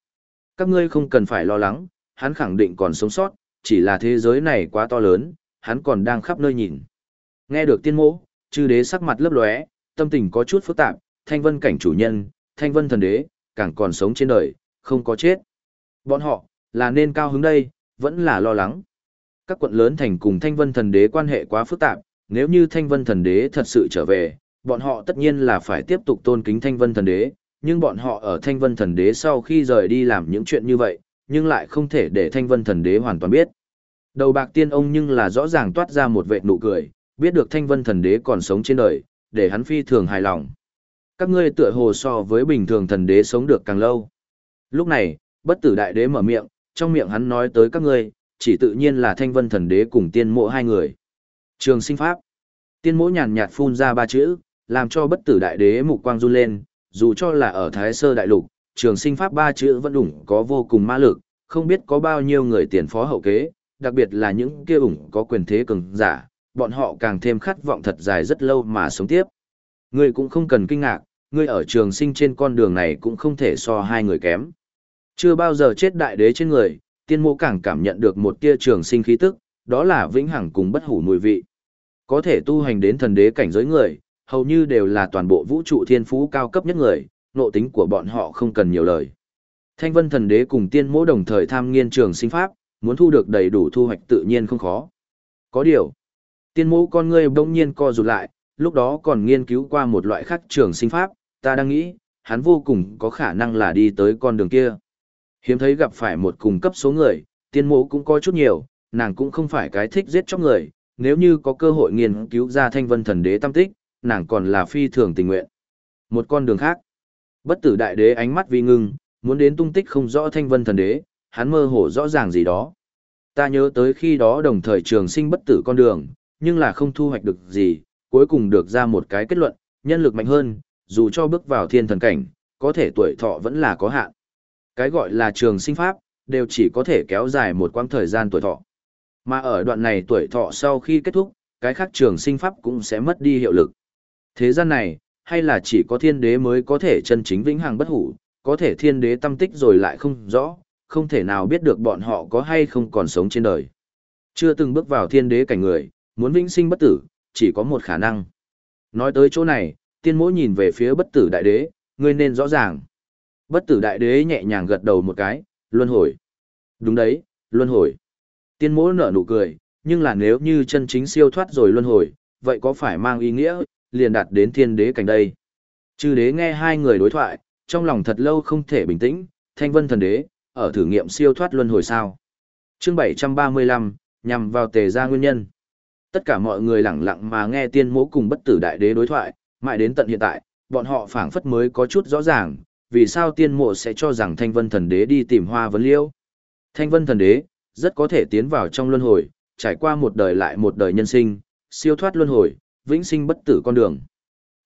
Các ngươi không cần phải lo lắng, hắn khẳng định còn sống sót, chỉ là thế giới này quá to lớn, hắn còn đang khắp nơi nhìn. Nghe được tiên mô, chư đế sắc mặt lấp lóe, tâm tình có chút phức tạp, thanh vân cảnh chủ nhân, thanh vân thần đế, càng còn sống trên đời, không có chết. Bọn họ, là nên cao hứng đây, vẫn là lo lắng. Các quận lớn thành cùng thanh vân thần đế quan hệ quá phức tạp, nếu như thanh vân thần đế thật sự trở về, bọn họ tất nhiên là phải tiếp tục tôn kính thanh vân thần đế, nhưng bọn họ ở thanh vân thần đế sau khi rời đi làm những chuyện như vậy, nhưng lại không thể để thanh vân thần đế hoàn toàn biết. Đầu bạc tiên ông nhưng là rõ ràng toát ra một vệ nụ cười, biết được thanh vân thần đế còn sống trên đời, để hắn phi thường hài lòng. Các ngươi tựa hồ so với bình thường thần đế sống được càng lâu. Lúc này, bất tử đại đế mở miệng, trong miệng hắn nói tới các ngươi, chỉ tự nhiên là thanh vân thần đế cùng tiên mộ hai người. Trường sinh pháp. Tiên mộ nhàn nhạt phun ra ba chữ, làm cho bất tử đại đế mục quang run lên, dù cho là ở Thái Sơ Đại Lục, trường sinh pháp ba chữ vẫn ủng có vô cùng ma lực, không biết có bao nhiêu người tiền phó hậu kế, đặc biệt là những kia ủng có quyền thế cường giả, bọn họ càng thêm khát vọng thật dài rất lâu mà sống tiếp. Ngươi cũng không cần kinh ngạc, ngươi ở trường sinh trên con đường này cũng không thể so hai người kém. Chưa bao giờ chết đại đế trên người, tiên mộ càng cảm nhận được một tia trường sinh khí tức, đó là vĩnh hằng cùng bất hủ mùi vị. Có thể tu hành đến thần đế cảnh giới người, hầu như đều là toàn bộ vũ trụ thiên phú cao cấp nhất người, nộ tính của bọn họ không cần nhiều lời. Thanh vân thần đế cùng tiên mỗ đồng thời tham nghiên trường sinh pháp, muốn thu được đầy đủ thu hoạch tự nhiên không khó. Có điều, tiên mỗ con ngươi bỗng nhiên co rụt lại, lúc đó còn nghiên cứu qua một loại khác trường sinh pháp, ta đang nghĩ, hắn vô cùng có khả năng là đi tới con đường kia. Hiếm thấy gặp phải một cùng cấp số người, tiên mộ cũng có chút nhiều, nàng cũng không phải cái thích giết chóc người, nếu như có cơ hội nghiên cứu ra thanh vân thần đế tâm tích, nàng còn là phi thường tình nguyện. Một con đường khác, bất tử đại đế ánh mắt vi ngưng, muốn đến tung tích không rõ thanh vân thần đế, hắn mơ hồ rõ ràng gì đó. Ta nhớ tới khi đó đồng thời trường sinh bất tử con đường, nhưng là không thu hoạch được gì, cuối cùng được ra một cái kết luận, nhân lực mạnh hơn, dù cho bước vào thiên thần cảnh, có thể tuổi thọ vẫn là có hạn. Cái gọi là trường sinh pháp, đều chỉ có thể kéo dài một quãng thời gian tuổi thọ. Mà ở đoạn này tuổi thọ sau khi kết thúc, cái khác trường sinh pháp cũng sẽ mất đi hiệu lực. Thế gian này, hay là chỉ có thiên đế mới có thể chân chính vĩnh hằng bất hủ, có thể thiên đế tâm tích rồi lại không rõ, không thể nào biết được bọn họ có hay không còn sống trên đời. Chưa từng bước vào thiên đế cảnh người, muốn vĩnh sinh bất tử, chỉ có một khả năng. Nói tới chỗ này, tiên mỗi nhìn về phía bất tử đại đế, ngươi nên rõ ràng. Bất tử đại đế nhẹ nhàng gật đầu một cái, luân hồi. Đúng đấy, luân hồi. Tiên mỗ nở nụ cười, nhưng là nếu như chân chính siêu thoát rồi luân hồi, vậy có phải mang ý nghĩa, liền đạt đến thiên đế cảnh đây. Chư đế nghe hai người đối thoại, trong lòng thật lâu không thể bình tĩnh, thanh vân thần đế, ở thử nghiệm siêu thoát luân hồi sao. chương 735, nhằm vào tề gia nguyên nhân. Tất cả mọi người lặng lặng mà nghe tiên mỗ cùng bất tử đại đế đối thoại, mãi đến tận hiện tại, bọn họ phảng phất mới có chút rõ ràng, vì sao tiên mộ sẽ cho rằng thanh vân thần đế đi tìm hoa vấn liêu. Thanh vân thần đế, rất có thể tiến vào trong luân hồi, trải qua một đời lại một đời nhân sinh, siêu thoát luân hồi, vĩnh sinh bất tử con đường.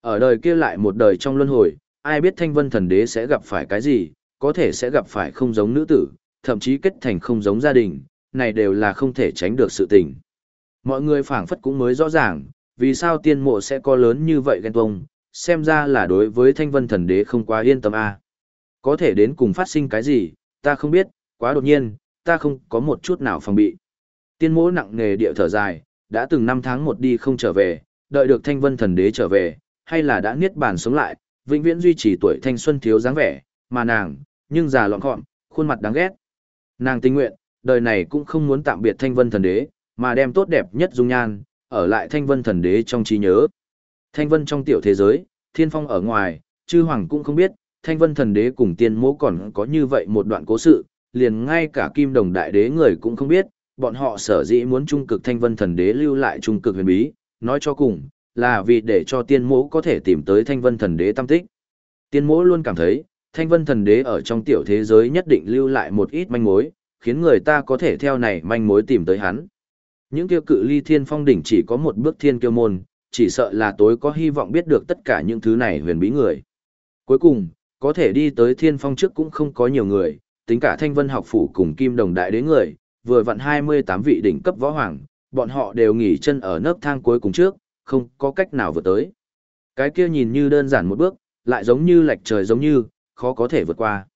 Ở đời kia lại một đời trong luân hồi, ai biết thanh vân thần đế sẽ gặp phải cái gì, có thể sẽ gặp phải không giống nữ tử, thậm chí kết thành không giống gia đình, này đều là không thể tránh được sự tình. Mọi người phảng phất cũng mới rõ ràng, vì sao tiên mộ sẽ có lớn như vậy ghen tuông, xem ra là đối với thanh vân thần đế không quá yên tâm a à. Có thể đến cùng phát sinh cái gì, ta không biết, quá đột nhiên, ta không có một chút nào phòng bị. Tiên mỗ nặng nghề địa thở dài, đã từng năm tháng một đi không trở về, đợi được thanh vân thần đế trở về, hay là đã niết bàn sống lại, vĩnh viễn duy trì tuổi thanh xuân thiếu dáng vẻ, mà nàng, nhưng già lọn gọn, khuôn mặt đáng ghét. Nàng tình nguyện, đời này cũng không muốn tạm biệt thanh vân thần đế, mà đem tốt đẹp nhất dung nhan, ở lại thanh vân thần đế trong trí nhớ. Thanh vân trong tiểu thế giới, thiên phong ở ngoài, chư hoàng cũng không biết, thanh vân thần đế cùng tiên mỗ còn có như vậy một đoạn cố sự, liền ngay cả kim đồng đại đế người cũng không biết, bọn họ sở dĩ muốn trung cực thanh vân thần đế lưu lại trung cực huyền bí, nói cho cùng, là vì để cho tiên mỗ có thể tìm tới thanh vân thần đế tâm tích. Tiên mỗ luôn cảm thấy, thanh vân thần đế ở trong tiểu thế giới nhất định lưu lại một ít manh mối, khiến người ta có thể theo này manh mối tìm tới hắn. Những tiêu cự ly thiên phong đỉnh chỉ có một bước thiên kiêu môn, chỉ sợ là tối có hy vọng biết được tất cả những thứ này huyền bí người. Cuối cùng, có thể đi tới thiên phong trước cũng không có nhiều người, tính cả thanh vân học phủ cùng kim đồng đại đế người, vừa vặn 28 vị đỉnh cấp võ hoàng, bọn họ đều nghỉ chân ở nấc thang cuối cùng trước, không có cách nào vượt tới. Cái kia nhìn như đơn giản một bước, lại giống như lệch trời giống như, khó có thể vượt qua.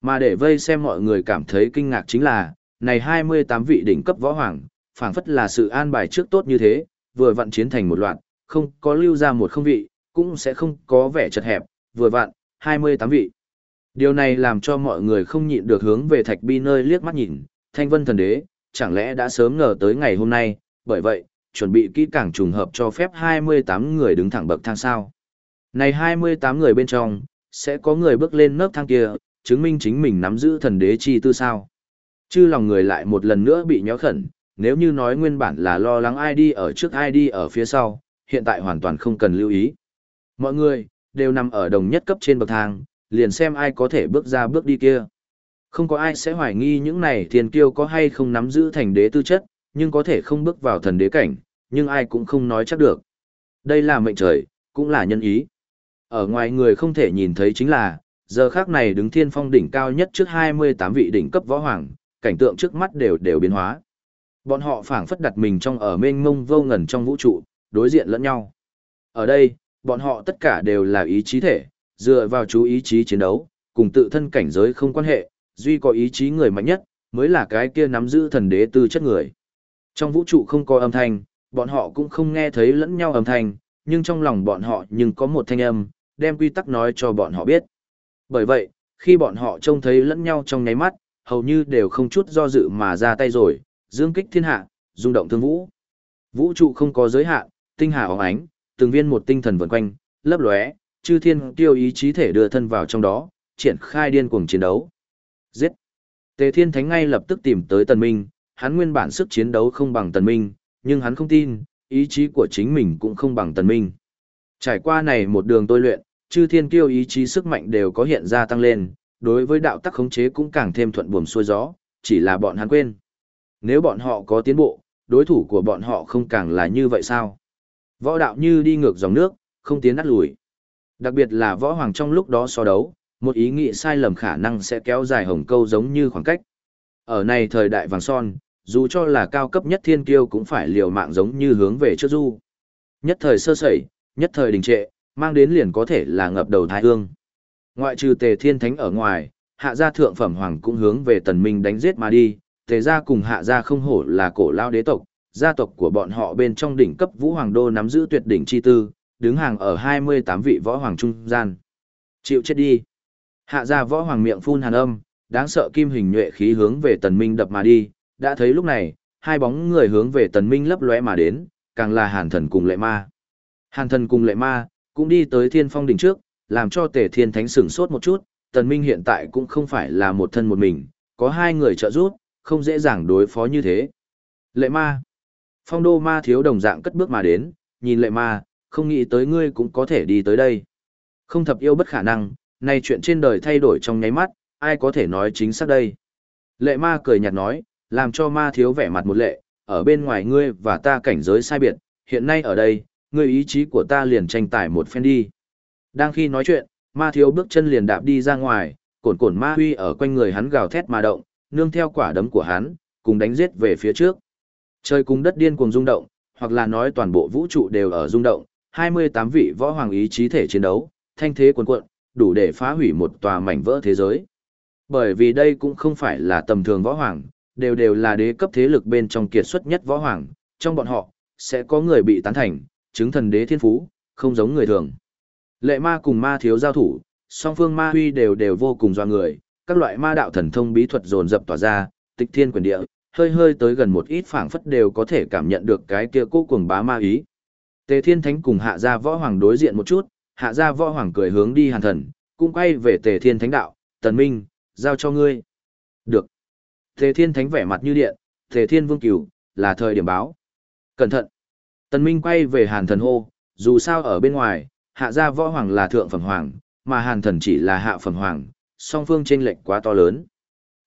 Mà để vây xem mọi người cảm thấy kinh ngạc chính là, này 28 vị đỉnh cấp võ hoàng, phảng phất là sự an bài trước tốt như thế, vừa vặn chiến thành một loạt, không có lưu ra một không vị, cũng sẽ không có vẻ chật hẹp, vừa vặn, 28 vị. Điều này làm cho mọi người không nhịn được hướng về thạch bi nơi liếc mắt nhìn, thanh vân thần đế, chẳng lẽ đã sớm ngờ tới ngày hôm nay, bởi vậy, chuẩn bị kỹ càng trùng hợp cho phép 28 người đứng thẳng bậc thang sao. Này 28 người bên trong, sẽ có người bước lên nấc thang kia, chứng minh chính mình nắm giữ thần đế chi tư sao. Chứ lòng người lại một lần nữa bị nhéo khẩn, nếu như nói nguyên bản là lo lắng ai đi ở trước ai đi ở phía sau, hiện tại hoàn toàn không cần lưu ý. Mọi người, đều nằm ở đồng nhất cấp trên bậc thang, liền xem ai có thể bước ra bước đi kia. Không có ai sẽ hoài nghi những này thiên kiêu có hay không nắm giữ thành đế tư chất, nhưng có thể không bước vào thần đế cảnh, nhưng ai cũng không nói chắc được. Đây là mệnh trời, cũng là nhân ý. Ở ngoài người không thể nhìn thấy chính là, giờ khác này đứng thiên phong đỉnh cao nhất trước 28 vị đỉnh cấp võ hoàng, cảnh tượng trước mắt đều đều biến hóa. Bọn họ phảng phất đặt mình trong ở mênh mông vô ngần trong vũ trụ, đối diện lẫn nhau. Ở đây, bọn họ tất cả đều là ý chí thể, dựa vào chú ý chí chiến đấu, cùng tự thân cảnh giới không quan hệ, duy có ý chí người mạnh nhất, mới là cái kia nắm giữ thần đế tư chất người. Trong vũ trụ không có âm thanh, bọn họ cũng không nghe thấy lẫn nhau âm thanh, nhưng trong lòng bọn họ nhưng có một thanh âm, đem quy tắc nói cho bọn họ biết. Bởi vậy, khi bọn họ trông thấy lẫn nhau trong nháy mắt, hầu như đều không chút do dự mà ra tay rồi, dương kích thiên hạ, rung động thương vũ. Vũ trụ không có giới hạn, tinh hà óng ánh, từng viên một tinh thần vần quanh, lấp lóe, chư thiên tiêu ý chí thể đưa thân vào trong đó, triển khai điên cuồng chiến đấu. Giết! Tề Thiên Thánh ngay lập tức tìm tới Tần Minh, hắn nguyên bản sức chiến đấu không bằng Tần Minh, nhưng hắn không tin, ý chí của chính mình cũng không bằng Tần Minh. Trải qua này một đường tôi luyện, chư thiên kiêu ý chí sức mạnh đều có hiện ra tăng lên, đối với đạo tắc khống chế cũng càng thêm thuận buồm xuôi gió, chỉ là bọn hắn quên. Nếu bọn họ có tiến bộ, đối thủ của bọn họ không càng là như vậy sao? Võ đạo như đi ngược dòng nước, không tiến đắt lùi. Đặc biệt là võ hoàng trong lúc đó so đấu, một ý nghĩ sai lầm khả năng sẽ kéo dài hồng câu giống như khoảng cách. Ở này thời đại vàng son, dù cho là cao cấp nhất thiên kiêu cũng phải liều mạng giống như hướng về trước du. Nhất thời sơ sẩy, nhất thời đình trệ, mang đến liền có thể là ngập đầu thái hương. Ngoại trừ tề thiên thánh ở ngoài, hạ gia thượng phẩm hoàng cũng hướng về tần minh đánh giết mà đi, tề gia cùng hạ gia không hổ là cổ lao đế tộc, gia tộc của bọn họ bên trong đỉnh cấp vũ hoàng đô nắm giữ tuyệt đỉnh chi tư, đứng hàng ở 28 vị võ hoàng trung gian. Chịu chết đi. Hạ ra võ hoàng miệng phun hàn âm, đáng sợ kim hình nhuệ khí hướng về tần minh đập mà đi, đã thấy lúc này, hai bóng người hướng về tần minh lấp lóe mà đến, càng là hàn thần cùng lệ ma. Hàn thần cùng lệ ma, cũng đi tới thiên phong đỉnh trước, làm cho tề thiên thánh sửng sốt một chút, tần minh hiện tại cũng không phải là một thân một mình, có hai người trợ giúp, không dễ dàng đối phó như thế. Lệ ma. Phong đô ma thiếu đồng dạng cất bước mà đến, nhìn lệ ma, không nghĩ tới ngươi cũng có thể đi tới đây. Không thập yêu bất khả năng, nay chuyện trên đời thay đổi trong nháy mắt, ai có thể nói chính xác đây. Lệ ma cười nhạt nói, làm cho ma thiếu vẻ mặt một lệ, ở bên ngoài ngươi và ta cảnh giới sai biệt, hiện nay ở đây, ngươi ý chí của ta liền tranh tải một phen đi. Đang khi nói chuyện, ma thiếu bước chân liền đạp đi ra ngoài, cồn cồn ma huy ở quanh người hắn gào thét mà động, nương theo quả đấm của hắn, cùng đánh giết về phía trước. Trời cùng đất điên cuồng rung động, hoặc là nói toàn bộ vũ trụ đều ở rung động, 28 vị võ hoàng ý chí thể chiến đấu, thanh thế cuồn cuộn, đủ để phá hủy một tòa mảnh vỡ thế giới. Bởi vì đây cũng không phải là tầm thường võ hoàng, đều đều là đế cấp thế lực bên trong kiệt xuất nhất võ hoàng, trong bọn họ, sẽ có người bị tán thành, chứng thần đế thiên phú, không giống người thường. Lệ ma cùng ma thiếu giao thủ, song phương ma huy đều đều vô cùng doa người, các loại ma đạo thần thông bí thuật dồn dập tỏa ra, tịch thiên quyền địa, hơi hơi tới gần một ít phảng phất đều có thể cảm nhận được cái kia cố cuồng bá ma ý. Tề Thiên Thánh cùng Hạ Gia Võ Hoàng đối diện một chút, Hạ Gia Võ Hoàng cười hướng đi Hàn Thần, cũng quay về Tề Thiên Thánh đạo, "Tần Minh, giao cho ngươi." "Được." Tề Thiên Thánh vẻ mặt như điện, Tề Thiên Vương Cửu, là thời điểm báo. Cẩn thận. Tần Minh quay về Hàn Thần hô, dù sao ở bên ngoài, hạ gia võ hoàng là thượng phẩm hoàng, mà Hàn Thần chỉ là hạ phẩm hoàng, song phương chênh lệch quá to lớn.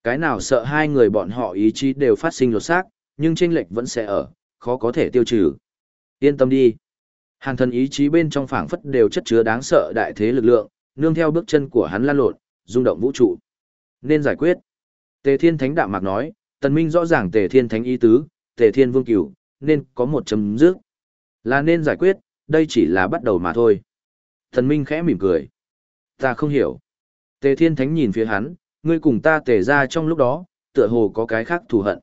Cái nào sợ hai người bọn họ ý chí đều phát sinh lột xác, nhưng chênh lệch vẫn sẽ ở, khó có thể tiêu trừ. Yên tâm đi. Hàn Thần ý chí bên trong phảng phất đều chất chứa đáng sợ đại thế lực lượng, nương theo bước chân của hắn lan lộn, rung động vũ trụ. Nên giải quyết. Tề Thiên Thánh Đạm Mạc nói, Tần Minh rõ ràng Tề Thiên Thánh ý tứ, Tề Thiên Vương Cửu, nên có một chấm dứt. Là nên giải quyết, đây chỉ là bắt đầu mà thôi. Tần Minh khẽ mỉm cười. Ta không hiểu. Tề Thiên Thánh nhìn phía hắn, ngươi cùng ta tề ra trong lúc đó, tựa hồ có cái khác thù hận.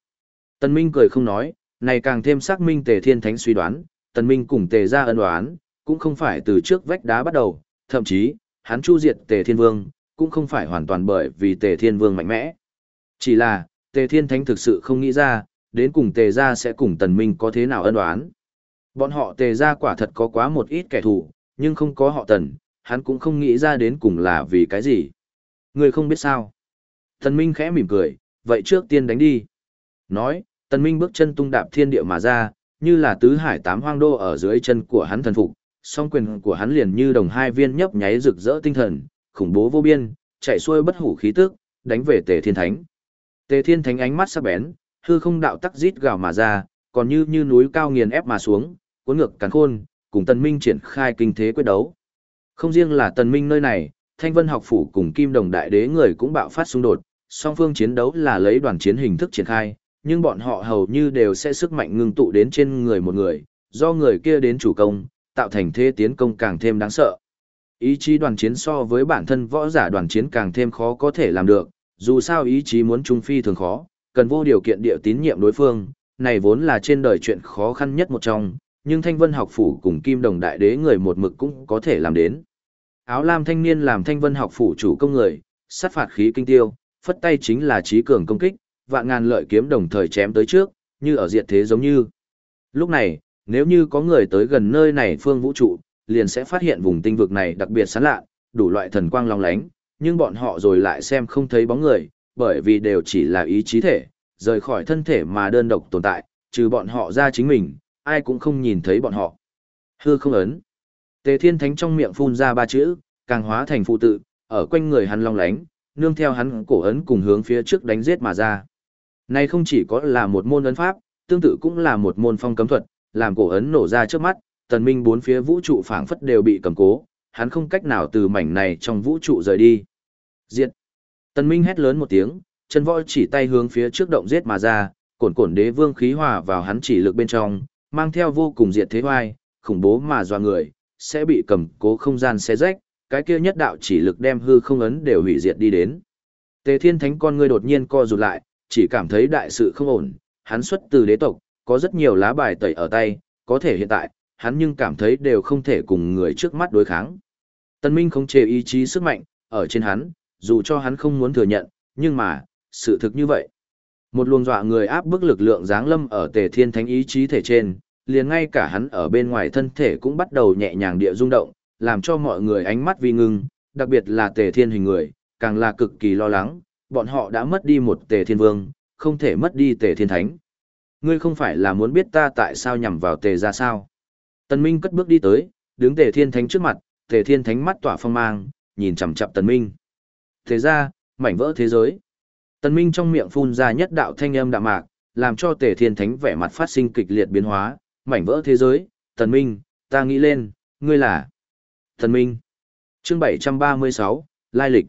Tần Minh cười không nói, này càng thêm xác minh Tề Thiên Thánh suy đoán, Tần Minh cùng Tề gia ân oán, cũng không phải từ trước vách đá bắt đầu, thậm chí, hắn chu diệt Tề Thiên Vương, cũng không phải hoàn toàn bởi vì Tề Thiên Vương mạnh mẽ. Chỉ là, Tề Thiên Thánh thực sự không nghĩ ra, đến cùng Tề gia sẽ cùng Tần Minh có thế nào ân oán. Bọn họ Tề gia quả thật có quá một ít kẻ thù, nhưng không có họ Tần, hắn cũng không nghĩ ra đến cùng là vì cái gì. Người không biết sao. Tần Minh khẽ mỉm cười, vậy trước tiên đánh đi. Nói, Tần Minh bước chân tung đạp thiên địa mà ra, như là tứ hải tám hoang đô ở dưới chân của hắn thần phục, song quyền của hắn liền như đồng hai viên nhấp nháy rực rỡ tinh thần, khủng bố vô biên, chạy xuôi bất hủ khí tức, đánh về Tề Thiên Thánh. Tề Thiên Thánh ánh mắt sắc bén, hư không đạo tắc rít gào mà ra, còn như như núi cao nghiền ép mà xuống, cuốn ngược càn khôn, cùng Tần Minh triển khai kinh thế quyết đấu. Không riêng là Tần Minh nơi này, Thanh Vân học phủ cùng Kim Đồng Đại Đế người cũng bạo phát xung đột, song phương chiến đấu là lấy đoàn chiến hình thức triển khai, nhưng bọn họ hầu như đều sẽ sức mạnh ngưng tụ đến trên người một người, do người kia đến chủ công, tạo thành thế tiến công càng thêm đáng sợ. Ý chí đoàn chiến so với bản thân võ giả đoàn chiến càng thêm khó có thể làm được, dù sao ý chí muốn trung phi thường khó, cần vô điều kiện địa tín nhiệm đối phương, này vốn là trên đời chuyện khó khăn nhất một trong, nhưng Thanh Vân học phủ cùng Kim Đồng Đại Đế người một mực cũng có thể làm đến. Áo lam thanh niên làm Thanh Vân học phủ chủ công người, sát phạt khí kinh tiêu, phất tay chính là trí cường công kích, vạn ngàn lợi kiếm đồng thời chém tới trước, như ở diệt thế giống như. Lúc này, nếu như có người tới gần nơi này phương vũ trụ, liền sẽ phát hiện vùng tinh vực này đặc biệt sáng lạ, đủ loại thần quang long lánh, nhưng bọn họ rồi lại xem không thấy bóng người, bởi vì đều chỉ là ý chí thể, rời khỏi thân thể mà đơn độc tồn tại, trừ bọn họ ra chính mình, ai cũng không nhìn thấy bọn họ. Hư không ấn. Tề Thiên Thánh trong miệng phun ra ba chữ, càng hóa thành phụ tự, ở quanh người hắn long lánh, nương theo hắn cổ ấn cùng hướng phía trước đánh giết mà ra. Này không chỉ có là một môn ấn pháp, tương tự cũng là một môn phong cấm thuật, làm cổ ấn nổ ra trước mắt, tần minh bốn phía vũ trụ phảng phất đều bị cầm cố, hắn không cách nào từ mảnh này trong vũ trụ rời đi. Diệt! Tần minh hét lớn một tiếng, chân võ chỉ tay hướng phía trước động giết mà ra, cổn cổn đế vương khí hòa vào hắn chỉ lực bên trong, mang theo vô cùng diệt thế hoai, khủng bố mà doa người, sẽ bị cầm cố không gian xé rách, cái kia nhất đạo chỉ lực đem hư không ấn đều hủy diệt đi đến. Tề Thiên Thánh con ngươi đột nhiên co rụt lại, chỉ cảm thấy đại sự không ổn, hắn xuất từ đế tộc, có rất nhiều lá bài tẩy ở tay, có thể hiện tại, hắn nhưng cảm thấy đều không thể cùng người trước mắt đối kháng. Tân Minh không chê ý chí sức mạnh, ở trên hắn, dù cho hắn không muốn thừa nhận, nhưng mà, sự thực như vậy. Một luồng dọa người áp bức lực lượng giáng lâm ở tề thiên thánh ý chí thể trên, liền ngay cả hắn ở bên ngoài thân thể cũng bắt đầu nhẹ nhàng địa rung động, làm cho mọi người ánh mắt vi ngưng, đặc biệt là tề thiên hình người, càng là cực kỳ lo lắng, bọn họ đã mất đi một tề thiên vương, không thể mất đi tề thiên thánh. Ngươi không phải là muốn biết ta tại sao nhằm vào tề ra sao? Tần Minh cất bước đi tới, đứng tề thiên thánh trước mặt, tề thiên thánh mắt tỏa phong mang, nhìn chằm chằm Tần Minh. Thế ra, mảnh vỡ thế giới. Tần Minh trong miệng phun ra nhất đạo thanh âm đạm mạc, làm cho tề thiên thánh vẻ mặt phát sinh kịch liệt biến hóa, mảnh vỡ thế giới. Tần Minh, ta nghĩ lên, ngươi là... Tần Minh. Chương 736, Lai lịch.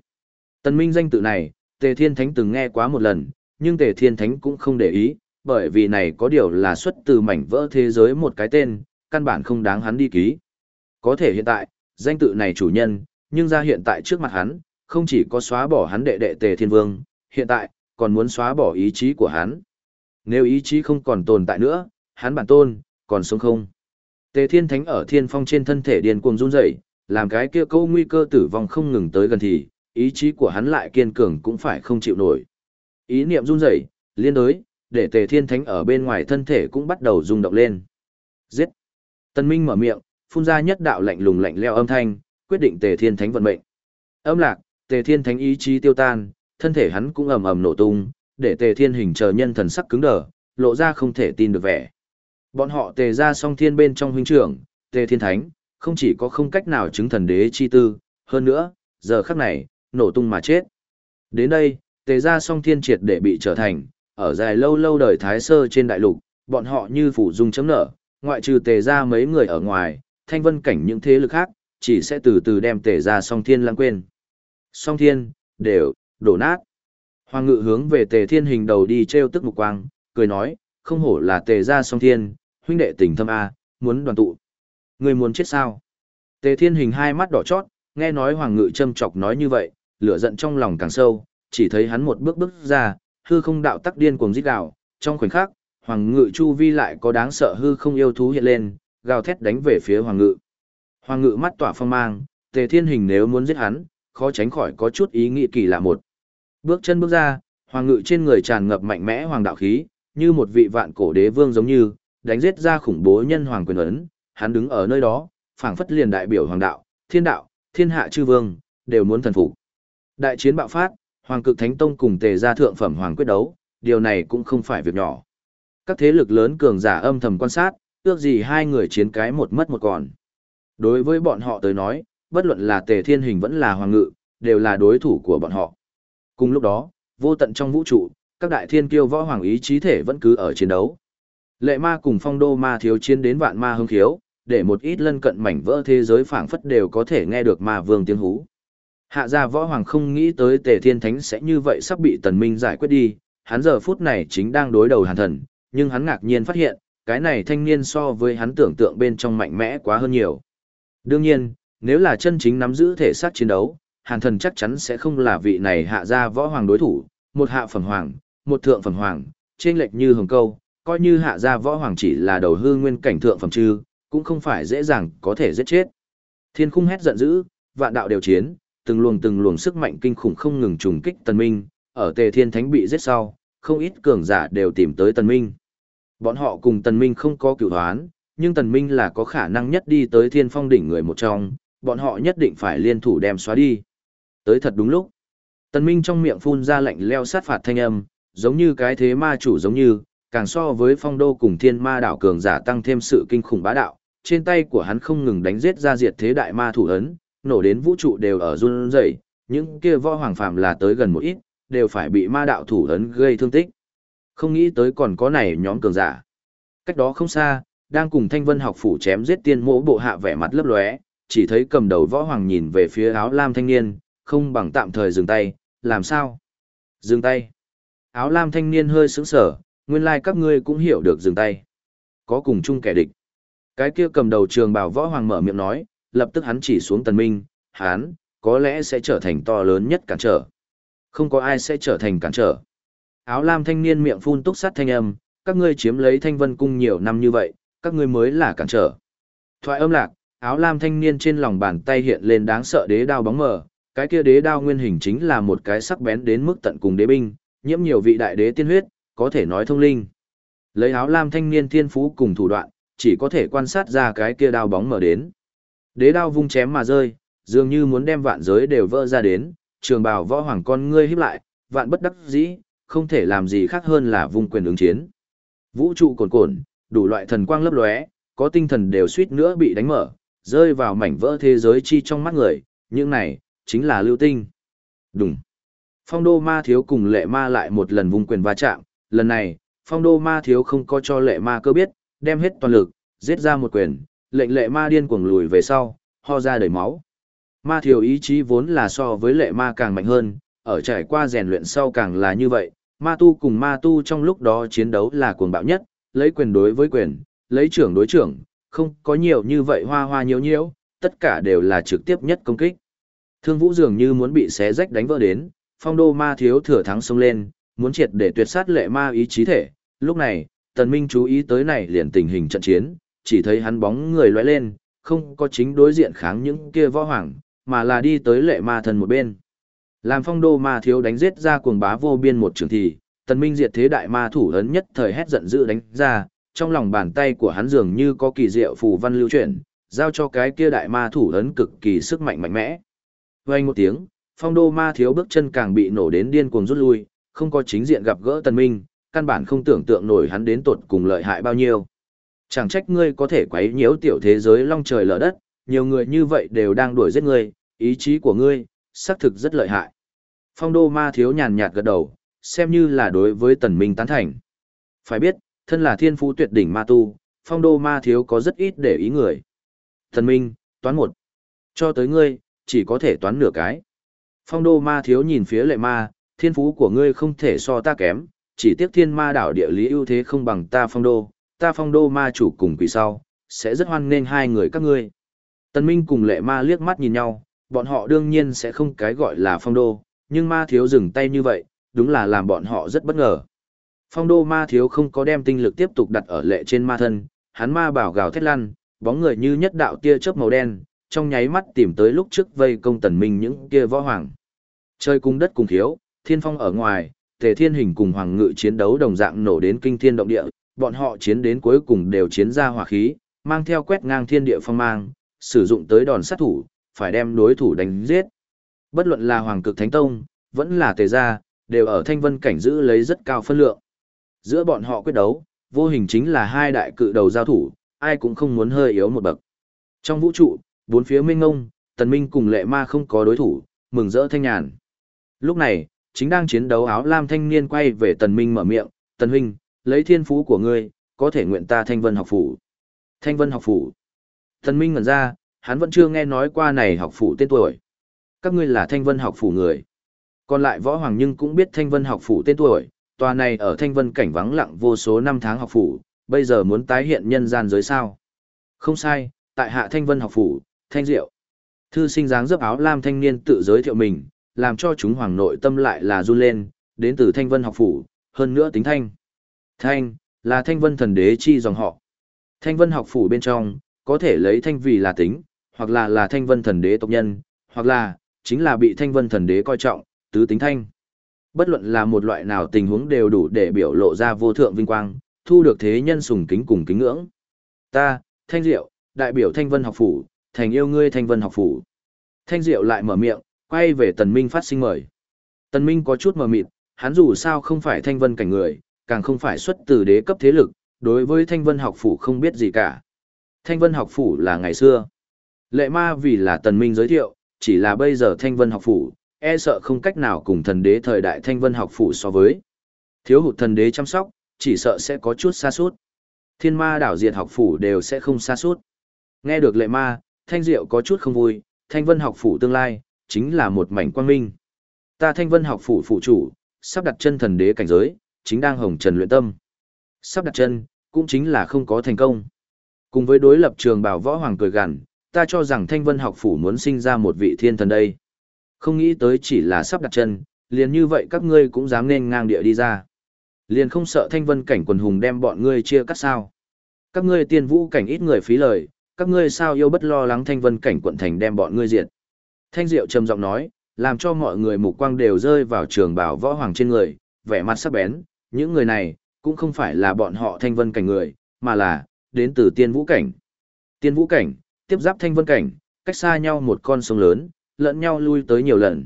Tần Minh danh tự này, Tề Thiên Thánh từng nghe quá một lần, nhưng Tề Thiên Thánh cũng không để ý, bởi vì này có điều là xuất từ mảnh vỡ thế giới một cái tên, căn bản không đáng hắn đi ký. Có thể hiện tại, danh tự này chủ nhân, nhưng ra hiện tại trước mặt hắn, không chỉ có xóa bỏ hắn đệ đệ Tề Thiên Vương, hiện tại, còn muốn xóa bỏ ý chí của hắn. Nếu ý chí không còn tồn tại nữa, hắn bản tôn, còn sống không? Tề Thiên Thánh ở thiên phong trên thân thể điên cuồng run rẩy, làm cái kia câu nguy cơ tử vong không ngừng tới gần thì, ý chí của hắn lại kiên cường cũng phải không chịu nổi. Ý niệm run rẩy, liên đối, để Tề Thiên Thánh ở bên ngoài thân thể cũng bắt đầu rung động lên. Giết! Tân Minh mở miệng, phun ra nhất đạo lạnh lùng lạnh leo âm thanh, quyết định Tề Thiên Thánh vận mệnh. Âm lạc, Tề Thiên Thánh ý chí tiêu tan, thân thể hắn cũng ầm ầm nổ tung, để tề thiên hình chờ nhân thần sắc cứng đờ, lộ ra không thể tin được vẻ. Bọn họ tề ra song thiên bên trong huynh trưởng, tề thiên thánh, không chỉ có không cách nào chứng thần đế chi tư, hơn nữa, giờ khắc này, nổ tung mà chết. Đến đây, tề Gia song thiên triệt để bị trở thành, ở dài lâu lâu đời thái sơ trên đại lục, bọn họ như phủ dung chấm nở, ngoại trừ tề Gia mấy người ở ngoài, thanh vân cảnh những thế lực khác, chỉ sẽ từ từ đem tề Gia song thiên lãng quên. Song thiên, đều, đổ nát. Hoàng ngự hướng về tề thiên hình đầu đi treo tức mục quang, cười nói, không hổ là tề Gia song thiên, huynh đệ tình thâm A, muốn đoàn tụ. Người muốn chết sao? Tề thiên hình hai mắt đỏ chót, nghe nói hoàng ngự châm chọc nói như vậy, lửa giận trong lòng càng sâu, chỉ thấy hắn một bước bước ra, hư không đạo tắc điên cuồng rít gào, trong khoảnh khắc, hoàng ngự chu vi lại có đáng sợ hư không yêu thú hiện lên, gào thét đánh về phía hoàng ngự. Hoàng ngự mắt tỏa phong mang, tề thiên hình nếu muốn giết hắn, khó tránh khỏi có chút ý nghĩ kỳ lạ một. Bước chân bước ra, hoàng ngự trên người tràn ngập mạnh mẽ hoàng đạo khí, như một vị vạn cổ đế vương giống như, đánh giết ra khủng bố nhân hoàng quyền ấn, hắn đứng ở nơi đó, phảng phất liền đại biểu hoàng đạo, thiên đạo, thiên hạ chư vương, đều muốn thần phục. Đại chiến bạo phát, Hoàng Cực Thánh Tông cùng Tề gia thượng phẩm hoàng quyết đấu, điều này cũng không phải việc nhỏ. Các thế lực lớn cường giả âm thầm quan sát, ước gì hai người chiến cái một mất một còn. Đối với bọn họ tới nói, bất luận là Tề Thiên Hình vẫn là Hoàng Ngự, đều là đối thủ của bọn họ. Cùng lúc đó, vô tận trong vũ trụ, các đại thiên kiêu võ hoàng ý chí thể vẫn cứ ở chiến đấu. Lệ ma cùng phong đô ma thiếu chiến đến vạn ma hưng khiếu, để một ít lân cận mảnh vỡ thế giới phảng phất đều có thể nghe được ma vương tiếng hú. Hạ gia võ hoàng không nghĩ tới tề thiên thánh sẽ như vậy sắp bị tần minh giải quyết đi, hắn giờ phút này chính đang đối đầu hàn thần, nhưng hắn ngạc nhiên phát hiện, cái này thanh niên so với hắn tưởng tượng bên trong mạnh mẽ quá hơn nhiều. Đương nhiên, nếu là chân chính nắm giữ thể xác chiến đấu, hàn thần chắc chắn sẽ không là vị này hạ gia võ hoàng đối thủ, một hạ phẩm hoàng, một thượng phẩm hoàng, trên lệch như hồng câu, coi như hạ gia võ hoàng chỉ là đầu hư nguyên cảnh thượng phẩm chư, cũng không phải dễ dàng có thể giết chết. Thiên khung hét giận dữ, vạn đạo đều chiến, từng luồng từng luồng sức mạnh kinh khủng không ngừng trùng kích tần minh, ở tề thiên thánh bị giết sau, không ít cường giả đều tìm tới tần minh. Bọn họ cùng tần minh không có cựu hoán, nhưng tần minh là có khả năng nhất đi tới thiên phong đỉnh người một trong, bọn họ nhất định phải liên thủ đem xóa đi. Tới thật đúng lúc. Tần minh trong miệng phun ra lệnh leo sát phạt thanh âm, giống như cái thế ma chủ giống như, càng so với phong đô cùng thiên ma đảo cường giả tăng thêm sự kinh khủng bá đạo, trên tay của hắn không ngừng đánh giết ra diệt thế đại ma thủ ấn, nổ đến vũ trụ đều ở run rẩy, những kia võ hoàng phàm là tới gần một ít, đều phải bị ma đạo thủ ấn gây thương tích. Không nghĩ tới còn có này nhóm cường giả. Cách đó không xa, đang cùng Thanh Vân học phủ chém giết tiên mỗ bộ hạ vẻ mặt lấp lóe, chỉ thấy cầm đầu võ hoàng nhìn về phía áo lam thanh niên, không bằng tạm thời dừng tay, làm sao? Dừng tay. Áo lam thanh niên hơi sững sờ, nguyên lai like các ngươi cũng hiểu được dừng tay. Có cùng chung kẻ địch. Cái kia cầm đầu trường bảo võ hoàng mở miệng nói, lập tức hắn chỉ xuống tần minh, hắn, có lẽ sẽ trở thành to lớn nhất cản trở. Không có ai sẽ trở thành cản trở. Áo lam thanh niên miệng phun túc sát thanh âm, các ngươi chiếm lấy thanh vân cung nhiều năm như vậy, các ngươi mới là cản trở. Thoại âm lạc, áo lam thanh niên trên lòng bàn tay hiện lên đáng sợ đế đao bóng mờ, cái kia đế đao nguyên hình chính là một cái sắc bén đến mức tận cùng đế binh, nhiễm nhiều vị đại đế tiên huyết, có thể nói thông linh. Lấy áo lam thanh niên thiên phú cùng thủ đoạn, chỉ có thể quan sát ra cái kia đao bóng mờ đến. Đế đao vung chém mà rơi, dường như muốn đem vạn giới đều vỡ ra đến, trường bào võ hoàng con ngươi híp lại, vạn bất đắc dĩ, không thể làm gì khác hơn là vung quyền ứng chiến. Vũ trụ cồn cồn, đủ loại thần quang lấp lóe, có tinh thần đều suýt nữa bị đánh mở, rơi vào mảnh vỡ thế giới chi trong mắt người, những này, chính là lưu tinh. Đúng. Phong đô ma thiếu cùng lệ ma lại một lần vung quyền va chạm, lần này, phong đô ma thiếu không có cho lệ ma cơ biết, đem hết toàn lực, giết ra một quyền, lệnh lệ ma điên cuồng lùi về sau, ho ra đầy máu. Ma thiếu ý chí vốn là so với lệ ma càng mạnh hơn, ở trải qua rèn luyện sau càng là như vậy, ma tu cùng ma tu trong lúc đó chiến đấu là cuồng bạo nhất, lấy quyền đối với quyền, lấy trưởng đối trưởng, không có nhiều như vậy hoa hoa nhiều nhiễu, tất cả đều là trực tiếp nhất công kích. Thương vũ dường như muốn bị xé rách đánh vỡ đến, phong đô ma thiếu thừa thắng xông lên, muốn triệt để tuyệt sát lệ ma ý chí thể. Lúc này, tần minh chú ý tới này liền tình hình trận chiến, chỉ thấy hắn bóng người lóe lên, không có chính đối diện kháng những kia võ hoàng, mà là đi tới lệ ma thần một bên. Làm phong đô ma thiếu đánh giết ra cuồng bá vô biên một trường thì, tần minh diệt thế đại ma thủ ấn nhất thời hét giận dữ đánh ra, trong lòng bàn tay của hắn dường như có kỳ diệu phù văn lưu chuyển, giao cho cái kia đại ma thủ ấn cực kỳ sức mạnh mạnh mẽ. Vang một tiếng, phong đô ma thiếu bước chân càng bị nổ đến điên cuồng rút lui, không có chính diện gặp gỡ tần minh, căn bản không tưởng tượng nổi hắn đến tột cùng lợi hại bao nhiêu. Chẳng trách ngươi có thể quấy nhiễu tiểu thế giới long trời lở đất, nhiều người như vậy đều đang đuổi giết ngươi, ý chí của ngươi, xác thực rất lợi hại. Phong đô ma thiếu nhàn nhạt gật đầu, xem như là đối với tần minh tán thành. Phải biết, thân là thiên phú tuyệt đỉnh ma tu, phong đô ma thiếu có rất ít để ý người. Tần minh, toán một. Cho tới ngươi, chỉ có thể toán nửa cái. Phong đô ma thiếu nhìn phía lệ ma, thiên phú của ngươi không thể so ta kém, chỉ tiếc thiên ma đảo địa lý ưu thế không bằng ta phong đô, ta phong đô ma chủ cùng quỷ sau, sẽ rất hoan nghênh hai người các ngươi. Tần Minh cùng lệ ma liếc mắt nhìn nhau, bọn họ đương nhiên sẽ không cái gọi là phong đô, nhưng ma thiếu dừng tay như vậy, đúng là làm bọn họ rất bất ngờ. Phong đô ma thiếu không có đem tinh lực tiếp tục đặt ở lệ trên ma thân, hắn ma bảo gào thét lăn, bóng người như nhất đạo tia chớp màu đen, trong nháy mắt tìm tới lúc trước vây công tần minh những kia võ hoàng. Chơi cung đất cùng thiếu, thiên phong ở ngoài, tề thiên hình cùng hoàng ngự chiến đấu đồng dạng nổ đến kinh thiên động địa, bọn họ chiến đến cuối cùng đều chiến ra hỏa khí, mang theo quét ngang thiên địa phong mang, sử dụng tới đòn sát thủ, phải đem đối thủ đánh giết. Bất luận là Hoàng Cực Thánh Tông, vẫn là Tề Gia, đều ở thanh vân cảnh giữ lấy rất cao phân lượng. Giữa bọn họ quyết đấu, vô hình chính là hai đại cự đầu giao thủ, ai cũng không muốn hơi yếu một bậc. Trong vũ trụ, bốn phía minh ngông, tần minh cùng lệ ma không có đối thủ, mừng rỡ thanh nhàn. Lúc này, chính đang chiến đấu áo lam thanh niên quay về tần minh mở miệng, tần huynh, lấy thiên phú của ngươi, có thể nguyện ta thanh vân học phủ. Thanh vân học phủ. thần minh ngẩn ra, hắn vẫn chưa nghe nói qua này học phủ tên tuổi. Các ngươi là thanh vân học phủ người. Còn lại võ hoàng nhưng cũng biết thanh vân học phủ tên tuổi, tòa này ở thanh vân cảnh vắng lặng vô số năm tháng học phủ, bây giờ muốn tái hiện nhân gian giới sao. Không sai, tại hạ thanh vân học phủ, thanh diệu. Thư sinh dáng dấp áo lam thanh niên tự giới thiệu mình, làm cho chúng hoàng nội tâm lại là run lên, đến từ thanh vân học phủ, hơn nữa tính thanh. Thanh, là thanh vân thần đế chi dòng họ. Thanh vân học phủ bên trong, có thể lấy thanh vì là tính, hoặc là là thanh vân thần đế tộc nhân, hoặc là, chính là bị thanh vân thần đế coi trọng, tứ tính thanh. Bất luận là một loại nào tình huống đều đủ để biểu lộ ra vô thượng vinh quang, thu được thế nhân sùng kính cùng kính ngưỡng. Ta, Thanh Diệu, đại biểu Thanh Vân học phủ, thành yêu ngươi Thanh Vân học phủ. Thanh Diệu lại mở miệng, quay về Tần Minh phát sinh mời. Tần Minh có chút mờ mịt, hắn dù sao không phải Thanh Vân cảnh người, càng không phải xuất từ đế cấp thế lực, đối với Thanh Vân học phủ không biết gì cả. Thanh Vân học phủ là ngày xưa. Lệ ma vì là Tần Minh giới thiệu, chỉ là bây giờ Thanh Vân học phủ, e sợ không cách nào cùng thần đế thời đại Thanh Vân học phủ so với. Thiếu hụt thần đế chăm sóc, chỉ sợ sẽ có chút xa suốt. Thiên ma đảo diệt học phủ đều sẽ không xa suốt. Nghe được lệ ma, Thanh Diệu có chút không vui, Thanh Vân học phủ tương lai, chính là một mảnh quang minh. Ta Thanh Vân học phủ phụ chủ, sắp đặt chân thần đế cảnh giới, chính đang hồng trần luyện tâm. Sắp đặt chân, cũng chính là không có thành công. Cùng với đối lập trường bảo võ hoàng cười gằn, ta cho rằng Thanh Vân học phủ muốn sinh ra một vị thiên thần đây. Không nghĩ tới chỉ là sắp đặt chân, liền như vậy các ngươi cũng dám nên ngang địa đi ra. Liền không sợ thanh vân cảnh quần hùng đem bọn ngươi chia cắt sao. Các ngươi tiên vũ cảnh ít người phí lời, các ngươi sao yêu bất lo lắng thanh vân cảnh quận thành đem bọn ngươi diệt. Thanh diệu trầm giọng nói, làm cho mọi người mục quang đều rơi vào trường bảo võ hoàng trên người, vẻ mặt sắc bén, những người này, cũng không phải là bọn họ thanh vân cảnh người, mà là, đến từ tiên vũ cảnh. Tiên vũ cảnh, tiếp giáp thanh vân cảnh, cách xa nhau một con sông lớn, lẫn nhau lui tới nhiều lần.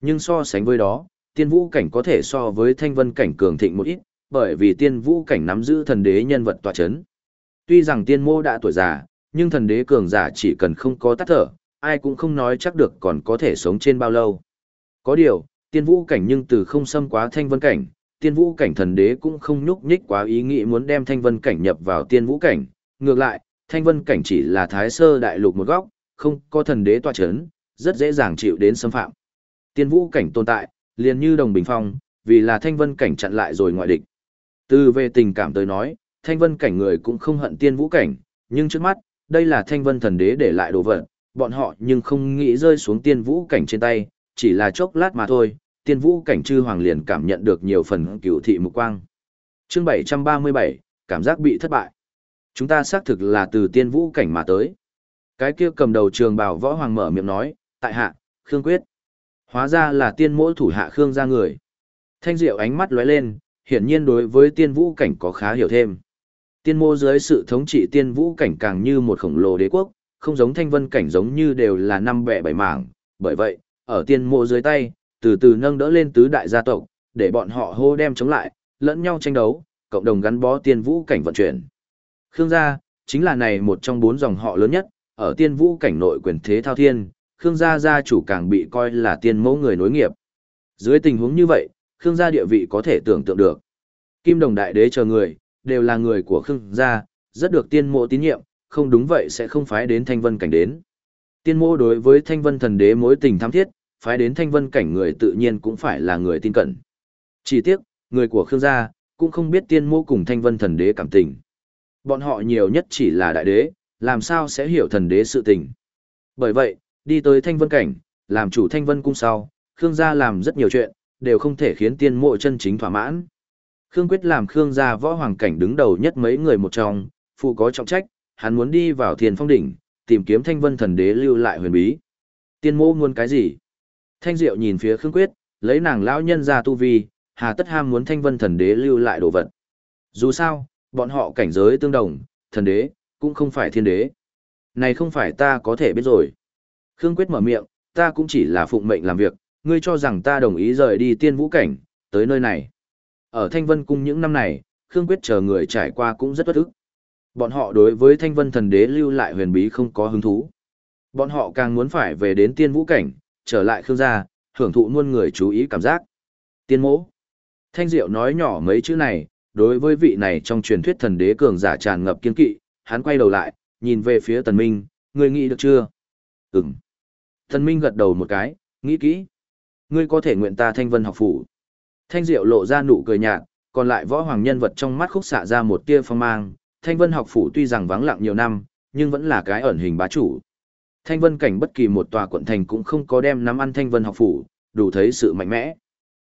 Nhưng so sánh với đó, tiên vũ cảnh có thể so với thanh vân cảnh cường thịnh một ít, bởi vì tiên vũ cảnh nắm giữ thần đế nhân vật tòa chấn. Tuy rằng tiên mô đã tuổi già, nhưng thần đế cường giả chỉ cần không có tắt thở, ai cũng không nói chắc được còn có thể sống trên bao lâu. Có điều, tiên vũ cảnh nhưng từ không xâm quá thanh vân cảnh, tiên vũ cảnh thần đế cũng không nhúc nhích quá ý nghĩ muốn đem thanh vân cảnh nhập vào tiên vũ cảnh. Ngược lại, thanh vân cảnh chỉ là thái sơ đại lục một góc, không có thần đế tọa chấn, rất dễ dàng chịu đến xâm phạm. Tiên vũ cảnh tồn tại, liền như đồng bình phong, vì là thanh vân cảnh chặn lại rồi ngoại địch. Từ về tình cảm tới nói, thanh vân cảnh người cũng không hận tiên vũ cảnh, nhưng trước mắt, đây là thanh vân thần đế để lại đồ vật, bọn họ nhưng không nghĩ rơi xuống tiên vũ cảnh trên tay, chỉ là chốc lát mà thôi, tiên vũ cảnh chư hoàng liền cảm nhận được nhiều phần cựu thị mục quang. Chương 737, cảm giác bị thất bại. Chúng ta xác thực là từ tiên vũ cảnh mà tới. Cái kia cầm đầu trường bào võ hoàng mở miệng nói, tại hạ, Khương Quyết. Hóa ra là tiên mỗi thủ hạ Khương gia người. Thanh diệu ánh mắt lóe lên, hiển nhiên đối với tiên vũ cảnh có khá hiểu thêm. Tiên mô dưới sự thống trị tiên vũ cảnh càng như một khổng lồ đế quốc, không giống thanh vân cảnh giống như đều là năm bẻ bảy mảng. Bởi vậy, ở tiên mô dưới tay, từ từ nâng đỡ lên tứ đại gia tộc, để bọn họ hô đem chống lại, lẫn nhau tranh đấu, cộng đồng gắn bó tiên vũ cảnh vận chuyển. Khương gia, chính là này một trong bốn dòng họ lớn nhất, ở tiên vũ cảnh nội quyền thế thao thiên, Khương gia gia chủ càng bị coi là tiên mẫu người nối nghiệp. Dưới tình huống như vậy, Khương gia địa vị có thể tưởng tượng được. Kim đồng đại đế chờ người, đều là người của Khương gia, rất được tiên mộ tín nhiệm, không đúng vậy sẽ không phái đến thanh vân cảnh đến. Tiên mộ đối với thanh vân thần đế mối tình thắm thiết, phái đến thanh vân cảnh người tự nhiên cũng phải là người tin cẩn. Chỉ tiếc, người của Khương gia, cũng không biết tiên mô cùng thanh vân thần đế cảm tình. Bọn họ nhiều nhất chỉ là đại đế, làm sao sẽ hiểu thần đế sự tình. Bởi vậy, đi tới thanh vân cảnh, làm chủ thanh vân cung sau, Khương gia làm rất nhiều chuyện, đều không thể khiến tiên mộ chân chính thỏa mãn. Khương Quyết làm Khương gia võ hoàng cảnh đứng đầu nhất mấy người một trong, phụ có trọng trách, hắn muốn đi vào thiền phong đỉnh, tìm kiếm thanh vân thần đế lưu lại huyền bí. Tiên mộ muốn cái gì? Thanh Diệu nhìn phía Khương Quyết, lấy nàng lão nhân ra tu vi, hà tất ham muốn thanh vân thần đế lưu lại đồ vật. Dù sao, bọn họ cảnh giới tương đồng, thần đế, cũng không phải thiên đế. Này không phải ta có thể biết rồi. Khương Quyết mở miệng, ta cũng chỉ là phụng mệnh làm việc, ngươi cho rằng ta đồng ý rời đi tiên vũ cảnh, tới nơi này. Ở Thanh Vân Cung những năm này, Khương Quyết chờ người trải qua cũng rất bất ức. Bọn họ đối với Thanh Vân Thần Đế lưu lại huyền bí không có hứng thú. Bọn họ càng muốn phải về đến tiên vũ cảnh, trở lại Khương gia, hưởng thụ muôn người chú ý cảm giác. Tiên mỗ. Thanh Diệu nói nhỏ mấy chữ này, đối với vị này trong truyền thuyết thần đế cường giả tràn ngập kiên kỵ, hắn quay đầu lại, nhìn về phía Tần Minh, ngươi nghĩ được chưa? Ừm. Tần Minh gật đầu một cái, nghĩ kỹ. Ngươi có thể nguyện ta thanh vân học phủ. Thanh Diệu lộ ra nụ cười nhạt, còn lại võ hoàng nhân vật trong mắt khúc xạ ra một tia phong mang. Thanh vân học phủ tuy rằng vắng lặng nhiều năm, nhưng vẫn là cái ẩn hình bá chủ. Thanh vân cảnh bất kỳ một tòa quận thành cũng không có đem nắm ăn thanh vân học phủ, đủ thấy sự mạnh mẽ.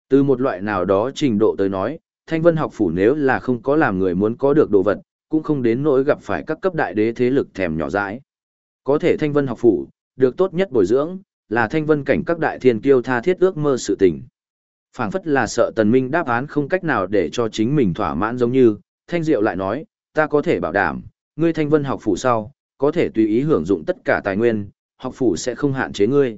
Từ một loại nào đó trình độ tới nói, thanh vân học phủ nếu là không có làm người muốn có được đồ vật, cũng không đến nỗi gặp phải các cấp đại đế thế lực thèm nhỏ dãi. Có thể thanh vân học phủ, được tốt nhất bồi dưỡng, là thanh vân cảnh các đại thiên kiêu tha thiết ước mơ sự tình. phảng phất là sợ tần minh đáp án không cách nào để cho chính mình thỏa mãn giống như, thanh diệu lại nói, ta có thể bảo đảm, ngươi thanh vân học phủ sau, có thể tùy ý hưởng dụng tất cả tài nguyên, học phủ sẽ không hạn chế ngươi.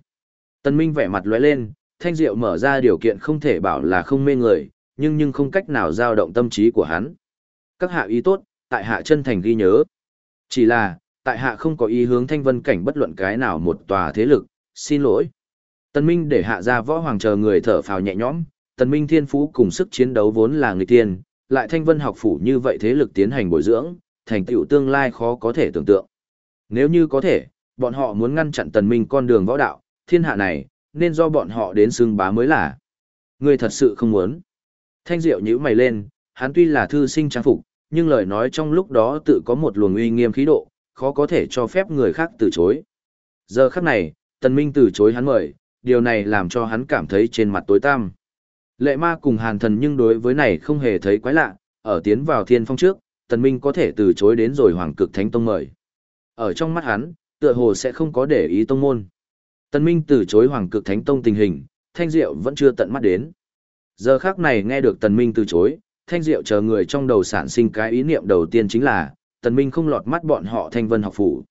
Tần minh vẻ mặt lóe lên, thanh diệu mở ra điều kiện không thể bảo là không mê người, nhưng nhưng không cách nào giao động tâm trí của hắn. Các hạ ý tốt, tại hạ chân thành ghi nhớ. Chỉ là, tại hạ không có ý hướng thanh vân cảnh bất luận cái nào một tòa thế lực, xin lỗi. Tần Minh để hạ ra võ hoàng chờ người thở phào nhẹ nhõm, Tần Minh thiên phú cùng sức chiến đấu vốn là người tiên, lại thanh vân học phủ như vậy thế lực tiến hành bồi dưỡng, thành tựu tương lai khó có thể tưởng tượng. Nếu như có thể, bọn họ muốn ngăn chặn Tần Minh con đường võ đạo, thiên hạ này, nên do bọn họ đến xưng bá mới là. Người thật sự không muốn. Thanh Diệu nhíu mày lên, hắn tuy là thư sinh trang phục, nhưng lời nói trong lúc đó tự có một luồng uy nghiêm khí độ, khó có thể cho phép người khác từ chối. Giờ khắc này, Tần Minh từ chối hắn mời, điều này làm cho hắn cảm thấy trên mặt tối tăm. Lệ ma cùng hàn thần nhưng đối với này không hề thấy quái lạ, ở tiến vào thiên phong trước, Tần Minh có thể từ chối đến rồi hoàng cực thánh tông mời. Ở trong mắt hắn, tựa hồ sẽ không có để ý tông môn. Tần Minh từ chối hoàng cực thánh tông tình hình, thanh diệu vẫn chưa tận mắt đến. Giờ khắc này nghe được Tần Minh từ chối, thanh diệu chờ người trong đầu sản sinh cái ý niệm đầu tiên chính là, Tần Minh không lọt mắt bọn họ thanh vân học phủ.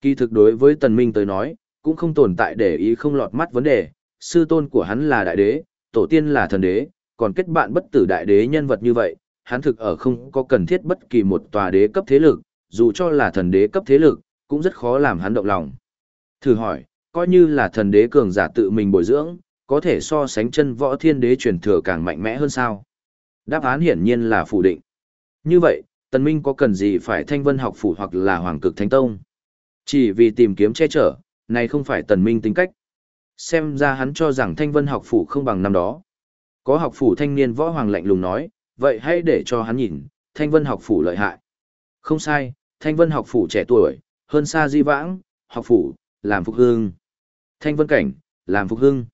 Kỳ thực đối với Tần Minh tới nói, cũng không tồn tại để ý không lọt mắt vấn đề, sư tôn của hắn là đại đế, tổ tiên là thần đế, còn kết bạn bất tử đại đế nhân vật như vậy, hắn thực ở không có cần thiết bất kỳ một tòa đế cấp thế lực, dù cho là thần đế cấp thế lực, cũng rất khó làm hắn động lòng. Thử hỏi, coi như là thần đế cường giả tự mình bồi dưỡng, có thể so sánh chân võ thiên đế truyền thừa càng mạnh mẽ hơn sao? Đáp án hiển nhiên là phủ định. Như vậy, Tần Minh có cần gì phải thanh vân học phủ hoặc là hoàng cực thánh tông? Chỉ vì tìm kiếm che chở, này không phải Tần Minh tính cách. Xem ra hắn cho rằng thanh vân học phủ không bằng năm đó. Có học phủ thanh niên võ hoàng lạnh lùng nói, vậy hãy để cho hắn nhìn, thanh vân học phủ lợi hại. Không sai, thanh vân học phủ trẻ tuổi, hơn xa di vãng, học phủ, làm phục hương. Thanh vân cảnh, làm phục hưng.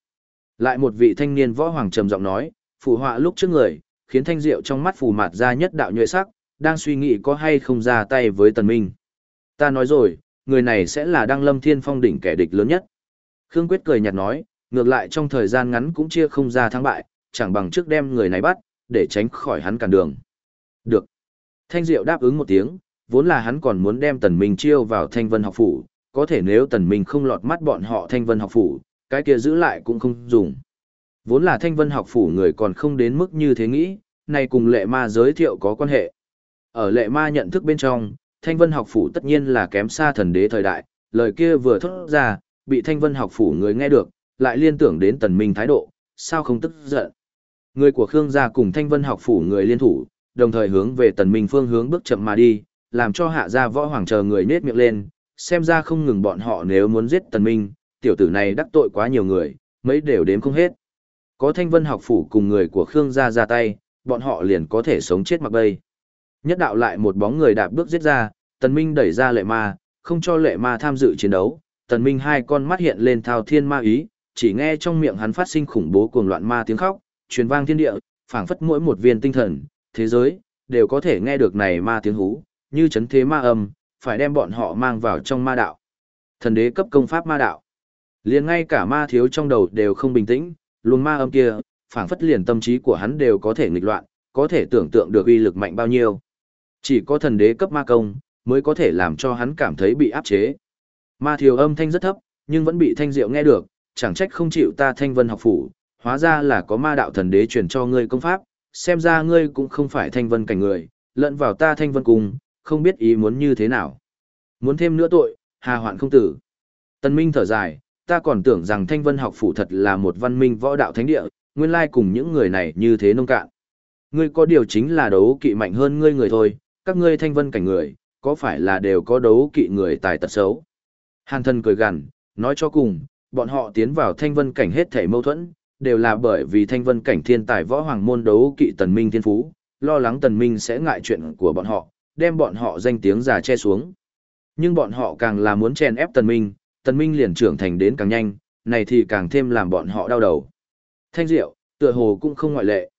Lại một vị thanh niên võ hoàng trầm giọng nói, phụ họa lúc trước người, khiến thanh diệu trong mắt phù mạt ra nhất đạo nhuệ sắc, đang suy nghĩ có hay không ra tay với tần minh. Ta nói rồi, người này sẽ là đăng lâm thiên phong đỉnh kẻ địch lớn nhất. Khương Quyết cười nhạt nói, ngược lại trong thời gian ngắn cũng chia không ra thắng bại, chẳng bằng trước đem người này bắt, để tránh khỏi hắn cản đường. Được. Thanh Diệu đáp ứng một tiếng, vốn là hắn còn muốn đem Tần Minh chiêu vào Thanh Vân học phủ, có thể nếu Tần Minh không lọt mắt bọn họ Thanh Vân học phủ, cái kia giữ lại cũng không dùng. Vốn là thanh vân học phủ người còn không đến mức như thế nghĩ, này cùng lệ ma giới thiệu có quan hệ. Ở lệ ma nhận thức bên trong, thanh vân học phủ tất nhiên là kém xa thần đế thời đại, lời kia vừa thốt ra, bị thanh vân học phủ người nghe được, lại liên tưởng đến tần minh thái độ, sao không tức giận. Người của Khương gia cùng thanh vân học phủ người liên thủ, đồng thời hướng về tần minh phương hướng bước chậm mà đi, làm cho hạ gia võ hoàng chờ người nết miệng lên, xem ra không ngừng bọn họ nếu muốn giết tần minh, tiểu tử này đắc tội quá nhiều người, mấy đều đếm không hết. Có thanh vân học phủ cùng người của Khương gia ra tay, bọn họ liền có thể sống chết mặc bay. Nhất đạo lại một bóng người đạp bước giết ra, tần minh đẩy ra lệ ma, không cho lệ ma tham dự chiến đấu, tần minh hai con mắt hiện lên thao thiên ma ý, chỉ nghe trong miệng hắn phát sinh khủng bố cuồng loạn ma tiếng khóc, truyền vang thiên địa, phảng phất mỗi một viên tinh thần, thế giới, đều có thể nghe được này ma tiếng hú, như chấn thế ma âm, phải đem bọn họ mang vào trong ma đạo. Thần đế cấp công pháp ma đạo. Liền ngay cả ma thiếu trong đầu đều không bình tĩnh, luồng ma âm kia, phảng phất liền tâm trí của hắn đều có thể nghịch loạn, có thể tưởng tượng được uy lực mạnh bao nhiêu. Chỉ có thần đế cấp ma công, mới có thể làm cho hắn cảm thấy bị áp chế. Ma thiếu âm thanh rất thấp, nhưng vẫn bị thanh diệu nghe được, chẳng trách không chịu ta thanh vân học phủ, hóa ra là có ma đạo thần đế truyền cho ngươi công pháp, xem ra ngươi cũng không phải thanh vân cảnh người, lẫn vào ta thanh vân cùng, không biết ý muốn như thế nào. Muốn thêm nữa tội, hà hoạn không tử. Tân Minh thở dài, ta còn tưởng rằng thanh vân học phủ thật là một văn minh võ đạo thánh địa, nguyên lai cùng những người này như thế nông cạn. Ngươi có điều chính là đấu kỵ mạnh hơn ngươi người thôi, các ngươi thanh vân cảnh người, có phải là đều có đấu kỵ người tài tật xấu. Hàn thân cười gằn, nói cho cùng, bọn họ tiến vào thanh vân cảnh hết thảy mâu thuẫn, đều là bởi vì thanh vân cảnh thiên tài võ hoàng môn đấu kỵ tần minh thiên phú, lo lắng tần minh sẽ ngại chuyện của bọn họ, đem bọn họ danh tiếng già che xuống. Nhưng bọn họ càng là muốn chèn ép tần minh, tần minh liền trưởng thành đến càng nhanh, này thì càng thêm làm bọn họ đau đầu. Thanh diệu, tựa hồ cũng không ngoại lệ.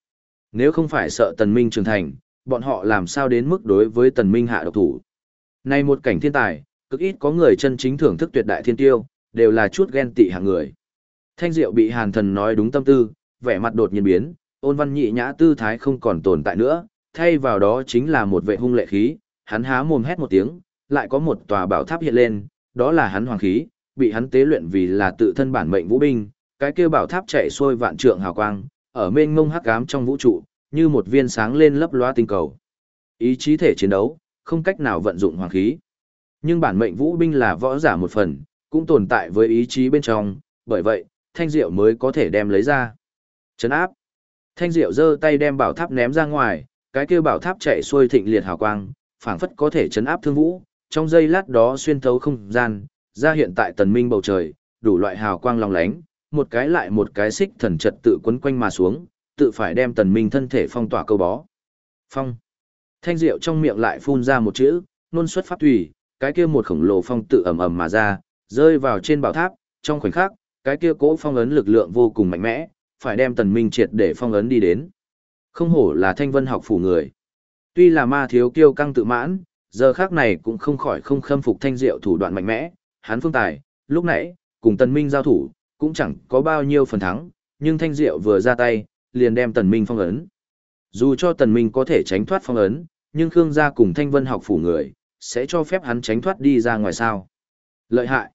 Nếu không phải sợ tần minh trưởng thành, bọn họ làm sao đến mức đối với tần minh hạ độc thủ. Này một cảnh thiên tài, cực ít có người chân chính thưởng thức tuyệt đại thiên tiêu, đều là chút ghen tị hạng người. Thanh diệu bị hàn thần nói đúng tâm tư, vẻ mặt đột nhiên biến, ôn văn nhị nhã tư thái không còn tồn tại nữa, thay vào đó chính là một vệ hung lệ khí, hắn há mồm hét một tiếng, lại có một tòa bảo tháp hiện lên, đó là hắn hoàng khí, bị hắn tế luyện vì là tự thân bản mệnh vũ binh, cái kia bảo tháp chạy xuôi vạn trượng hào quang, ở mênh mông hắc ám trong vũ trụ, như một viên sáng lên lấp loa tinh cầu. Ý chí thể chiến đấu, không cách nào vận dụng hoàng khí. Nhưng bản mệnh vũ binh là võ giả một phần, cũng tồn tại với ý chí bên trong, bởi vậy, thanh diệu mới có thể đem lấy ra. Chấn áp. Thanh diệu giơ tay đem bảo tháp ném ra ngoài, cái kia bảo tháp chạy xuôi thịnh liệt hào quang, phảng phất có thể chấn áp thương vũ, trong giây lát đó xuyên thấu không gian, ra hiện tại tần minh bầu trời, đủ loại hào quang long lánh, một cái lại một cái xích thần trật tự quấn quanh mà xuống, tự phải đem tần minh thân thể phong tỏa câu bó. Phong. Thanh diệu trong miệng lại phun ra một chữ, nôn xuất pháp thủy, cái kia một khổng lồ phong tự ầm ầm mà ra, rơi vào trên bảo tháp, trong khoảnh khắc, cái kia cỗ phong ấn lực lượng vô cùng mạnh mẽ, phải đem tần minh triệt để phong ấn đi đến. Không hổ là thanh vân học phủ người. Tuy là ma thiếu kiêu căng tự mãn, giờ khác này cũng không khỏi không khâm phục thanh diệu thủ đoạn mạnh mẽ, hắn phương tài, lúc nãy, cùng tần minh giao thủ, cũng chẳng có bao nhiêu phần thắng, nhưng thanh diệu vừa ra tay, liền đem tần minh phong ấn. Dù cho tần minh có thể tránh thoát phong ấn, nhưng Khương gia cùng thanh vân học phủ người, sẽ cho phép hắn tránh thoát đi ra ngoài sao. Lợi hại.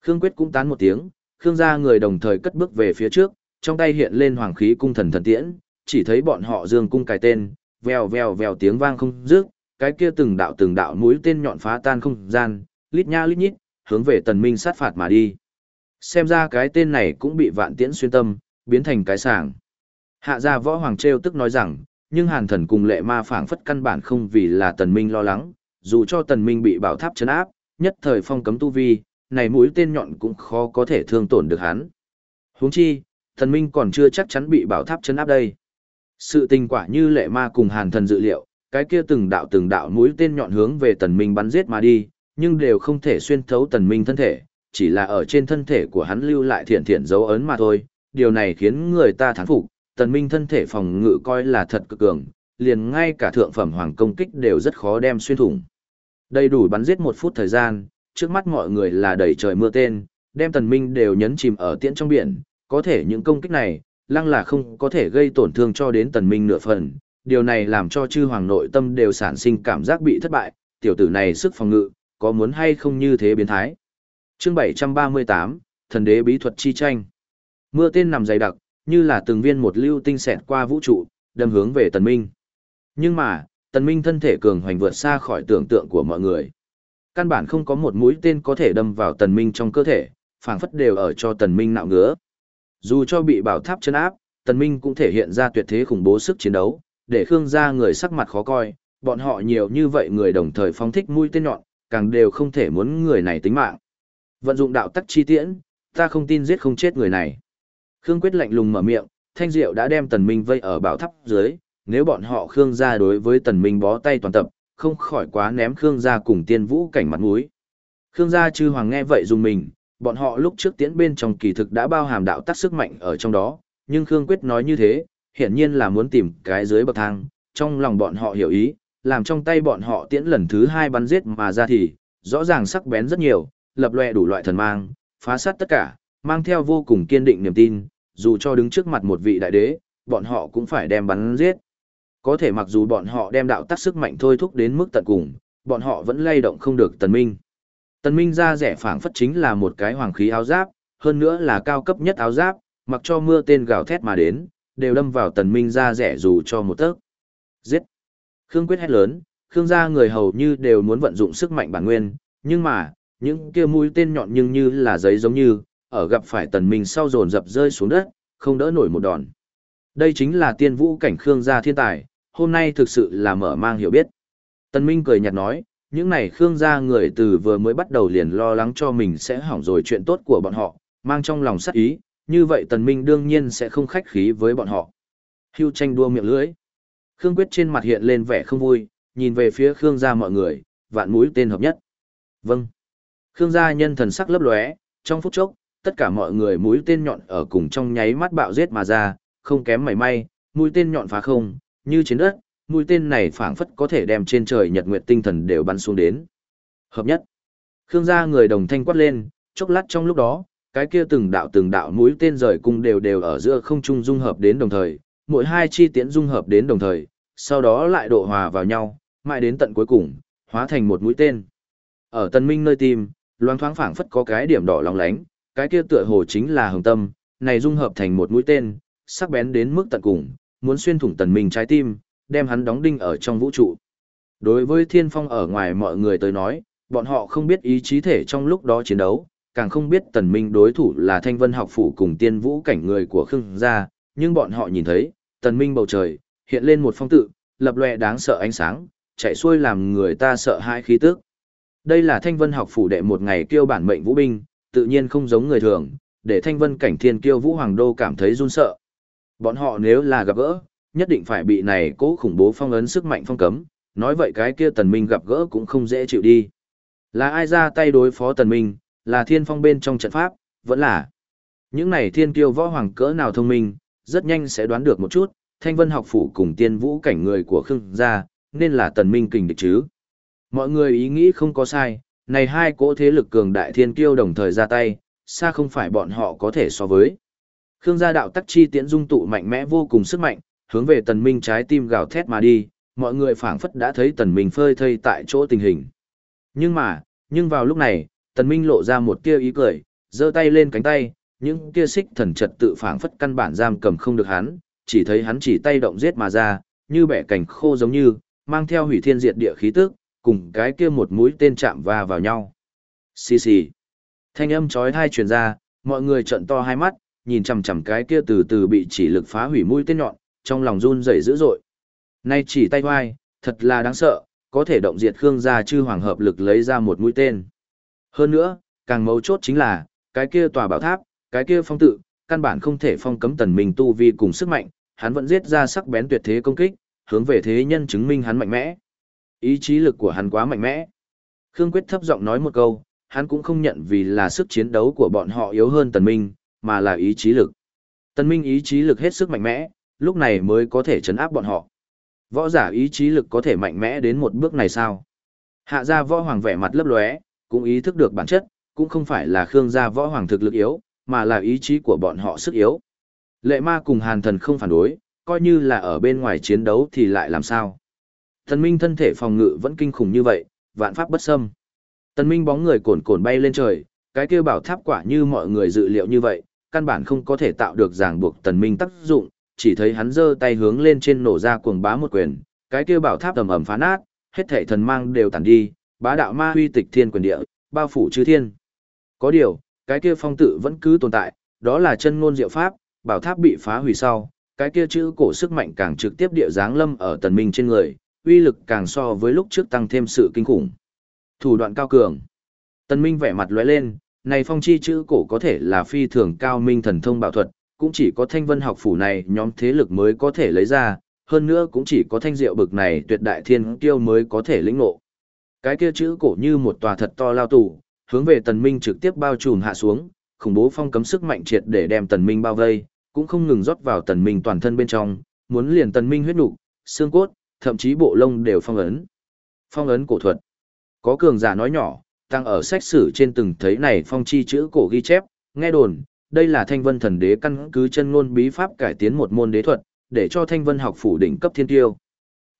Khương Quyết cũng tán một tiếng, Khương gia người đồng thời cất bước về phía trước, trong tay hiện lên hoàng khí cung thần thần tiễn, chỉ thấy bọn họ dương cung cài tên, vèo vèo vèo tiếng vang không dứt, cái kia từng đạo từng đạo mũi tên nhọn phá tan không gian, lít nha lít nhít, hướng về tần minh sát phạt mà đi. Xem ra cái tên này cũng bị vạn tiễn xuyên tâm, biến thành cái sàng. Hạ gia võ hoàng treo tức nói rằng, nhưng hàn thần cùng lệ ma phảng phất căn bản không vì là tần minh lo lắng, dù cho tần minh bị bảo tháp chấn áp, nhất thời phong cấm tu vi, này mũi tên nhọn cũng khó có thể thương tổn được hắn. Huống chi, tần minh còn chưa chắc chắn bị bảo tháp chấn áp đây. Sự tình quả như lệ ma cùng hàn thần dự liệu, cái kia từng đạo từng đạo mũi tên nhọn hướng về tần minh bắn giết mà đi, nhưng đều không thể xuyên thấu tần minh thân thể, chỉ là ở trên thân thể của hắn lưu lại thiện thiện dấu ấn mà thôi. Điều này khiến người ta thán phục, tần minh thân thể phòng ngự coi là thật cực cường, liền ngay cả thượng phẩm hoàng công kích đều rất khó đem xuyên thủng. Đầy đủ bắn giết một phút thời gian, trước mắt mọi người là đầy trời mưa tên, đem tần minh đều nhấn chìm ở tiễn trong biển, có thể những công kích này, lăng là không có thể gây tổn thương cho đến tần minh nửa phần. Điều này làm cho chư hoàng nội tâm đều sản sinh cảm giác bị thất bại, tiểu tử này sức phòng ngự, có muốn hay không như thế biến thái. Chương 738, Thần đế bí thuật chi tranh. Mưa tên nằm dày đặc, như là từng viên một lưu tinh xẹt qua vũ trụ, đâm hướng về tần minh. Nhưng mà, tần minh thân thể cường hoành vượt xa khỏi tưởng tượng của mọi người. Căn bản không có một mũi tên có thể đâm vào tần minh trong cơ thể, phảng phất đều ở cho tần minh nạo ngứa. Dù cho bị bảo tháp chân áp, tần minh cũng thể hiện ra tuyệt thế khủng bố sức chiến đấu, để khương gia người sắc mặt khó coi, bọn họ nhiều như vậy người đồng thời phóng thích mũi tên nhọn, càng đều không thể muốn người này tính mạng. Vận dụng đạo tắc chi tiễn, ta không tin giết không chết người này. Khương Quyết lạnh lùng mở miệng, Thanh Diệu đã đem Tần Minh vây ở bảo tháp dưới, nếu bọn họ Khương gia đối với Tần Minh bó tay toàn tập, không khỏi quá ném Khương gia cùng tiên vũ cảnh mặt mũi. Khương gia chư hoàng nghe vậy dùng mình, bọn họ lúc trước tiễn bên trong kỳ thực đã bao hàm đạo tắc sức mạnh ở trong đó, nhưng Khương Quyết nói như thế, hiển nhiên là muốn tìm cái dưới bậc thang, trong lòng bọn họ hiểu ý, làm trong tay bọn họ tiễn lần thứ hai bắn giết mà ra thì, rõ ràng sắc bén rất nhiều, lập loè đủ loại thần mang, phá sát tất cả, mang theo vô cùng kiên định niềm tin, dù cho đứng trước mặt một vị đại đế, bọn họ cũng phải đem bắn giết. Có thể mặc dù bọn họ đem đạo tắc sức mạnh thôi thúc đến mức tận cùng, bọn họ vẫn lay động không được tần minh. Tần minh ra rẻ phảng phất chính là một cái hoàng khí áo giáp, hơn nữa là cao cấp nhất áo giáp, mặc cho mưa tên gào thét mà đến, đều đâm vào tần minh ra rẻ dù cho một tấc. Giết! Khương quyết hét lớn, Khương gia người hầu như đều muốn vận dụng sức mạnh bản nguyên, nhưng mà, những kia mũi tên nhọn nhưng như là giấy giống như, ở gặp phải tần minh sau dồn dập rơi xuống đất, không đỡ nổi một đòn. Đây chính là tiên vũ cảnh Khương gia thiên tài, hôm nay thực sự là mở mang hiểu biết. Tần minh cười nhạt nói, những này Khương gia người từ vừa mới bắt đầu liền lo lắng cho mình sẽ hỏng rồi chuyện tốt của bọn họ, mang trong lòng sát ý, như vậy tần minh đương nhiên sẽ không khách khí với bọn họ. Hưu tranh đua miệng lưỡi. Khương Quyết trên mặt hiện lên vẻ không vui, nhìn về phía Khương gia mọi người, vạn mũi tên hợp nhất. Vâng. Khương gia nhân thần sắc lấp lóe, trong phút chốc, tất cả mọi người mũi tên nhọn ở cùng trong nháy mắt bạo giết mà ra, không kém mảy may, mũi tên nhọn phá không, như trên đất, mũi tên này phảng phất có thể đem trên trời nhật nguyệt tinh thần đều bắn xuống đến. Hợp nhất. Khương gia người đồng thanh quát lên, chốc lát trong lúc đó, cái kia từng đạo từng đạo mũi tên rời cung đều đều ở giữa không trung dung hợp đến đồng thời, mỗi hai chi tiễn dung hợp đến đồng thời, sau đó lại độ hòa vào nhau, mãi đến tận cuối cùng, hóa thành một mũi tên. Ở Tân Minh nơi tim, loáng thoáng phảng phất có cái điểm đỏ lóng lánh, cái kia tựa hồ chính là hồng tâm, này dung hợp thành một mũi tên, sắc bén đến mức tận cùng, muốn xuyên thủng Tần Minh trái tim, đem hắn đóng đinh ở trong vũ trụ. Đối với Thiên Phong ở ngoài mọi người tới nói, bọn họ không biết ý chí thể trong lúc đó chiến đấu, càng không biết Tần Minh đối thủ là Thanh Vân học phủ cùng Tiên Vũ cảnh người của Khương gia, nhưng bọn họ nhìn thấy, Tần Minh bầu trời hiện lên một phong tự, lập lòe đáng sợ ánh sáng, chạy xuôi làm người ta sợ hãi khí tức. Đây là Thanh Vân học phủ đệ một ngày kêu bản mệnh vũ binh, tự nhiên không giống người thường, để Thanh Vân cảnh thiên kiêu vũ hoàng đô cảm thấy run sợ. Bọn họ nếu là gặp gỡ, nhất định phải bị này cố khủng bố phong ấn sức mạnh phong cấm, nói vậy cái kia tần minh gặp gỡ cũng không dễ chịu đi. Là ai ra tay đối phó tần minh, là thiên phong bên trong trận pháp, vẫn là. Những này thiên kiêu võ hoàng cỡ nào thông minh, rất nhanh sẽ đoán được một chút, thanh vân học phủ cùng tiên vũ cảnh người của khương gia, nên là tần minh kình địch chứ. Mọi người ý nghĩ không có sai, này hai cỗ thế lực cường đại thiên kiêu đồng thời ra tay, xa không phải bọn họ có thể so với. Khương gia đạo tắc chi tiễn dung tụ mạnh mẽ vô cùng sức mạnh, hướng về tần minh trái tim gào thét mà đi, mọi người phảng phất đã thấy tần minh phơi thây tại chỗ tình hình. Nhưng mà, nhưng vào lúc này, tần minh lộ ra một tia ý cười, giơ tay lên cánh tay, những kia xích thần trật tự phảng phất căn bản giam cầm không được hắn, chỉ thấy hắn chỉ tay động giết mà ra, như bẻ cảnh khô giống như, mang theo hủy thiên diệt địa khí tức, cùng cái kia một mũi tên chạm va vào nhau. Xì xì. Thanh âm chói tai truyền ra, mọi người trợn to hai mắt, nhìn chằm chằm cái kia từ từ bị chỉ lực phá hủy mũi tên nhọn, trong lòng run rẩy dữ dội. Nay chỉ tay hoai, thật là đáng sợ, có thể động diệt Khương gia chư hoàng hợp lực lấy ra một mũi tên. Hơn nữa, càng mấu chốt chính là, cái kia tòa bảo tháp, cái kia phong tự, căn bản không thể phong cấm tần minh tu vi cùng sức mạnh, hắn vẫn giết ra sắc bén tuyệt thế công kích, hướng về thế nhân chứng minh hắn mạnh mẽ. Ý chí lực của hắn quá mạnh mẽ. Khương Quyết thấp giọng nói một câu, hắn cũng không nhận vì là sức chiến đấu của bọn họ yếu hơn tần minh, mà là ý chí lực. Tần minh ý chí lực hết sức mạnh mẽ, lúc này mới có thể chấn áp bọn họ. Võ giả ý chí lực có thể mạnh mẽ đến một bước này sao? Hạ gia võ hoàng vẻ mặt lấp lóe, cũng ý thức được bản chất, cũng không phải là Khương gia võ hoàng thực lực yếu, mà là ý chí của bọn họ sức yếu. Lệ ma cùng hàn thần không phản đối, coi như là ở bên ngoài chiến đấu thì lại làm sao. Thần minh thân thể phòng ngự vẫn kinh khủng như vậy, vạn pháp bất xâm. Tần minh bóng người cồn cồn bay lên trời, cái kia bảo tháp quả như mọi người dự liệu như vậy, căn bản không có thể tạo được ràng buộc tần minh tác dụng, chỉ thấy hắn giơ tay hướng lên trên nổ ra cuồng bá một quyền, cái kia bảo tháp ầm ầm phá nát, hết thảy thần mang đều tản đi, bá đạo ma huy tịch thiên quyền địa, bao phủ chư thiên. Có điều, cái kia phong tự vẫn cứ tồn tại, đó là chân ngôn diệu pháp, bảo tháp bị phá hủy sau, cái kia chữ cổ sức mạnh càng trực tiếp địa giáng lâm ở tần minh trên người, uy lực càng so với lúc trước tăng thêm sự kinh khủng. Thủ đoạn cao cường. Tần minh vẻ mặt lóe lên, này phong chi chữ cổ có thể là phi thường cao minh thần thông bảo thuật, cũng chỉ có thanh vân học phủ này nhóm thế lực mới có thể lấy ra, hơn nữa cũng chỉ có thanh diệu bực này tuyệt đại thiên kiêu mới có thể lĩnh ngộ. Cái kia chữ cổ như một tòa thật to lao tù, hướng về tần minh trực tiếp bao trùm hạ xuống, khủng bố phong cấm sức mạnh triệt để đem tần minh bao vây, cũng không ngừng rót vào tần minh toàn thân bên trong, muốn liền tần minh huyết nục, xương cốt, thậm chí bộ lông đều phong ấn. Phong ấn cổ thuật. Có cường giả nói nhỏ, tăng ở sách sử trên từng thấy này phong chi chữ cổ ghi chép, nghe đồn, đây là thanh vân thần đế căn cứ chân ngôn bí pháp cải tiến một môn đế thuật, để cho thanh vân học phủ đỉnh cấp thiên tiêu.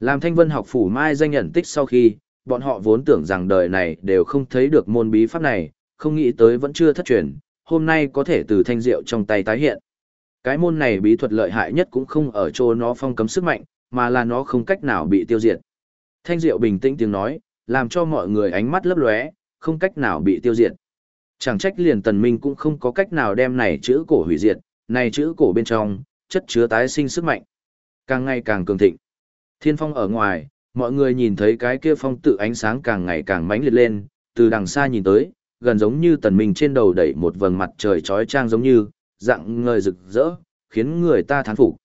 Làm thanh vân học phủ mai danh nhận tích sau khi, bọn họ vốn tưởng rằng đời này đều không thấy được môn bí pháp này, không nghĩ tới vẫn chưa thất truyền, hôm nay có thể từ thanh diệu trong tay tái hiện. Cái môn này bí thuật lợi hại nhất cũng không ở chỗ nó phong cấm sức mạnh, mà là nó không cách nào bị tiêu diệt. Thanh diệu bình tĩnh tiếng nói, làm cho mọi người ánh mắt lấp lóe, không cách nào bị tiêu diệt. Chẳng trách liền tần minh cũng không có cách nào đem này chữ cổ hủy diệt, này chữ cổ bên trong, chất chứa tái sinh sức mạnh. Càng ngày càng cường thịnh. Thiên phong ở ngoài, mọi người nhìn thấy cái kia phong tự ánh sáng càng ngày càng mãnh liệt lên, từ đằng xa nhìn tới, gần giống như tần minh trên đầu đẩy một vầng mặt trời chói chang giống như, dạng ngời rực rỡ, khiến người ta thán phục.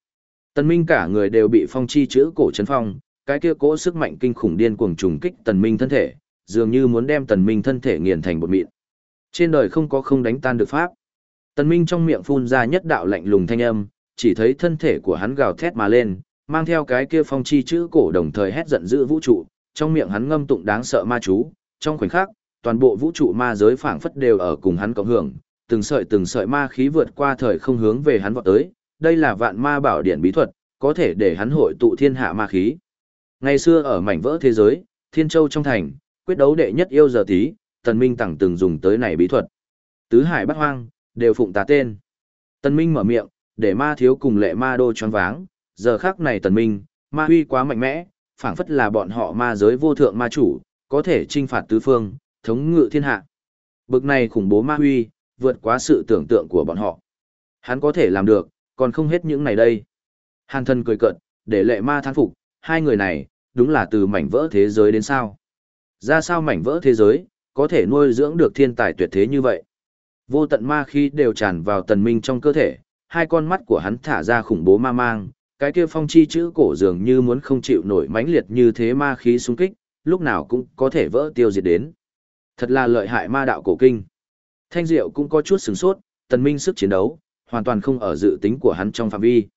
Tần minh cả người đều bị phong chi chữ cổ chấn phong, cái kia cỗ sức mạnh kinh khủng điên cuồng trùng kích tần minh thân thể, dường như muốn đem tần minh thân thể nghiền thành bột mịn. Trên đời không có không đánh tan được pháp. Tần minh trong miệng phun ra nhất đạo lạnh lùng thanh âm, chỉ thấy thân thể của hắn gào thét mà lên, mang theo cái kia phong chi chữ cổ đồng thời hét giận dữ vũ trụ, trong miệng hắn ngâm tụng đáng sợ ma chú, trong khoảnh khắc, toàn bộ vũ trụ ma giới phảng phất đều ở cùng hắn cộng hưởng, từng sợi từng sợi ma khí vượt qua thời không hướng về hắn vọt tới, đây là vạn ma bảo điển bí thuật, có thể để hắn hội tụ thiên hạ ma khí. Ngày xưa ở mảnh vỡ thế giới, Thiên Châu trong thành, quyết đấu đệ nhất yêu giờ tí, Tần Minh tặng từng dùng tới này bí thuật. Tứ hải bắt hoang, đều phụng tá tên. Tần Minh mở miệng, để ma thiếu cùng lệ ma đô choáng váng, giờ khắc này Tần Minh, ma huy quá mạnh mẽ, phảng phất là bọn họ ma giới vô thượng ma chủ, có thể trinh phạt tứ phương, thống ngự thiên hạ. Bực này khủng bố ma huy, vượt quá sự tưởng tượng của bọn họ. Hắn có thể làm được, còn không hết những này đây. Hàn thân cười cợt, để lệ ma thán phục, hai người này, đúng là từ mảnh vỡ thế giới đến sao. Ra sao mảnh vỡ thế giới, có thể nuôi dưỡng được thiên tài tuyệt thế như vậy. Vô tận ma khí đều tràn vào tần minh trong cơ thể, hai con mắt của hắn thả ra khủng bố ma mang, cái kia phong chi chữ cổ dường như muốn không chịu nổi mãnh liệt như thế ma khí xung kích, lúc nào cũng có thể vỡ tiêu diệt đến. Thật là lợi hại ma đạo cổ kinh. Thanh Diệu cũng có chút sửng sốt, tần minh sức chiến đấu, hoàn toàn không ở dự tính của hắn trong phạm vi.